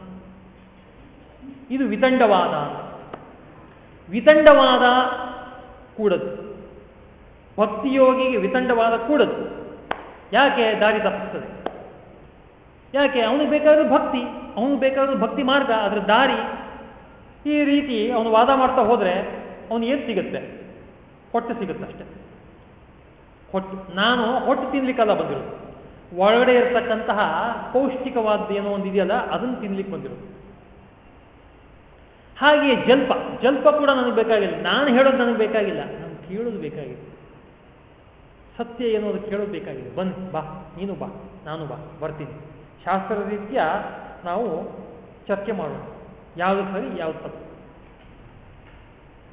ಇದು ವಿತಂಡವಾದ ವಿತಂಡವಾದ ಕೂಡದು. ಭಕ್ತಿಯೋಗಿಗೆ ವಿತಂಡವಾದ ಕೂಡದು. ಯಾಕೆ ದಾರಿ ತಪ್ಪಿಸ್ತದೆ? ಯಾಕೆ ಅವನಿಗೆ ಬೇಕಾದ್ರೂ ಭಕ್ತಿ ಅವನು ಬೇಕಾದ್ರೂ ಭಕ್ತಿ ಮಾರ್ಗ ಅದ್ರ ದಾರಿ ಈ ರೀತಿ ಅವನು ವಾದ ಮಾಡ್ತಾ ಹೋದ್ರೆ ಅವನು ಏನು ಸಿಗುತ್ತೆ? ಹೊಟ್ಟೆ ಸಿಗುತ್ತೆ ಅಷ್ಟೆ. ಹೊಟ್ಟೆ, ನಾನು ಹೊಟ್ಟೆ ತಿನ್ಲಿಕ್ಕಲ್ಲ ಬಂದಿರೋದು. ಒಳಗಡೆ ಇರತಕ್ಕಂತಹ ಪೌಷ್ಟಿಕವಾದ ಏನೋ ಒಂದು ಇದೆಯಲ್ಲ, ಅದನ್ನು ತಿನ್ಲಿಕ್ಕೆ ಬಂದಿರೋದು. ಹಾಗೆಯೇ ಜಲ್ಪ ಜಲ್ಪ ಕೂಡ ನನಗೆ ಬೇಕಾಗಿಲ್ಲ. ನಾನು ಹೇಳೋದು ನನಗೆ ಬೇಕಾಗಿಲ್ಲ. ನಾನು ಕೇಳೋದು ಬೇಕಾಗಿದೆ ಸತ್ಯ ಏನು ಅದು ಕೇಳಬೇಕಾಗಿದೆ. ಬನ್ನಿ ಬಾ, ನೀನು ಬಾ, ನಾನು ಬಾ, ಬರ್ತೀನಿ. ಶಾಸ್ತ್ರ ರೀತಿಯ ನಾವು ಚರ್ಚೆ ಮಾಡೋಣ. ಯಾವುದು ಸರಿ, ಯಾವುದು ತಪ್ಪು.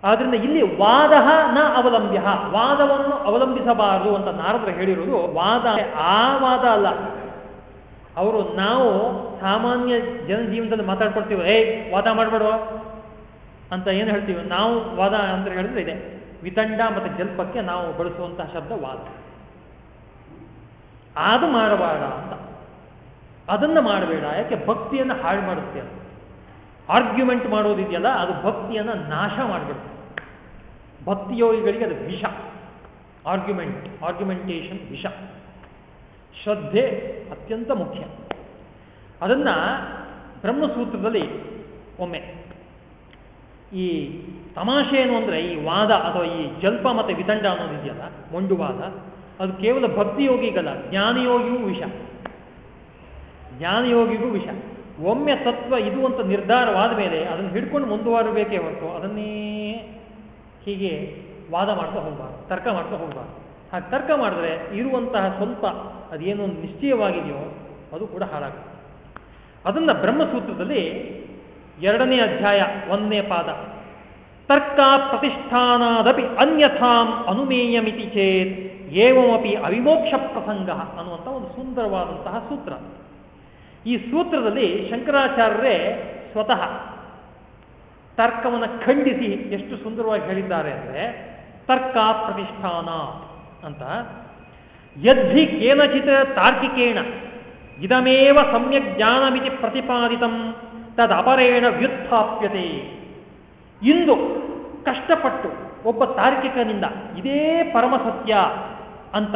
ಆದ್ರಿಂದ ಇಲ್ಲಿ ವಾದ ನ ಅವಲಂಬ್ಯ, ವಾದವನ್ನು ಅವಲಂಬಿಸಬಾರದು ಅಂತ ನಾರದ್ರ ಹೇಳಿರೋದು ವಾದ ಆ ವಾದ ಅಲ್ಲ. ಅವರು ನಾವು ಸಾಮಾನ್ಯ ಜನಜೀವನದಲ್ಲಿ ಮಾತಾಡ್ಕೊಡ್ತೀವಿ ಏ ವಾದ ಮಾಡಬೇಡುವ? ಅಂತ ಏನು ಹೇಳ್ತೀವಿ? ನಾವು ವಾದ ಅಂತ ಹೇಳಿದ್ರೆ ಇದೆ. ವಿತಂಡ ಮತ್ತು ಜಲ್ಪಕ್ಕೆ ನಾವು ಬಳಸುವಂತಹ ಶಬ್ದ ವಾದ. ಅದು ಮಾಡಬೇಡ ಅಂತ. ಅದನ್ನು ಮಾಡಬೇಡ. ಯಾಕೆ? ಭಕ್ತಿಯನ್ನು ಹಾಳು ಮಾಡುತ್ತೆ ಅಂತ. ಆರ್ಗ್ಯುಮೆಂಟ್ ಮಾಡೋದಿದೆಯಲ್ಲ, ಅದು ಭಕ್ತಿಯನ್ನು ನಾಶ ಮಾಡಿಬಿಡುತ್ತೆ. ಭಕ್ತಿಯೋಗಿಗಳಿಗೆ ಅದು ವಿಷ. ಆರ್ಗ್ಯುಮೆಂಟ್ ಆರ್ಗ್ಯುಮೆಂಟೇಶನ್ ವಿಷ. ಶ್ರದ್ಧೆ ಅತ್ಯಂತ ಮುಖ್ಯ. ಅದನ್ನು ಬ್ರಹ್ಮಸೂತ್ರದಲ್ಲಿ ಒಮ್ಮೆ ಈ ತಮಾಷೆ ಏನು ಅಂದರೆ ಈ ವಾದ ಅಥವಾ ಈ ಜಲ್ಪ ಮತ್ತು ವಿತಂಡ ಅನ್ನೋದಿದೆಯಲ್ಲ, ಮೊಂಡುವಾದ ಅದು ಕೇವಲ ಭಕ್ತಿಯೋಗಿಗಲ್ಲ, ಜ್ಞಾನಯೋಗಿಗೂ ವಿಷ. ಜ್ಞಾನಯೋಗಿಗೂ ವಿಷ. ಒಮ್ಮೆ ತತ್ವ ಇದು ಅಂತ ನಿರ್ಧಾರವಾದ ಮೇಲೆ ಅದನ್ನು ಹಿಡ್ಕೊಂಡು ಮುಂದುವರಬೇಕೇ ಹೊರತು ಅದನ್ನೇ ಹೀಗೆ ವಾದ ಮಾಡ್ತಾ ಹೋಗ್ಬಾರ್ದು, ತರ್ಕ ಮಾಡ್ತಾ ಹೋಗ್ಬಾರ್ದು. ಹಾಗೆ ತರ್ಕ ಮಾಡಿದ್ರೆ ಇರುವಂತಹ ಸ್ವಲ್ಪ ಅದೇನು ನಿಶ್ಚಯವಾಗಿದೆಯೋ ಅದು ಕೂಡ ಹಾಳಾಗುತ್ತೆ. ಅದನ್ನ ಬ್ರಹ್ಮಸೂತ್ರದಲ್ಲಿ ಎರಡನೇ ಅಧ್ಯಾಯ ಒಂದನೇ ಪಾದ, ತರ್ಕ ಪ್ರತಿಷ್ಠಾನಾದಪಿ ಅನ್ಯಥಾಂ ಅನುಮೇಯಮಿತಿ ಚೇತ್. ಏವಮಪಿ ಅವಿಮೋಕ್ಷ ಪ್ರಸಂಗ ಅನ್ನುವಂಥ ಒಂದು ಸುಂದರವಾದಂತಹ ಸೂತ್ರ. ಈ ಸೂತ್ರದಲ್ಲಿ ಶಂಕರಾಚಾರ್ಯರೇ ಸ್ವತಃ ತರ್ಕವನ್ನು ಖಂಡಿಸಿ ಎಷ್ಟು ಸುಂದರವಾಗಿ ಹೇಳಿದ್ದಾರೆ ಅಂದರೆ, ತರ್ಕ ಪ್ರತಿಷ್ಠಾನ ಅಂತ. ಯದ್ಧಿ ಕೇನಚಿತ್ ತಾರ್ಕಿಕೇಣ, ಇದಮೇವ ಸಮ್ಯಕ್ ಜ್ಞಾನಮಿತಿ ಪ್ರತಿಪಾದಿತಂ ತದಪರೇಣ ವ್ಯುತ್ಥಾಪ್ಯತೆ. ಇಂದು ಕಷ್ಟಪಟ್ಟು ಒಬ್ಬ ತಾರ್ಕಿಕನಿಂದ ಇದೇ ಪರಮ ಸತ್ಯ ಅಂತ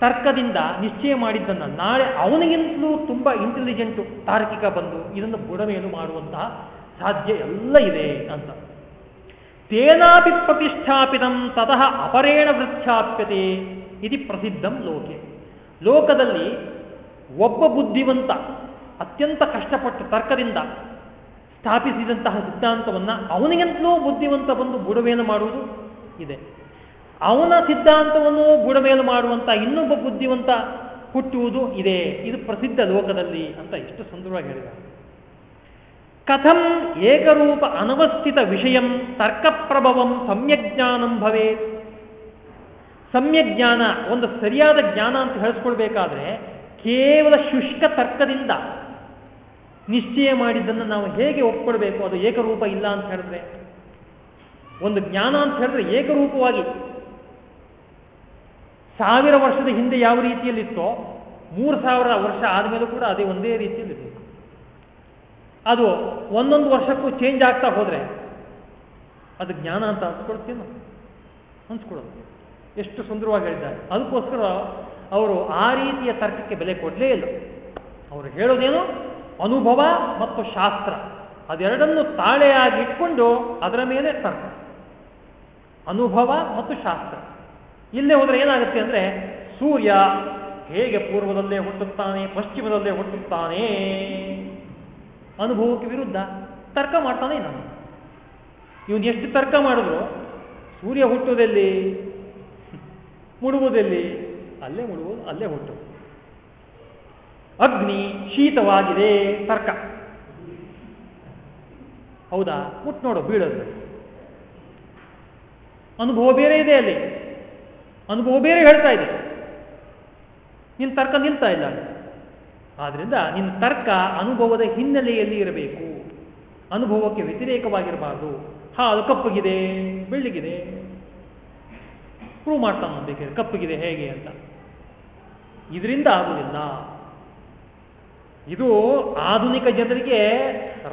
ತರ್ಕದಿಂದ ನಿಶ್ಚಯ ಮಾಡಿದ್ದನ್ನು ನಾಳೆ ಅವನಿಗಿಂತಲೂ ತುಂಬಾ ಇಂಟೆಲಿಜೆಂಟು ತಾರ್ಕಿಕ ಬಂದು ಇದನ್ನು ಬುಡಮೇಲು ಮಾಡುವಂತಹ ಸಾಧ್ಯ ಎಲ್ಲ ಇದೆ ಅಂತ. ತೇನಾಪಿ ಪ್ರತಿಷ್ಠಾಪಿತಂ ತತಃ ಅಪರೇಣ ವೃಕ್ಷಾಪ್ಯತೆ ಇದು ಪ್ರಸಿದ್ಧಂ ಲೋಕೆ. ಲೋಕದಲ್ಲಿ ಒಬ್ಬ ಬುದ್ಧಿವಂತ ಅತ್ಯಂತ ಕಷ್ಟಪಟ್ಟು ತರ್ಕದಿಂದ ಸ್ಥಾಪಿಸಿದಂತಹ ಸಿದ್ಧಾಂತವನ್ನು ಅವನಿಗಿಂತಲೂ ಬುದ್ಧಿವಂತ ಬಂದು ಬುಡವೇನು ಮಾಡುವುದು ಇದೆ. ಅವನ ಸಿದ್ಧಾಂತವನ್ನು ಬುಡಮೇಲು ಮಾಡುವಂತ ಇನ್ನೊಬ್ಬ ಬುದ್ಧಿವಂತ ಹುಟ್ಟುವುದು ಇದೆ. ಇದು ಪ್ರಸಿದ್ಧ ಲೋಕದಲ್ಲಿ ಅಂತ ಎಷ್ಟು ಸುಂದರವಾಗಿ ಹೇಳಿದ ಕಥಂ ಏಕರೂಪ ಅನವಸ್ಥಿತ ವಿಷಯಂ ತರ್ಕಪ್ರಭವಂ ಸಮ್ಯಜ್ಞಾನಂ ಭವೇ ಸಮ್ಯಜ್ಞಾನ ಒಂದು ಸರಿಯಾದ ಜ್ಞಾನ ಅಂತ ಹೇಳಿಸ್ಕೊಳ್ಬೇಕಾದ್ರೆ ಕೇವಲ ಶುಷ್ಕ ತರ್ಕದಿಂದ ನಿಶ್ಚಯ ಮಾಡಿದ್ದನ್ನು ನಾವು ಹೇಗೆ ಒಪ್ಕೊಳ್ಬೇಕು? ಅದು ಏಕರೂಪ ಇಲ್ಲ ಅಂತ ಹೇಳಿದ್ರೆ. ಒಂದು ಜ್ಞಾನ ಅಂತ ಹೇಳಿದ್ರೆ ಏಕರೂಪವಾಗಿ ಸಾವಿರ ವರ್ಷದ ಹಿಂದೆ ಯಾವ ರೀತಿಯಲ್ಲಿತ್ತೋ ಮೂರು ಸಾವಿರ ವರ್ಷ ಆದಮೇಲೂ ಕೂಡ ಅದೇ ಒಂದೇ ರೀತಿಯಲ್ಲಿ ಅದು ಒಂದೊಂದು ವರ್ಷಕ್ಕೂ ಚೇಂಜ್ ಆಗ್ತಾ ಹೋದ್ರೆ ಅದು ಜ್ಞಾನ ಅಂತ ಅನ್ಸ್ಕೊಳ್ತೀನೋ ಅನ್ಸ್ಕೊಳ್ಳೋದು ಎಷ್ಟು ಸುಂದರವಾಗಿ ಹೇಳಿದ್ದಾರೆ. ಅದಕ್ಕೋಸ್ಕರ ಅವರು ಆ ರೀತಿಯ ತರ್ಕಕ್ಕೆ ಬೆಲೆ ಕೊಡಲೇ ಇಲ್ಲ. ಅವರು ಹೇಳೋದೇನು? ಅನುಭವ ಮತ್ತು ಶಾಸ್ತ್ರ. ಅದೆರಡನ್ನು ತಾಳೆಯಾಗಿ ಇಟ್ಕೊಂಡು ಅದರ ಮೇಲೆ ತರ್ಕ. ಅನುಭವ ಮತ್ತು ಶಾಸ್ತ್ರ. ಇಲ್ಲೇ ಹೋದರೆ ಏನಾಗುತ್ತೆ ಅಂದರೆ ಸೂರ್ಯ ಹೇಗೆ ಪೂರ್ವದಲ್ಲೇ ಹುಟ್ಟುತ್ತಾನೆ, ಪಶ್ಚಿಮದಲ್ಲೇ ಹುಟ್ಟುತ್ತಾನೆ. ಅನುಭವಕ್ಕೆ ವಿರುದ್ಧ ತರ್ಕ ಮಾಡ್ತಾನೆ ನಾನು ಇವನು ಎಷ್ಟು ತರ್ಕ ಮಾಡಿದ್ರು? ಸೂರ್ಯ ಹುಟ್ಟುವುದಲ್ಲಿ? ಮುಡುವುದಲ್ಲಿ ಅಲ್ಲೇ ಮುಡುವುದು ಅಲ್ಲೇ ಹುಟ್ಟು. ಅಗ್ನಿ ಶೀತವಾಗಿದೆ, ತರ್ಕ. ಹೌದಾ? ಮುಟ್ಟು ನೋಡು, ಬೀಳೋದು. ಅನುಭವ ಬೇರೆ ಇದೆ ಅಲ್ಲಿ. ಅನುಭವ ಬೇರೆ ಹೇಳ್ತಾ ಇದೆ. ನಿನ್ನ ತರ್ಕ ನಿಲ್ತಾ ಇಲ್ಲ. ಆದ್ರಿಂದ ನಿನ್ನ ತರ್ಕ ಅನುಭವದ ಹಿನ್ನೆಲೆಯಲ್ಲಿ ಇರಬೇಕು. ಅನುಭವಕ್ಕೆ ವ್ಯತಿರೇಕವಾಗಿರಬಾರ್ದು. ಹಾ ಅದು ಕಪ್ಪಗಿದೆ, ಬೆಳ್ಳಿಗಿದೆ. ಪ್ರೂವ್ ಮಾಡ್ತಾ ಬೇಕಾದ್ರೆ ಕಪ್ಪಗಿದೆ ಹೇಗೆ ಅಂತ. ಇದರಿಂದ ಆಗುವುದಿಲ್ಲ. ಇದು ಆಧುನಿಕ ಜನರಿಗೆ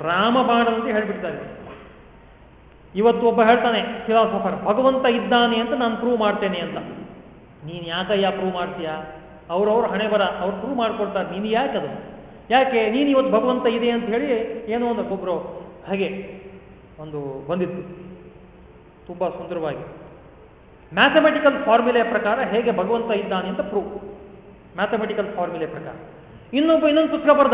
ರಾಮಬಾಣ ಅಂತ ಹೇಳ್ಬಿಡ್ತಾರೆ. ಇವತ್ತು ಒಬ್ಬ ಹೇಳ್ತಾನೆ, ಫಿಲಾಸಫರ್ ಭಗವಂತ ಇದ್ದಾನೆ ಅಂತ ನಾನು ಪ್ರೂವ್ ಮಾಡ್ತೇನೆ ಅಂತ. ನೀನು ಯಾಕಯ್ಯ ಪ್ರೂವ್ ಮಾಡ್ತೀಯಾ? ಅವ್ರವ್ರ ಹಣೆ ಬರ, ಅವ್ರು ಪ್ರೂವ್ ಮಾಡ್ಕೊಡ್ತಾರೆ, ನೀನು ಯಾಕದು ಯಾಕೆ? ನೀನು ಇವತ್ತು ಭಗವಂತ ಇದೆ ಅಂತ ಹೇಳಿ ಏನೋ ಒಂದು ಒಬ್ಬರು ಹಾಗೆ ಒಂದು ಬಂದಿತ್ತು. ತುಂಬ ಸುಂದರವಾಗಿ. ಮ್ಯಾಥಮೆಟಿಕಲ್ ಫಾರ್ಮುಲೆ ಪ್ರಕಾರ ಹೇಗೆ ಭಗವಂತ ಇದ್ದಾನೆ ಅಂತ ಪ್ರೂವ್ ಮ್ಯಾಥಮೆಟಿಕಲ್ ಫಾರ್ಮುಲೆ ಪ್ರಕಾರ. ಇನ್ನೊಬ್ಬ ಇನ್ನೊಂದು ಪುಸ್ತಕ ಬರ್ದ.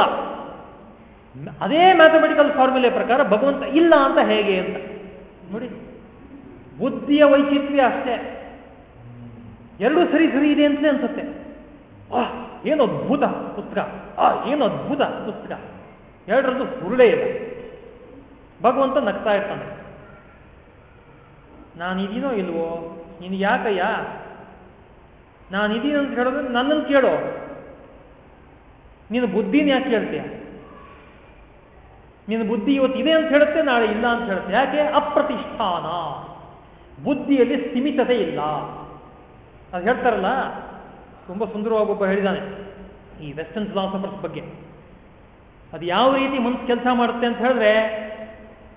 ಅದೇ ಮ್ಯಾಥಮೆಟಿಕಲ್ ಫಾರ್ಮುಲೆ ಪ್ರಕಾರ ಭಗವಂತ ಇಲ್ಲ ಅಂತ ಹೇಗೆ ಅಂತ. ನೋಡಿ. ಬುದ್ಧಿಯ ವೈಚಿತ್ರ್ಯ ಅಷ್ಟೇ. ಎರಡು ಸರಿ ಸರಿ ಇದೆ ಅಂತಲೇ ಅನ್ಸುತ್ತೆ. ಆ ಏನು ಅದ್ಭುತ ಪುಸ್ತಕ ಆ ಏನು ಅದ್ಭುತ ಪುಸ್ತಕ ಎರಡರದ್ದು ಹುರುಳೇ ಇಲ್ಲ ಭಗವಂತ ನಗ್ತಾ ಇರ್ತಾನೆ. ನಾನಿದೀನೋ ಇಲ್ವೋ? ನೀನು ಯಾಕಯ್ಯ? ನಾನಿದೀನಿ ಅಂತ ಹೇಳೋದು ನನ್ನನ್ನು ಕೇಳೋ. ನೀನು ಬುದ್ಧಿನ ಯಾಕೆ ಹೇಳ್ತೀಯ ನಿನ್ನ ಬುದ್ಧಿ ಇವತ್ತು ಇದೆ ಅಂತ ಹೇಳುತ್ತೆ, ನಾಳೆ ಇಲ್ಲ ಅಂತ ಹೇಳುತ್ತೆ. ಯಾಕೆ? ಅಪ್ರತಿಷ್ಠಾನ. ಬುದ್ಧಿಯಲ್ಲಿ ಸ್ಥಿಮಿತತೆ ಇಲ್ಲ. ಅದು ಹೇಳ್ತಾರಲ್ಲ, ತುಂಬ ಸುಂದರವಾಗಿ ಒಬ್ಬ ಹೇಳಿದ್ದಾನೆ ಈ ವೆಸ್ಟರ್ನ್ ಫಿಲಾಸಫರ್ಸ್ ಬಗ್ಗೆ. ಅದು ಯಾವ ರೀತಿ ಮನಸ್ಸು ಕೆಲಸ ಮಾಡುತ್ತೆ ಅಂತ ಹೇಳಿದ್ರೆ,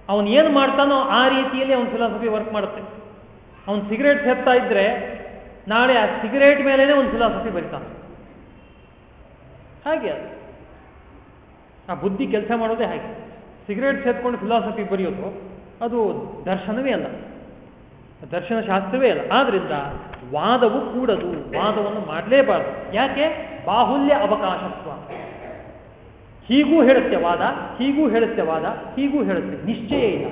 ಅವನು ಏನು ಮಾಡ್ತಾನೋ ಆ ರೀತಿಯಲ್ಲಿ ಅವನ ಫಿಲಾಸಫಿ ವರ್ಕ್ ಮಾಡುತ್ತೆ. ಅವನು ಸಿಗರೇಟ್ ಸೇರ್ತಾ ಇದ್ರೆ, ನಾಳೆ ಆ ಸಿಗರೇಟ್ ಮೇಲೇನೆ ಒಂದು ಫಿಲಾಸಫಿ ಬರಿತಾನೆ. ಹಾಗೆ ಅದು. ಆ ಬುದ್ಧಿ ಕೆಲಸ ಮಾಡೋದೇ ಹಾಗೆ. ಸಿಗರೇಟ್ ಸೇರ್ಕೊಂಡು ಫಿಲಾಸಫಿ ಬರೆಯೋದು, ಅದು ದರ್ಶನವೇ ಅಲ್ಲ. ದರ್ಶನ ಶಾಸ್ತ್ರವೇ ಅಲ್ಲ. ಆದ್ರಿಂದ ವಾದವು ಕೂಡದು, ವಾದವನ್ನು ಮಾಡಲೇಬಾರದು. ಯಾಕೆ? ಬಾಹುಲ್ಯ ಅವಕಾಶತ್ವ. ಹೀಗೂ ಹೇಳುತ್ತೆ ವಾದ, ಹೀಗೂ ಹೇಳುತ್ತೆ ವಾದ, ಹೀಗೂ ಹೇಳುತ್ತೆ. ನಿಶ್ಚಯ ಇಲ್ಲ.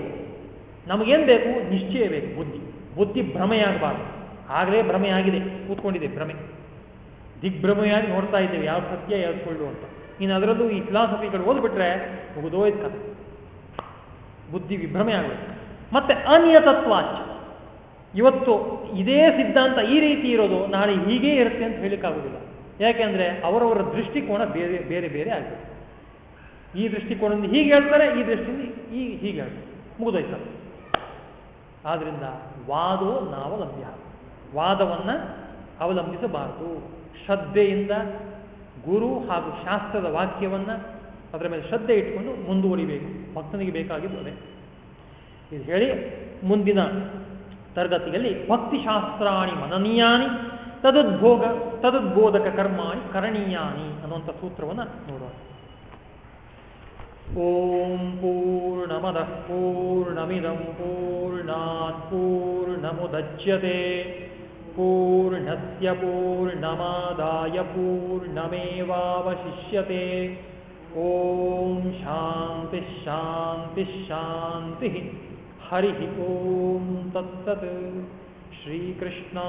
ನಮಗೇನು ಬೇಕು? ನಿಶ್ಚಯ ಬೇಕು, ಬುದ್ಧಿ. ಬುದ್ಧಿ ಭ್ರಮೆಯಾಗಬಾರ್ದು. ಆಗಲೇ ಭ್ರಮೆಯಾಗಿದೆ, ಕೂತ್ಕೊಂಡಿದೆ ಭ್ರಮೆ. ದಿಗ್ಭ್ರಮೆಯಾಗಿ ನೋಡ್ತಾ ಇದ್ದೇವೆ ಯಾವ ಸತ್ಯ ಸುಳ್ಳು ಅಂತ. ಇನ್ನು ಅದರಲ್ಲೂ ಈ ಫಿಲಾಸಫಿಗಳು ಓದ್ಬಿಟ್ರೆ ಮುಗಿದೋಯ್ತು ಕಥೆ. ಬುದ್ಧಿ ವಿಭ್ರಮೆ ಆಗುತ್ತೆ. ಮತ್ತೆ ಅನಿಯತತ್ವಾಚ. ಇವತ್ತು ಇದೇ ಸಿದ್ಧಾಂತ ಈ ರೀತಿ ಇರೋದು, ನಾಳೆ ಹೀಗೇ ಇರುತ್ತೆ ಅಂತ ಹೇಳಿಕ್ಕಾಗುದಿಲ್ಲ ಯಾಕೆಂದ್ರೆ ಅವರವರ ದೃಷ್ಟಿಕೋನ ಬೇರೆ ಬೇರೆ ಬೇರೆ ಆಗಿದೆ. ಈ ದೃಷ್ಟಿಕೋನದಿಂದ ಹೀಗೆ ಹೇಳ್ತಾರೆ, ಈ ದೃಷ್ಟಿಯಿಂದ ಈ, ಹೀಗೆ ಹೇಳ್ತಾರೆ. ಮುಗಿದೋಯ್ತಾರೆ ಆದ್ರಿಂದ ವಾದೋ ನಾವಲಂಬ್ಯ ವಾದವನ್ನ ಅವಲಂಬಿಸಬಾರದು. ಶ್ರದ್ಧೆಯಿಂದ ಗುರು ಹಾಗೂ ಶಾಸ್ತ್ರದ ವಾಕ್ಯವನ್ನ ಅದರ ಮೇಲೆ ಶ್ರದ್ಧೆ ಇಟ್ಕೊಂಡು ಮುಂದುವರಿಬೇಕು. ಭಕ್ತನಿಗೆ ಬೇಕಾಗಿದ್ದು ಅದೇ. ಇದು ಹೇಳಿ ಮುಂದಿನ ತರಗತಿಯಲ್ಲಿ ಭಕ್ತಿಶಾಸ್ತ್ರಾಣಿ ಮನನೀಯಾನಿ, ತದುದ್ಭೋಗ, ತದುದ್ಬೋಧಕ ಕರ್ಮಾಣಿ ಕರಣೀಯಾನಿ ಅನ್ನುವಂಥ ಸೂತ್ರವನ್ನು ನೋಡೋಣ ಓಂ ಪೂರ್ಣಮದ ಪೂರ್ಣಮಿದಂ ಪೂರ್ಣಾತ್ ಪೂರ್ಣಮುದಚ್ಯತೆ. ಪೂರ್ಣಸ್ಯ ಪೂರ್ಣಮಾದಾಯ ಪೂರ್ಣಮೇವಾವಶಿಷ್ಯತೆ. ಓಂ ಶಾಂತಿ ಶಾಂತಿ ಶಾಂತಿ. हरिः ॐ तत्तत् श्रीकृष्णार्पणमस्तु